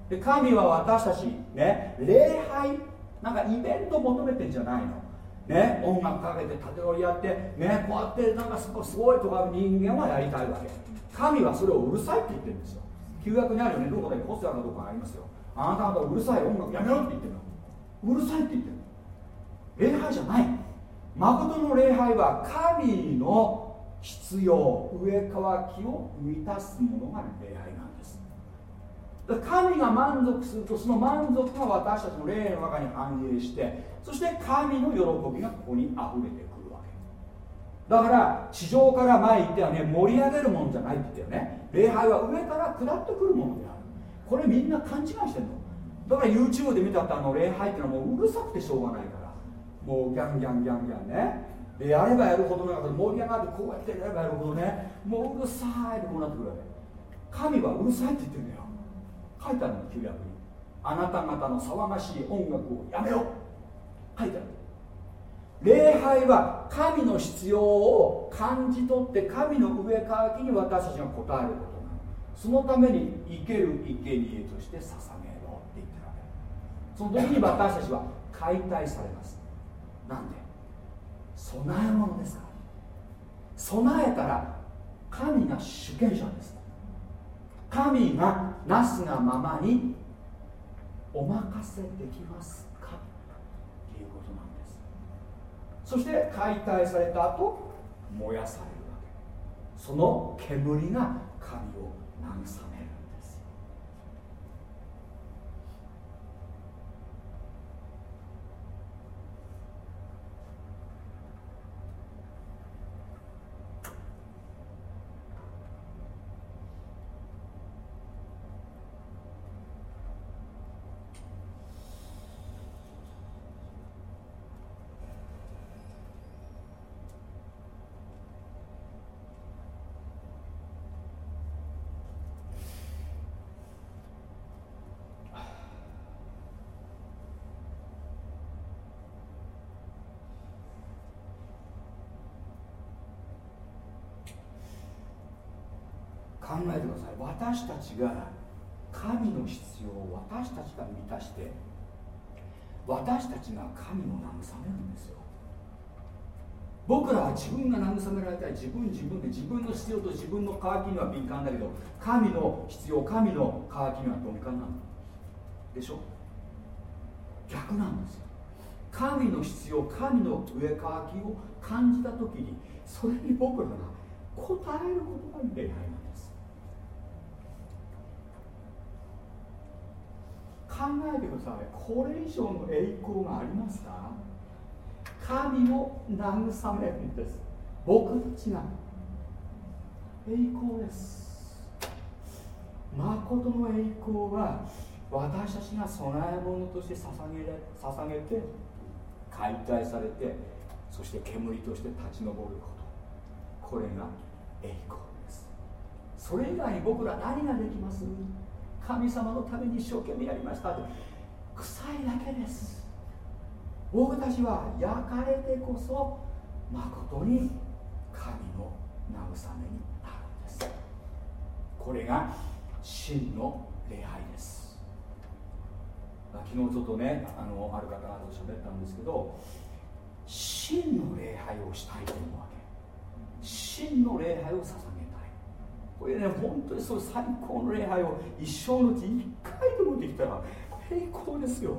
A: で神は私たちね礼拝なんかイベント求めてんじゃないの。ね、音楽かけて縦乗りやって、ね、こうやってなんかすごいとか人間はやりたいわけ。神はそれをうるさいって言ってるんですよ。旧約にあるよねどこでポスターのとこがありますよ。あなた方うるさい音楽やめろって言ってるの。うるさいって言ってる礼拝じゃない。誠の礼拝は神の必要上乾きを満たすものが礼拝なんです。神が満足するとその満足が私たちの霊の中に反映してそして神の喜びがここにあふれてくるわけ。だから地上から前行ってはね盛り上げるものじゃないって言ったよね。礼拝は上から下ってくるものである。これみんな勘違いしてんの。だから YouTube で見たってあの礼拝ってのはもううるさくてしょうがないから。もうギャンギャンギャンギャンね。でやればやるほどなんか盛り上がってこうやってやればやるほどね。もううるさいってこうなってくるわけ。神はうるさいって言ってるんだよ。書いてあるの旧約に。あなた方の騒がしい音楽をやめろ書いてある礼拝は神の必要を感じ取って神の上乾きに私たちが応えることなの。そのために生ける生贄として捧げろ。って言ってるわけその時に私たちは解体されます。なんで？備え物ですから備えたら神が主権者です。神がなすがままにお任せできます。そして解体された後燃やされるわけ。その煙が神を慰めえてください。私たちが神の必要を私たちが満たして私たちが神を慰めるんですよ。僕らは自分が慰められたい。自分自分で自分の必要と自分の渇きには敏感だけど神の必要神の渇きには鈍感なんでしょ？逆なんですよ。神の必要神の上渇きを感じた時にそれに僕らが答えることが礼拝考えてください。これ以上の栄光がありますか？神を慰めるんです。僕たちが栄光です。誠の栄光は私たちが供え物として捧げ捧げて解体されてそして煙として立ち上ること。これが栄光です。それ以外に僕ら何ができます？神様のために一生懸命やりました。って臭いだけです。僕たちは焼かれてこそ誠に神の慰めになるんです。これが真の礼拝です。昨日ちょっとねあのある方と喋ったんですけど真の礼拝をしたいと思うわけ。真の礼拝を捧げこれね本当にそう最高の礼拝を一生のうち1回でもできたら栄光ですよ。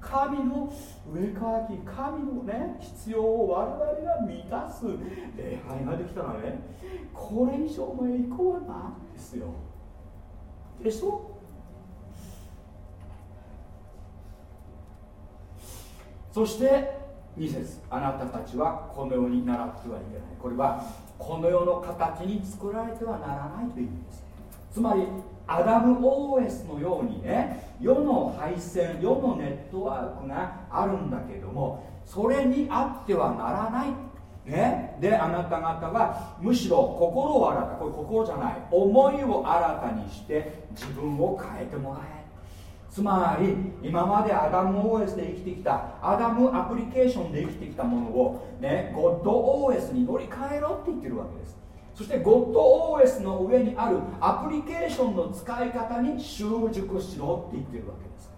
A: 神の上かき神のね必要を我々が満たす礼拝ができたらねこれ以上の栄光はないですよ。でしょ？そして2節あなたたちはこの世に習ってはいけない。これはこの世の形に作られてはならないという意味ですつまりアダム OS のようにね世の配線世のネットワークがあるんだけどもそれにあってはならない。ね、であなた方はむしろ心を新たこれ心じゃない思いを新たにして自分を変えてもらえつまり今までアダム OS で生きてきたアダムアプリケーションで生きてきたものをねゴッド OS に乗り換えろって言ってるわけです。そして GodOS の上にあるアプリケーションの使い方に習熟しろって言ってるわけです。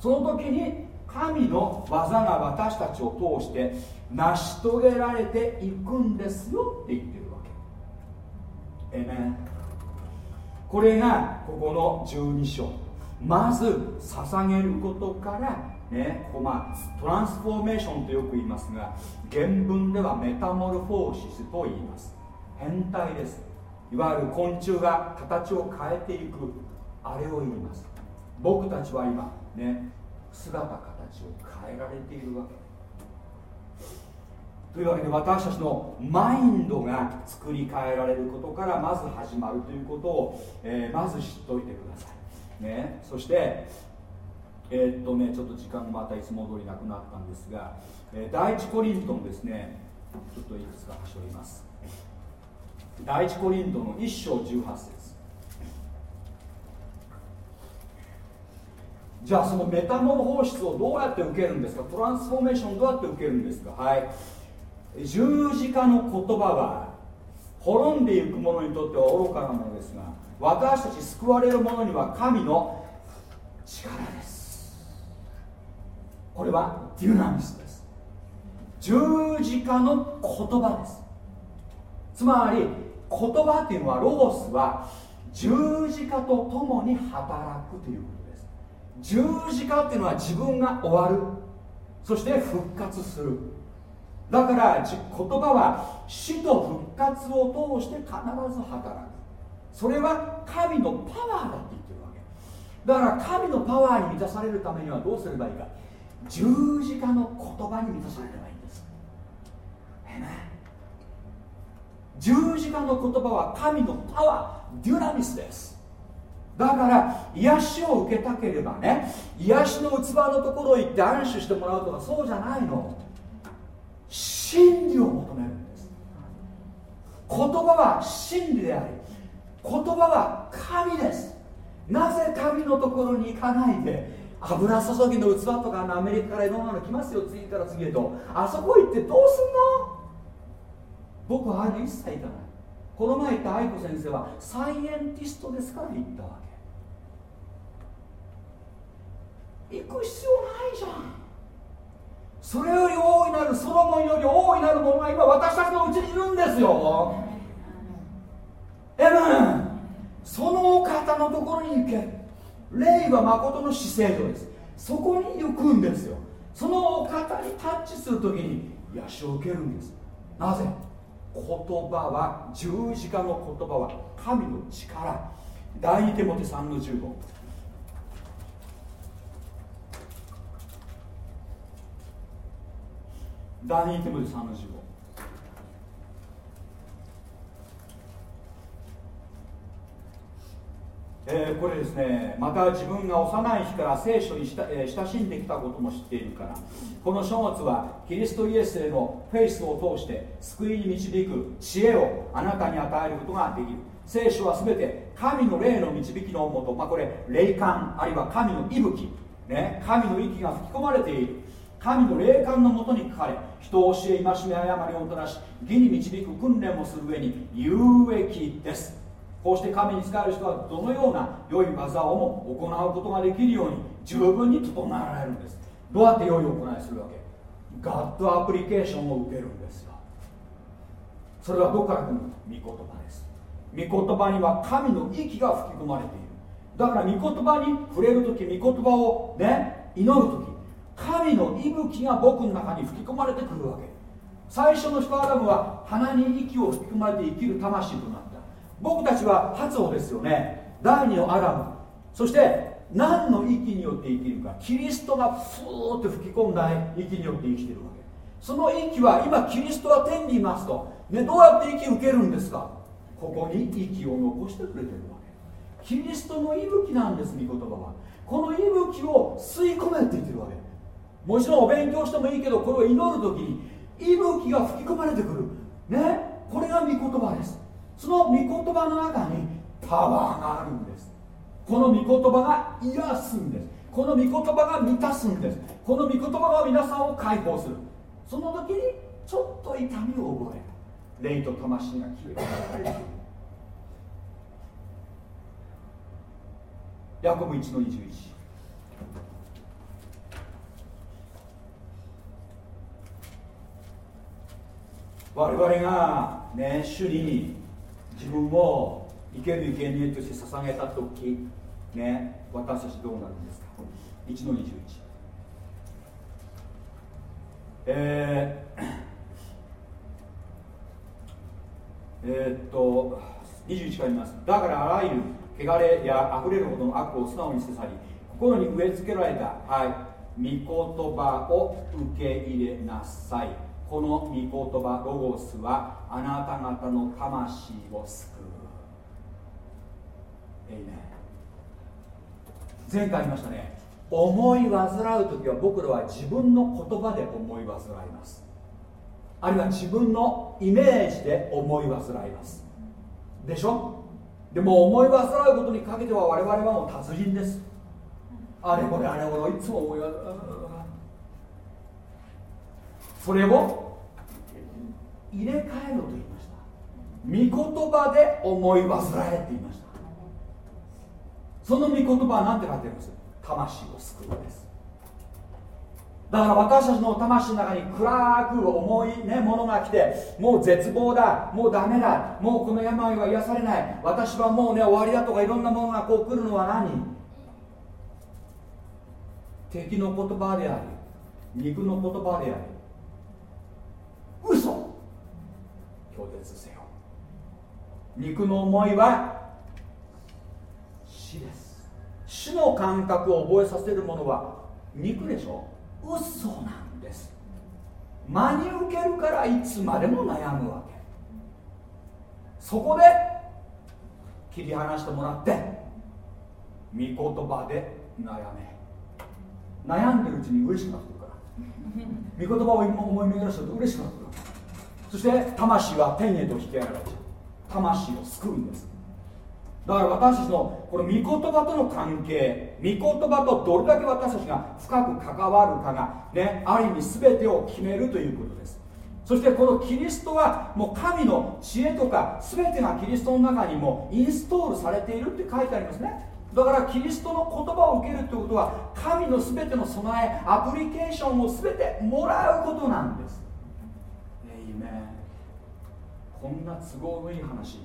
A: その時に神の技が私たちを通して成し遂げられていくんですよって言ってるわけ。えめこれがここの12章。まず捧げることからね、ここまあトランスフォーメーションとよく言いますが原文ではメタモルフォーシスと言います。変態です。いわゆる昆虫が形を変えていくあれを言います。僕たちは今ね姿形を変えられているわけ。というわけで私たちのマインドが作り変えられることからまず始まるということを、えー、まず知っておいてください、ね、そしてえー、っとねちょっと時間またいつも通りなくなったんですが、えー、第一コリントンですねちょっといくつか端折ります。第一コリントの1章18節。じゃあそのメタモル放出をどうやって受けるんですか？トランスフォーメーションどうやって受けるんですか？はい。十字架の言葉は滅んでいく者にとっては愚かなものですが私たち救われる者には神の力です。これはデュナミスです。十字架の言葉です。つまり言葉っていうのはロゴスは十字架とともに働くということです。十字架っていうのは自分が終わる。そして復活する。だから言葉は死と復活を通して必ず働く。それは神のパワーだって言ってるわけ。だから神のパワーに満たされるためにはどうすればいいか。十字架の言葉に満たされればいいんです。ね。十字架の言葉は神のパワーデュナミスです。だから癒しを受けたければね癒しの器のところへ行って安心してもらうとかそうじゃないの。真理を求めるんです。言葉は真理であり葉は神です。なぜ神のところに行かないで油注ぎの器とかアメリカからいろんなの来ますよ次から次へと。あそこ行ってどうすんの？僕はあれ一切いかない。この前言った愛子先生はサイエンティストですから言ったわけ。行く必要ないじゃん。それより大いなるソロモンより大いなるものが今私たちのうちにいるんですよ。エブンそのお方のところに行け。霊は誠の死聖女です。そこに行くんですよ。そのお方にタッチするときに癒しを受けるんです。なぜ？言葉は十字架の言葉は神の力。第二手モテ3の15第二手モテ3の15えー、これですねまた自分が幼い日から聖書にした、えー、親しんできたことも知っているからこの書物はキリストイエスへのフェイスを通して救いに導く知恵をあなたに与えることができる。聖書は全て神の霊の導きのもと、まあ、これ霊感あるいは神の息吹、ね、神の息が吹き込まれている。神の霊感のもとに書かれ人を教え戒め誤りをもたらし義に導く訓練をする上に有益です。こうして神に仕える人はどのような良い技をも行うことができるように十分に整えられるんです。どうやって良い行いするわけ？ガッドアプリケーションを受けるんですよ。それはどこから来るの？御言葉です。御言葉には神の息が吹き込まれている。だから御言葉に触れる時御言葉をね祈る時神の息吹が僕の中に吹き込まれてくるわけ。最初の人アダムは鼻に息を吹き込まれて生きる魂となる僕たちは発音ですよね。第二のアダム。そして何の息によって生きるか。キリストがふーって吹き込んだ息によって生きてるわけ。その息は今キリストは天にいますと、ね、どうやって息受けるんですか？ここに息を残してくれてるわけ。キリストの息吹なんです御言葉は。この息吹を吸い込めって言ってるわけ。もちろんお勉強してもいいけどこれを祈る時に息吹が吹き込まれてくる。ねこれが御言葉です。その御言葉の中にパワーがあるんです。この御言葉が癒すんです。この御言葉が満たすんです。この御言葉が皆さんを解放する。その時にちょっと痛みを覚える霊と魂が消えるヤコブ1の21我々がね主に自分を生ける生贄として捧げた時ね私たちどうなるんですか？1の21えー、えー、っと21から言います。だからあらゆる汚れや溢れるほどの悪を素直にせさり心に植え付けられた、はい、御言葉を受け入れなさい。この御言葉ロゴスはあなた方の魂を救う。えいね前回言いましたね。思い煩う時は僕らは自分の言葉で思い煩います。あるいは自分のイメージで思い煩います。でしょ？でも思い煩うことにかけては我々はもう達人です。あれこれあれこれいつも思い煩う。それを入れ替えろと言いました。御言葉で思い煩えって言いました。その御言葉は何て書いてあるんです？魂を救うです。だから私たちの魂の中に暗く重い、ね、ものが来てもう絶望だもうダメだもうこの病は癒されない私はもうね終わりだとかいろんなものがこう来るのは何？敵の言葉であり肉の言葉であり嘘。拒絶せよ。肉の思いは死です。死の感覚を覚えさせるものは肉でしょ？嘘なんです。真に受けるからいつまでも悩むわけ。そこで切り離してもらって御言葉で悩め。悩んでるうちに嬉しくなって御言葉を思い巡らせると嬉しくなってくるそして魂は天へと引き上げられちゃう魂を救うんです。だから私たちのこの御言葉との関係御言葉とどれだけ私たちが深く関わるかが、ね、ある意味全てを決めるということです。そしてこのキリストはもう神の知恵とか全てがキリストの中にもインストールされているって書いてありますね。だからキリストの言葉を受けるということは神の全ての備えアプリケーションを全てもらうことなんです。えいめこんな都合のいい話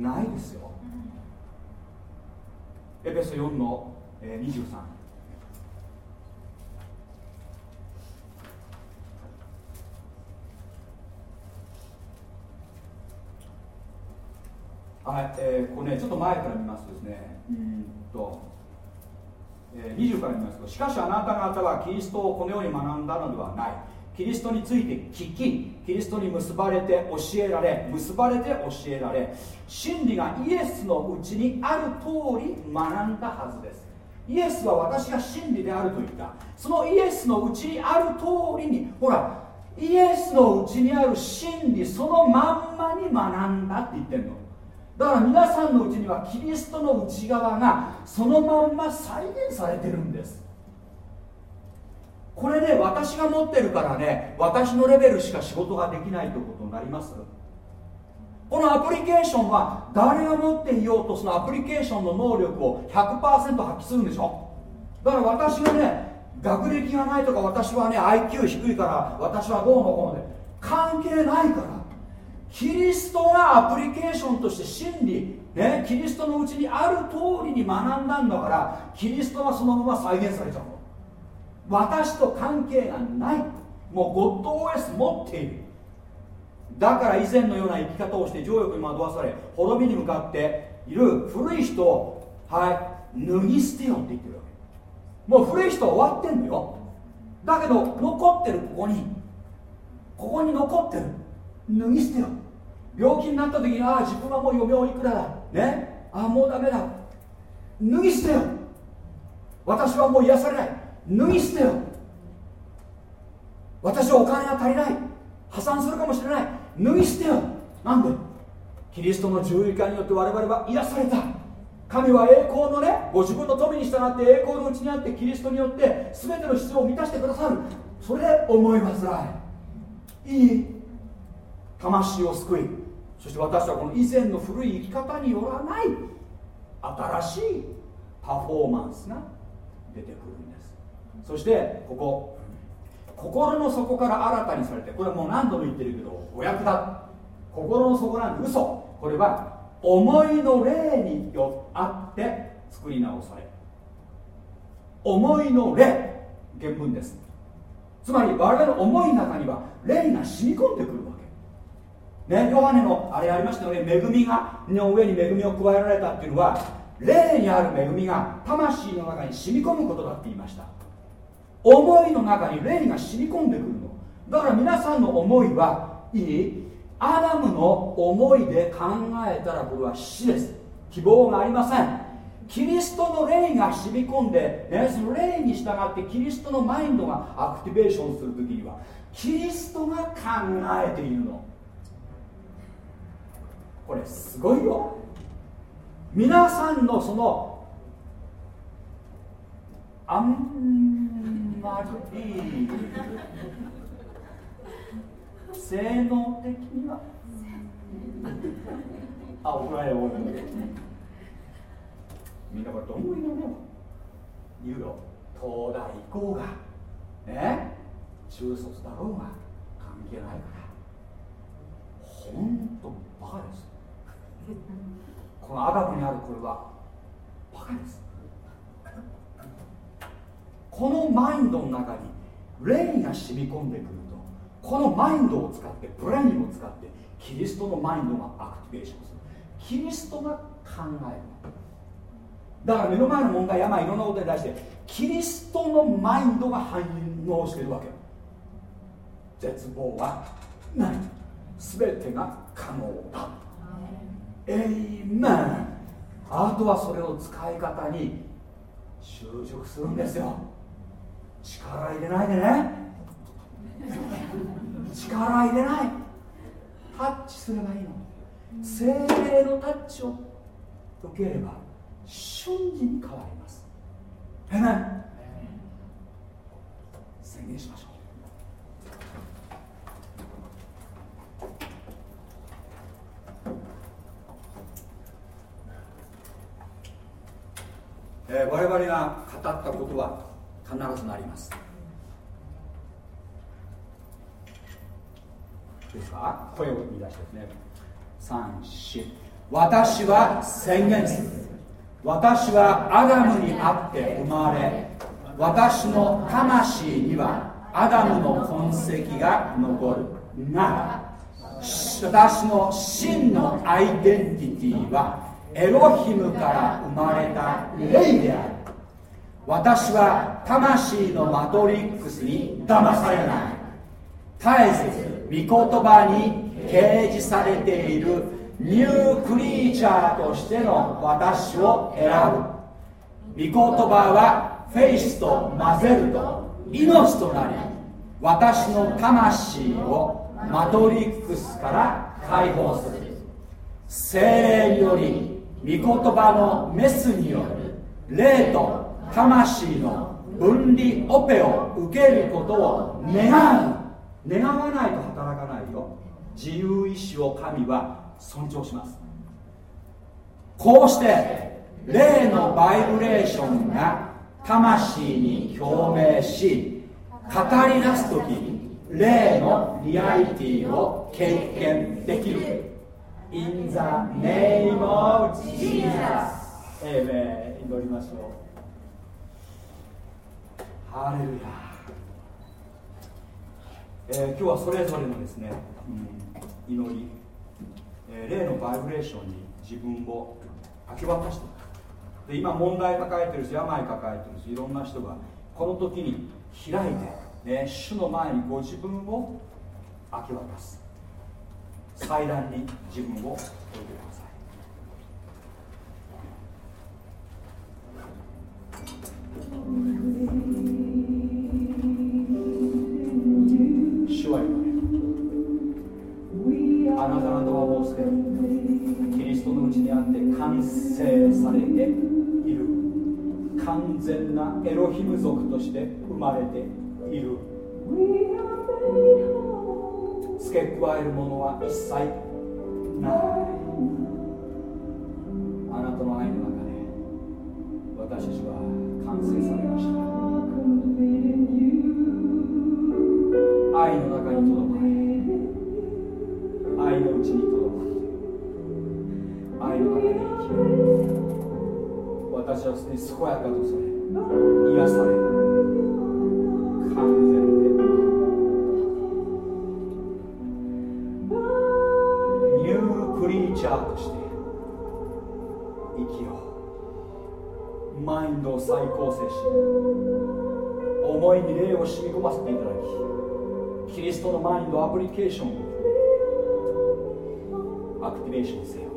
A: ないですよ。エペソ4の23はい、えー、これね、ちょっと前から見ますとですね、うんと、えー、20から見ますと、しかしあなた方はキリストをこのように学んだのではない。キリストについて聞き、キリストに結ばれて教えられ、結ばれて教えられ、真理がイエスのうちにある通り学んだはずです。イエスは私が真理であると言った。そのイエスのうちにある通りに、ほら、イエスのうちにある真理そのまんまに学んだって言ってんの。だから皆さんのうちにはキリストの内側がそのまんま再現されてるんです。これね私が持ってるからね私のレベルしか仕事ができないということになります。このアプリケーションは誰が持っていようとそのアプリケーションの能力を100%発揮するんでしょ。だから私がね学歴がないとか私はね IQ 低いから私はどうのこうので関係ないから。キリストがアプリケーションとして真理、ね、キリストのうちにある通りに学んだんだからキリストはそのまま再現されちゃうの。私と関係がない。もうゴッド OS 持っている。だから以前のような生き方をして情欲に惑わされ滅びに向かっている古い人をはい脱ぎ捨てよって言ってるわけ。もう古い人は終わってんのよ。だけど残ってるここに。ここに残ってる。脱ぎ捨てよ。病気になった時にああ自分はもう余命いくらだ。ね。ああもうダメだ。脱ぎ捨てよ。私はもう癒されない。脱ぎ捨てよ。私はお金が足りない。破産するかもしれない。脱ぎ捨てよ。なんで？キリストの十字架によって我々は癒された。神は栄光のねご自分の富に従って栄光のうちにあってキリストによって全ての必要を満たしてくださる。それで思い煩い。いい。魂を救い。そして私はこの以前の古い生き方によらない新しいパフォーマンスが出てくるんです。そしてここ心の底から新たにされてこれはもう何度も言ってるけどお役だ心の底なんで嘘。これは思いの霊によって作り直され。思いの霊原文です。つまり我々の思いの中には霊が染み込んでくるわね、ヨハネのあれありましたよね。恵みがの上に恵みを加えられたっていうのは霊にある恵みが魂の中に染み込むことだって言いました。思いの中に霊が染み込んでくるの。だから皆さんの思いはいいアダムの思いで考えたらこれは死です。希望がありません。キリストの霊が染み込んで、ね、その霊に従ってキリストのマインドがアクティベーションするときにはキリストが考えているの。これすごいよ。皆さんのそのあんまり性能的には？あ怒られる怒られる。みんなこれどんぐりのね言うよ。東大行こうが。ね中卒だろうが。関係ないから。本当バカですこのアダムにあるこれはバカです。このマインドの中に霊が染み込んでくるとこのマインドを使ってブレインを使ってキリストのマインドがアクティベーションする。キリストが考える。だから目の前の問題山いろんなことに対してキリストのマインドが反応してるわけ。絶望はない。全てが可能だ。エイメンあとはそれを使い方に就職するんですよ。力入れないでね。力入れない。タッチすればいいの。精霊のタッチを受ければ瞬時に変わります。えめ宣言しましょう。えー、我々が語ったことは必ずなります。ですか？声を見出してですね。34私は宣言する。私はアダムにあって生まれ私の魂にはアダムの痕跡が残る。が私の真のアイデンティティはエロヒムから生まれた霊である。私は魂のマトリックスに騙されない。絶えず御言葉に掲示されているニュークリーチャーとしての私を選ぶ。御言葉はフェイスと混ぜると命となり私の魂をマトリックスから解放する。精霊により御言葉のメスによる霊と魂の分離オペを受けることを願う。願わないと働かないよ。自由意志を神は尊重します。こうして霊のバイブレーションが魂に表明し語り出す時霊のリアリティを経験できる。In the name of Jesus. えめ祈りましょう。ハレルヤ、えー、今日はそれぞれのですね、うん、祈り、えー、霊のバイブレーションに自分を明け渡してで今問題抱えてる人病抱えてる人いろんな人がこの時に開いて、ね、主の前にご自分を明け渡す祭壇に自分を置いてください主は言われるあなた方はもうすでにキリストのうちにあって完成されている完全なエロヒム族として生まれている。付け加えるものは一切ないあなたの愛の中で私たちは完成されました愛の中にとどまれ愛のうちにとどまれ愛の中で生きる私はすでに健やかとされ癒され完全でチャーとして生きようマインドを再構成し思いに霊を染み込ませていただきキリストのマインドアプリケーションをアクティベーションせよ。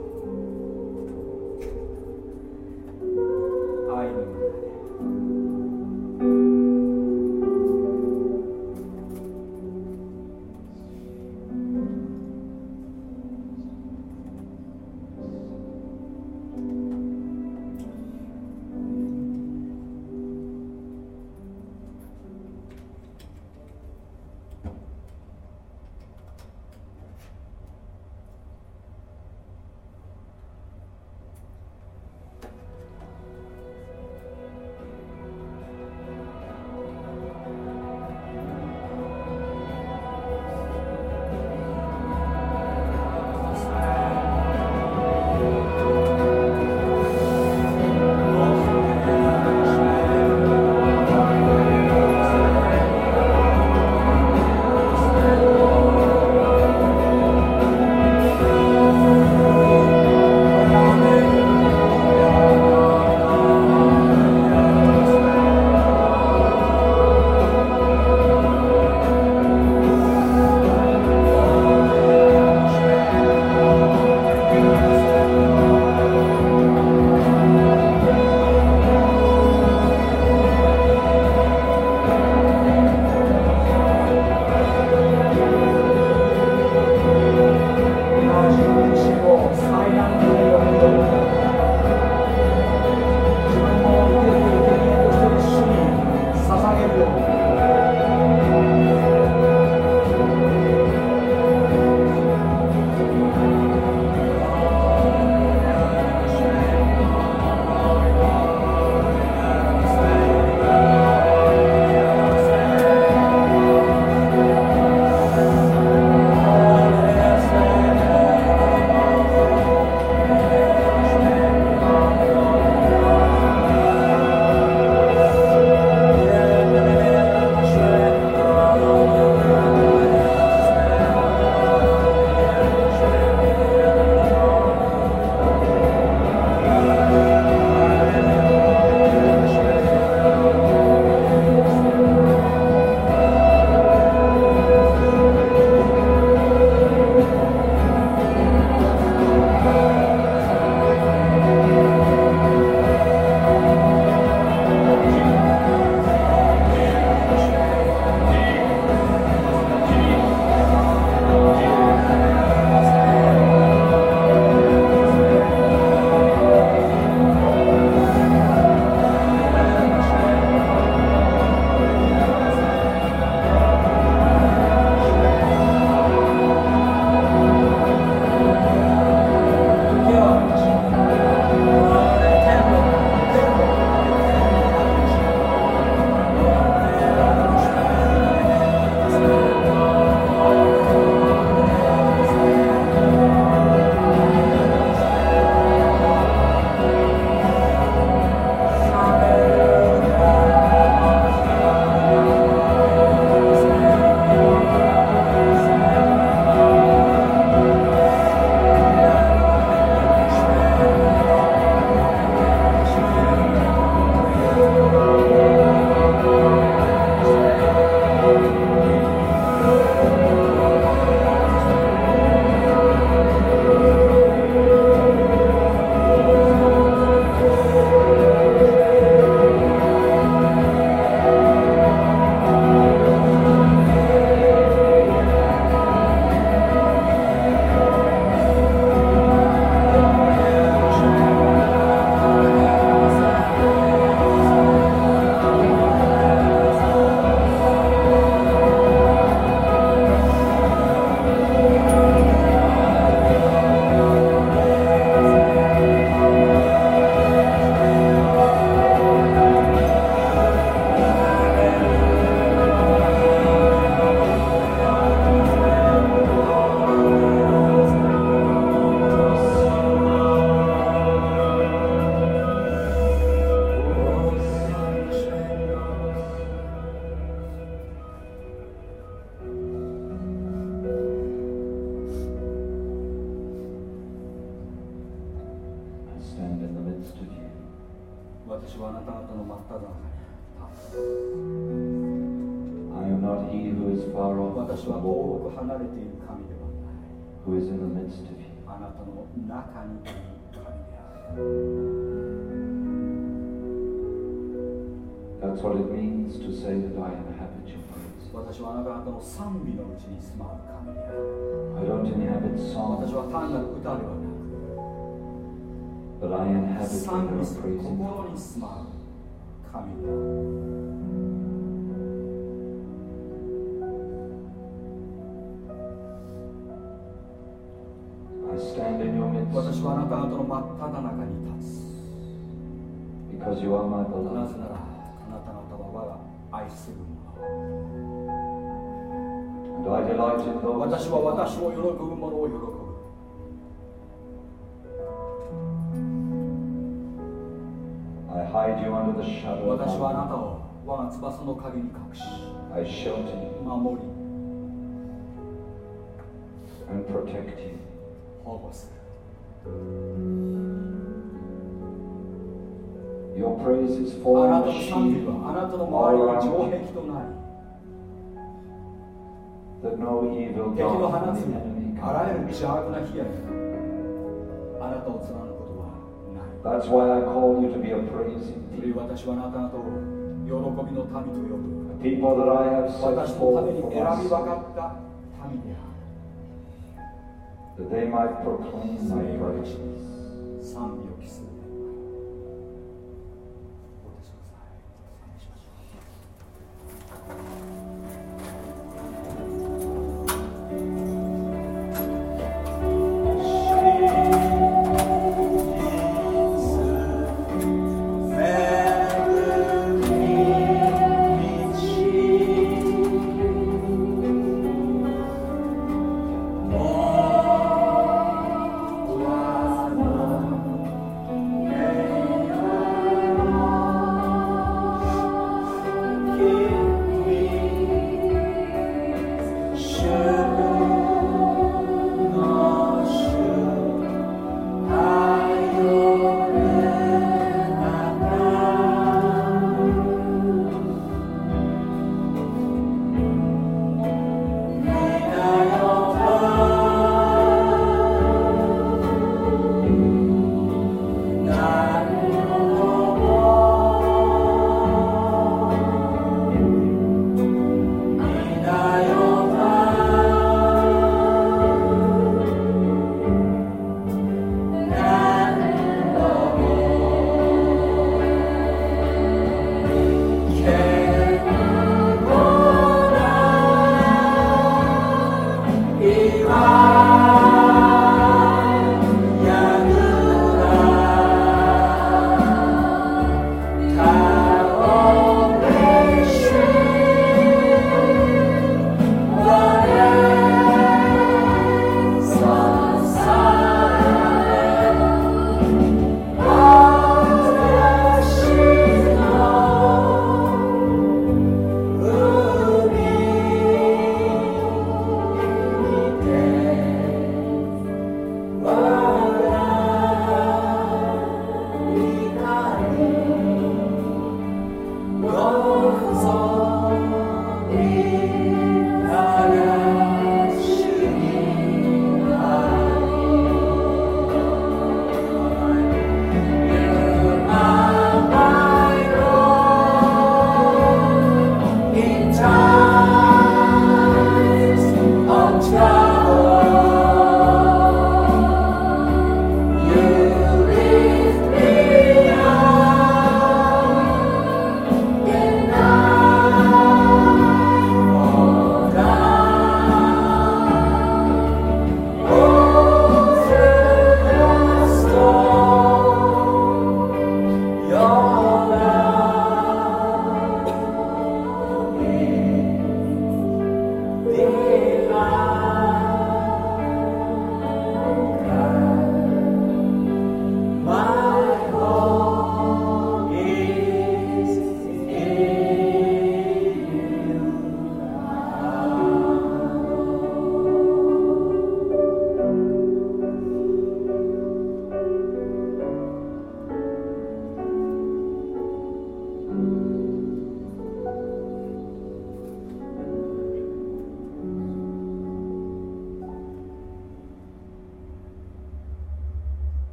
A: る心に住まう神
E: だ
A: 私はあなた後の真っ只中に立つ。
E: Because you are my beloved.
A: なぜならあなたの方は我が愛するも
E: の。Do I delight in
A: 私は私を喜ぶものを喜ぶ。私はあなたを我が翼の陰に隠し
E: I shelter you
A: 守り
E: and protect you.
A: 保護する
E: Your praise is
A: あ
E: for
A: な
E: a
A: たの賛美はあなたの周りの城壁となり
E: that no evil
A: 敵の放つあらゆ
E: can
A: る邪悪な火やあなたを貫
E: That's why I call you to be a people.
A: 私はあなた方を喜びの民と呼ぶ
E: People that I have
A: に
E: for
A: 選び
E: myself,
A: 分かった民であ
E: that they might proclaim my
A: れが
E: praise.
A: 賛美を期する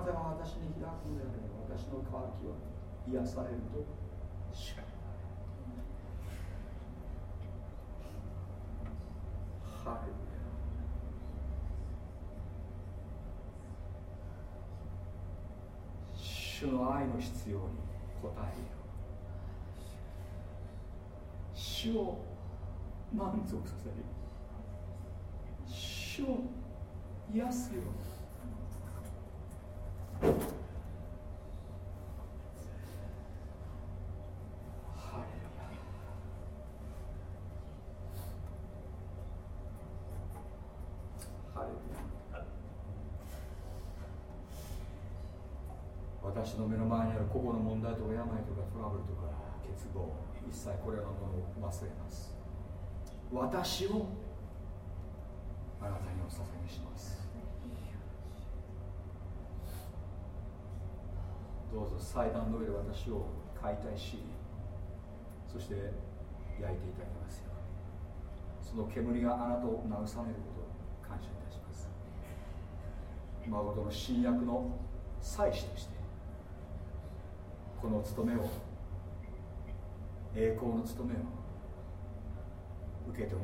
A: お立ちください賛美しましょう「癒されると主がハレ主の愛の必要に応えよ主を満足させる。主を癒すよう。に私の目の前にある個々の問題とか病とかトラブルとか欠乏。一切これらのものを忘れます。私をあなたにお捧げします。どうぞ祭壇の上で私を解体しそして焼いていただきますように。その煙があなたを慰めることを感謝いたします誠の新約の祭司としてこの務めを栄光の務めを受けて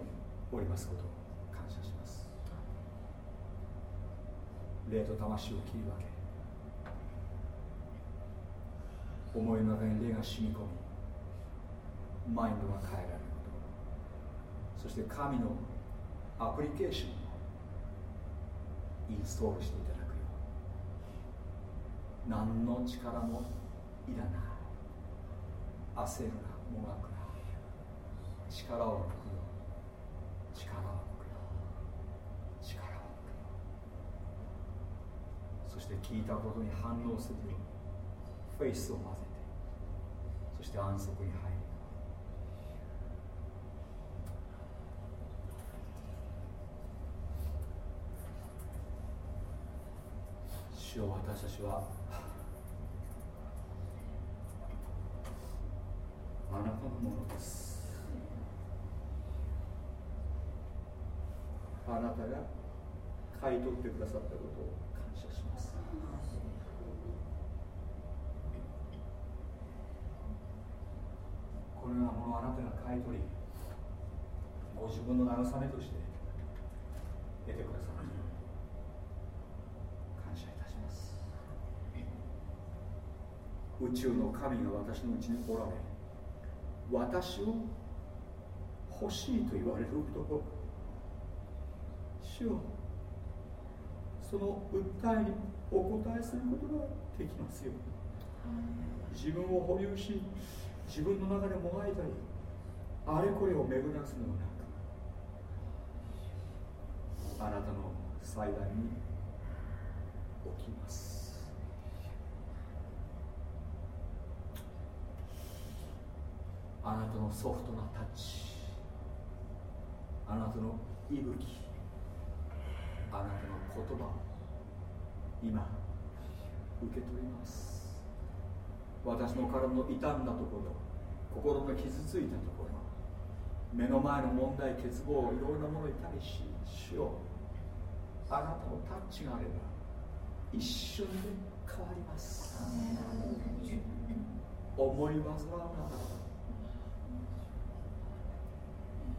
A: おりますことを感謝します。霊と魂を切り分け思いの中に霊が染み込みマインドが変えられることそして神のアプリケーションをインストールしていただくよう何の力もいらない焦るなもがくな力を抜くよ力を抜くよ力を抜くよそして聞いたことに反応するよフェイスを混ぜして安息に入る。主を私たちは。あなたのものです。あなたが買い取ってくださったことを感謝します。このようなものをあなたが買い取りご自分の慰めとして得てくださる感謝いたします。宇宙の神が私のうちにおられ私を欲しいと言われることを主をその訴えにお答えすることができますよ自分を保有し自分の中でもがいたりあれこれを巡らすのなくあなたの祭壇に置きます。あなたのソフトなタッチあなたの息吹あなたの言葉を今受け取ります。私の体の傷んだところ心の傷ついたところ目の前の問題欠乏いろいろなものに対し主よあなたのタッチがあれば一瞬で変わります。思い煩うな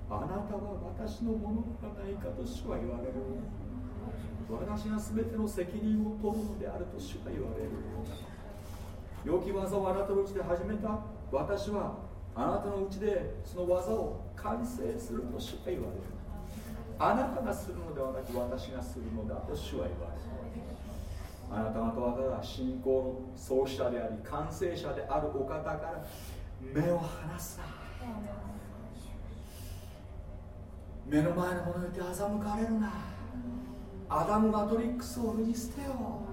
A: あなたは私のものではないかと主は言われる。私が全ての責任を取るのであると主は言われる。良き技をあなたのうちで始めた。私はあなたのうちでその技を完成すると主は言われる。あなたがするのではなく私がするのだと主は言われる。あなた方はただ信仰の創始者であり完成者であるお方から目を離すな。目の前のものにて欺かれるな。アダム・マトリックスを脱ぎ捨てよ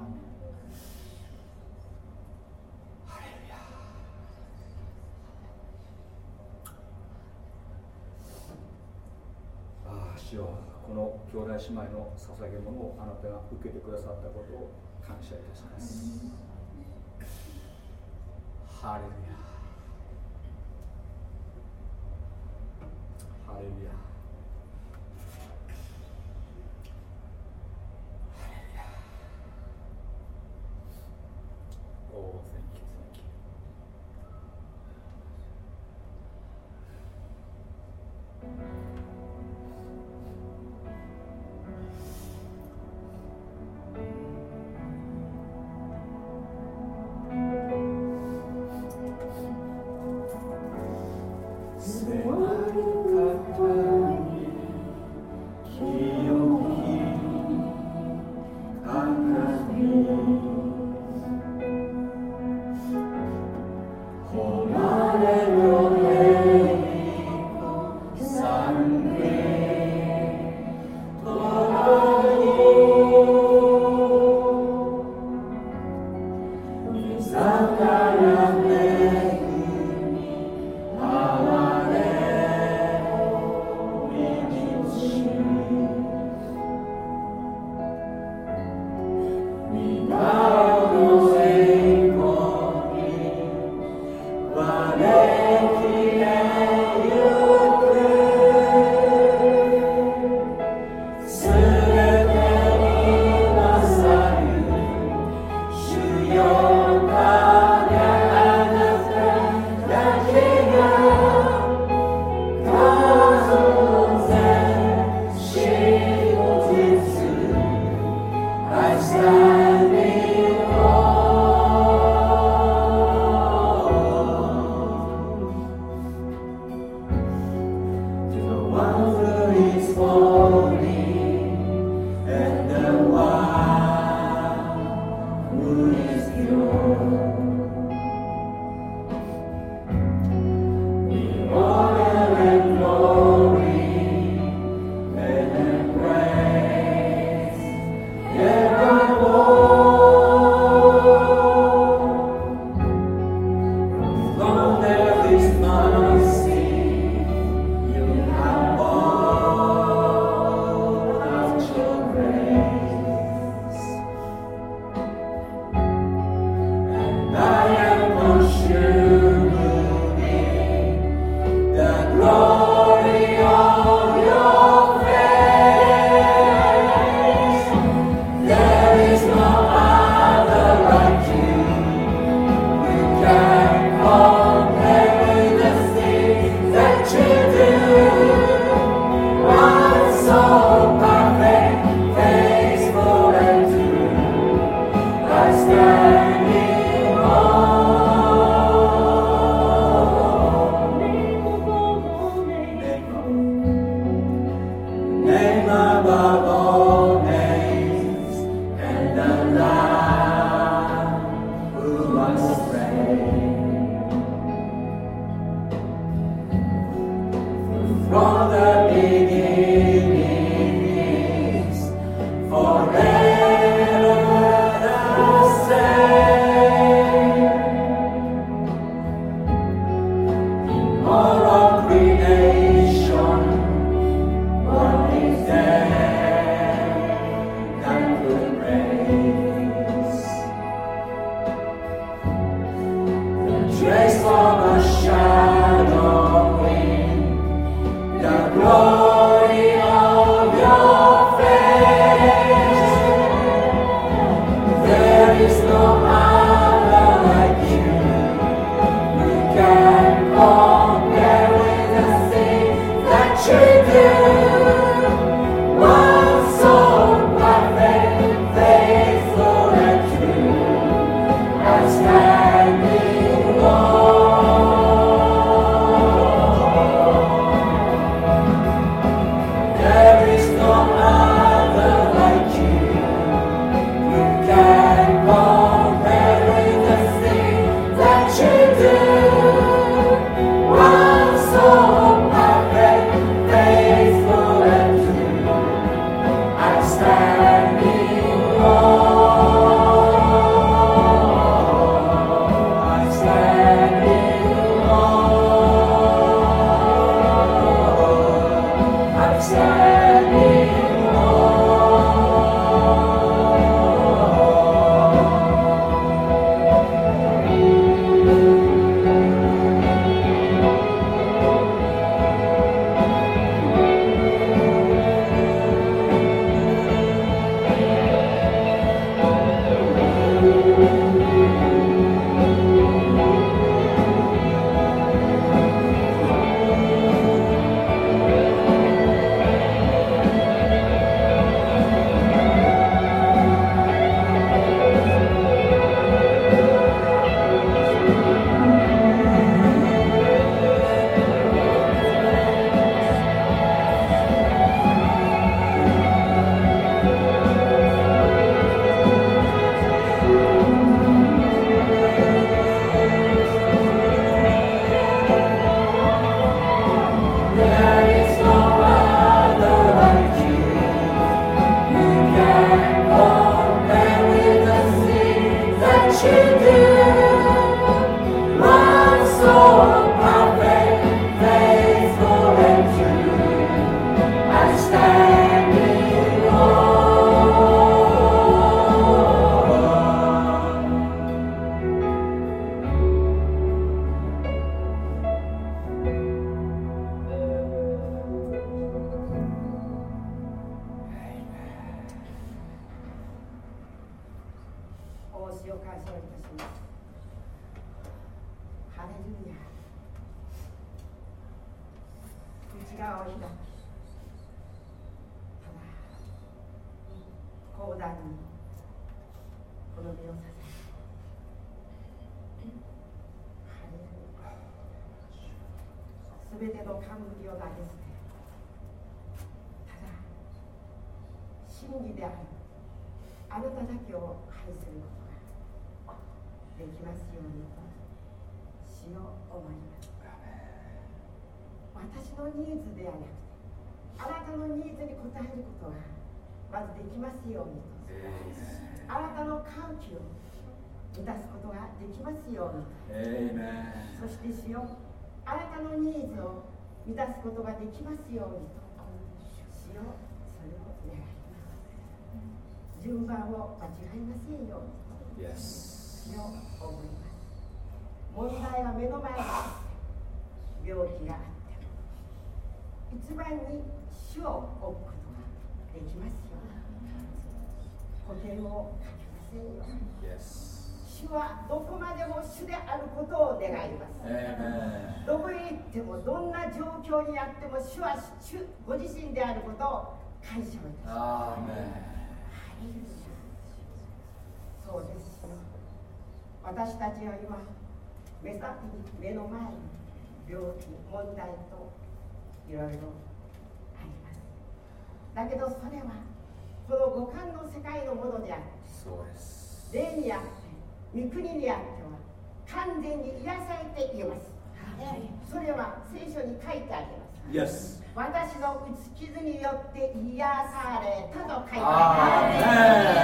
A: よこの兄弟姉妹の捧げ物をあなたが受けてくださったことを感謝いたします。ハレルヤ。ハレルヤ。Oh, thank you,
F: 「ことができますように。と主よ。それを願います順番を間違いませんように。と主よ思います。問題は目の前に病気があっても。一番に主を置くことができますように保険をかけません。よ主はどこまでも主であることを願います、どこへ行ってもどんな状況にあっても主は主ご自身であることを感謝をいたします。そうですよ。私たちは今目先に目の前に病気問題といろいろあります。だけどそれはこの五感の世界のものである。そうです。霊にあって御国にあっては完全に癒されています、それは聖書に書いてあります、私の打ち傷によって癒されたと書いてありま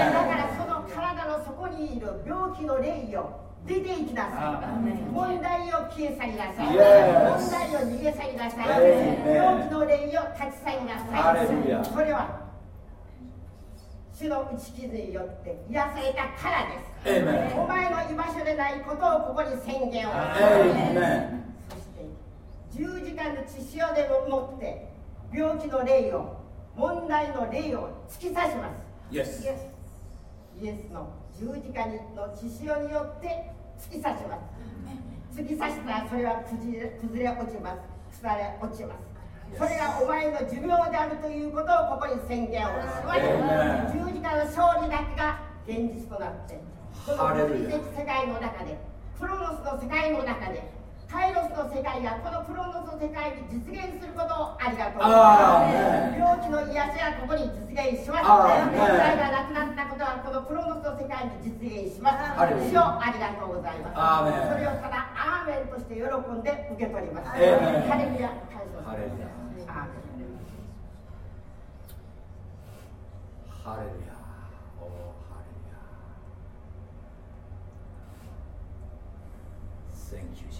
F: す。だからその体の底にいる病気の霊を出ていきなさい。問題を消え去りなさい。問題を逃げ去りなさい。病気の霊を立ち去りなさい。それは主の打ち傷によって癒されたからです。お前の居場所でないことをここに宣言を。そして十字架の血潮でもって病気の霊を問題の霊を突き刺します。イエスイエスの十字架の血潮によって突き刺します。突き刺したらそれは崩れ崩れ落ちます。腐れ落ちますそれがお前の寿命であるということをここに宣言をします。十字架の勝利だけが現実となってその物理的世界の中でプロノスの世界の中でカイロスの世界がこのプロノスの世界に実現することをありがとう。病気の癒しがここに実現します。問題がなくなったことはこのプロノスの世界に実現します。主よありがとうございます。それをただアーメンとして喜んで受け取ります。ハレルヤハレルア
C: ハレルヤおハレルヤ Thank you Jesus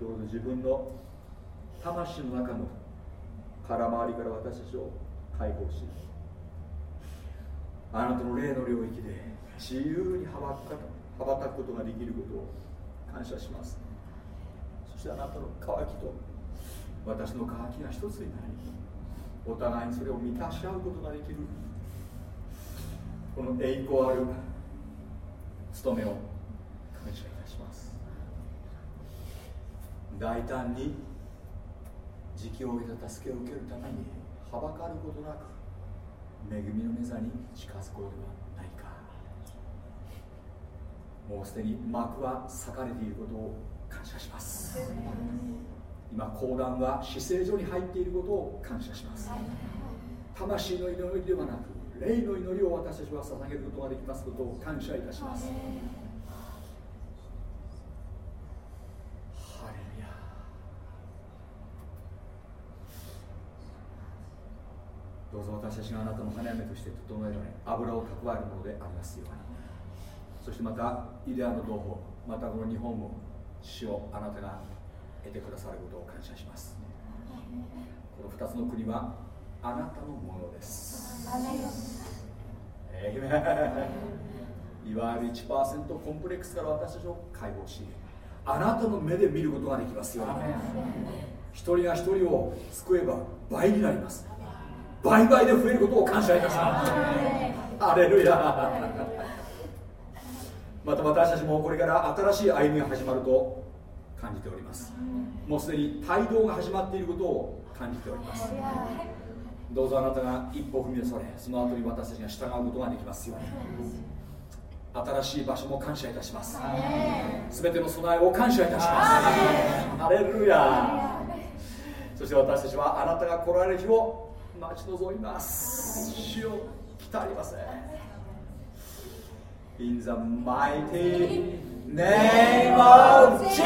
A: どうぞ自分の魂の中の空回りから私たちを解放しあなたの霊の領域で自由に羽ばたくことができることを感謝します。そしてあなたの渇きと私の渇きが一つになりお互いにそれを満たし合うことができるこの栄光ある務めを感謝します大胆に時期を置いた助けを受けるためにはばかることなく恵みの御座に近づこうではないか。もうすでに幕は裂かれていることを感謝します。今講談は死聖所に入っていることを感謝します。魂の祈りではなく霊の祈りを私たちは捧げることができますことを感謝いたします。どうぞ私たちがあなたの花嫁として整えられ油を蓄えるものでありますように。そしてまたイデアの同胞またこの日本を主をあなたが得てくださることを感謝します。この2つの国はあなたのものです。いわゆる1%コンプレックスから私たちを解放しあなたの目で見ることができますように一人が一人を救えば倍になります倍々で増えることを感謝いたします。アレルヤ。また私たちもこれから新しい歩みが始まると感じております。もうすでに帯同が始まっていることを感じております。どうぞあなたが一歩踏み出されその後に私たちが従うことができますように。新しい場所も感謝いたします。全ての備えを感謝いたします。ハレルヤ。そして私たちはあなたが来られる日を待ち望みます主を来たりません In the mighty name of Jesus!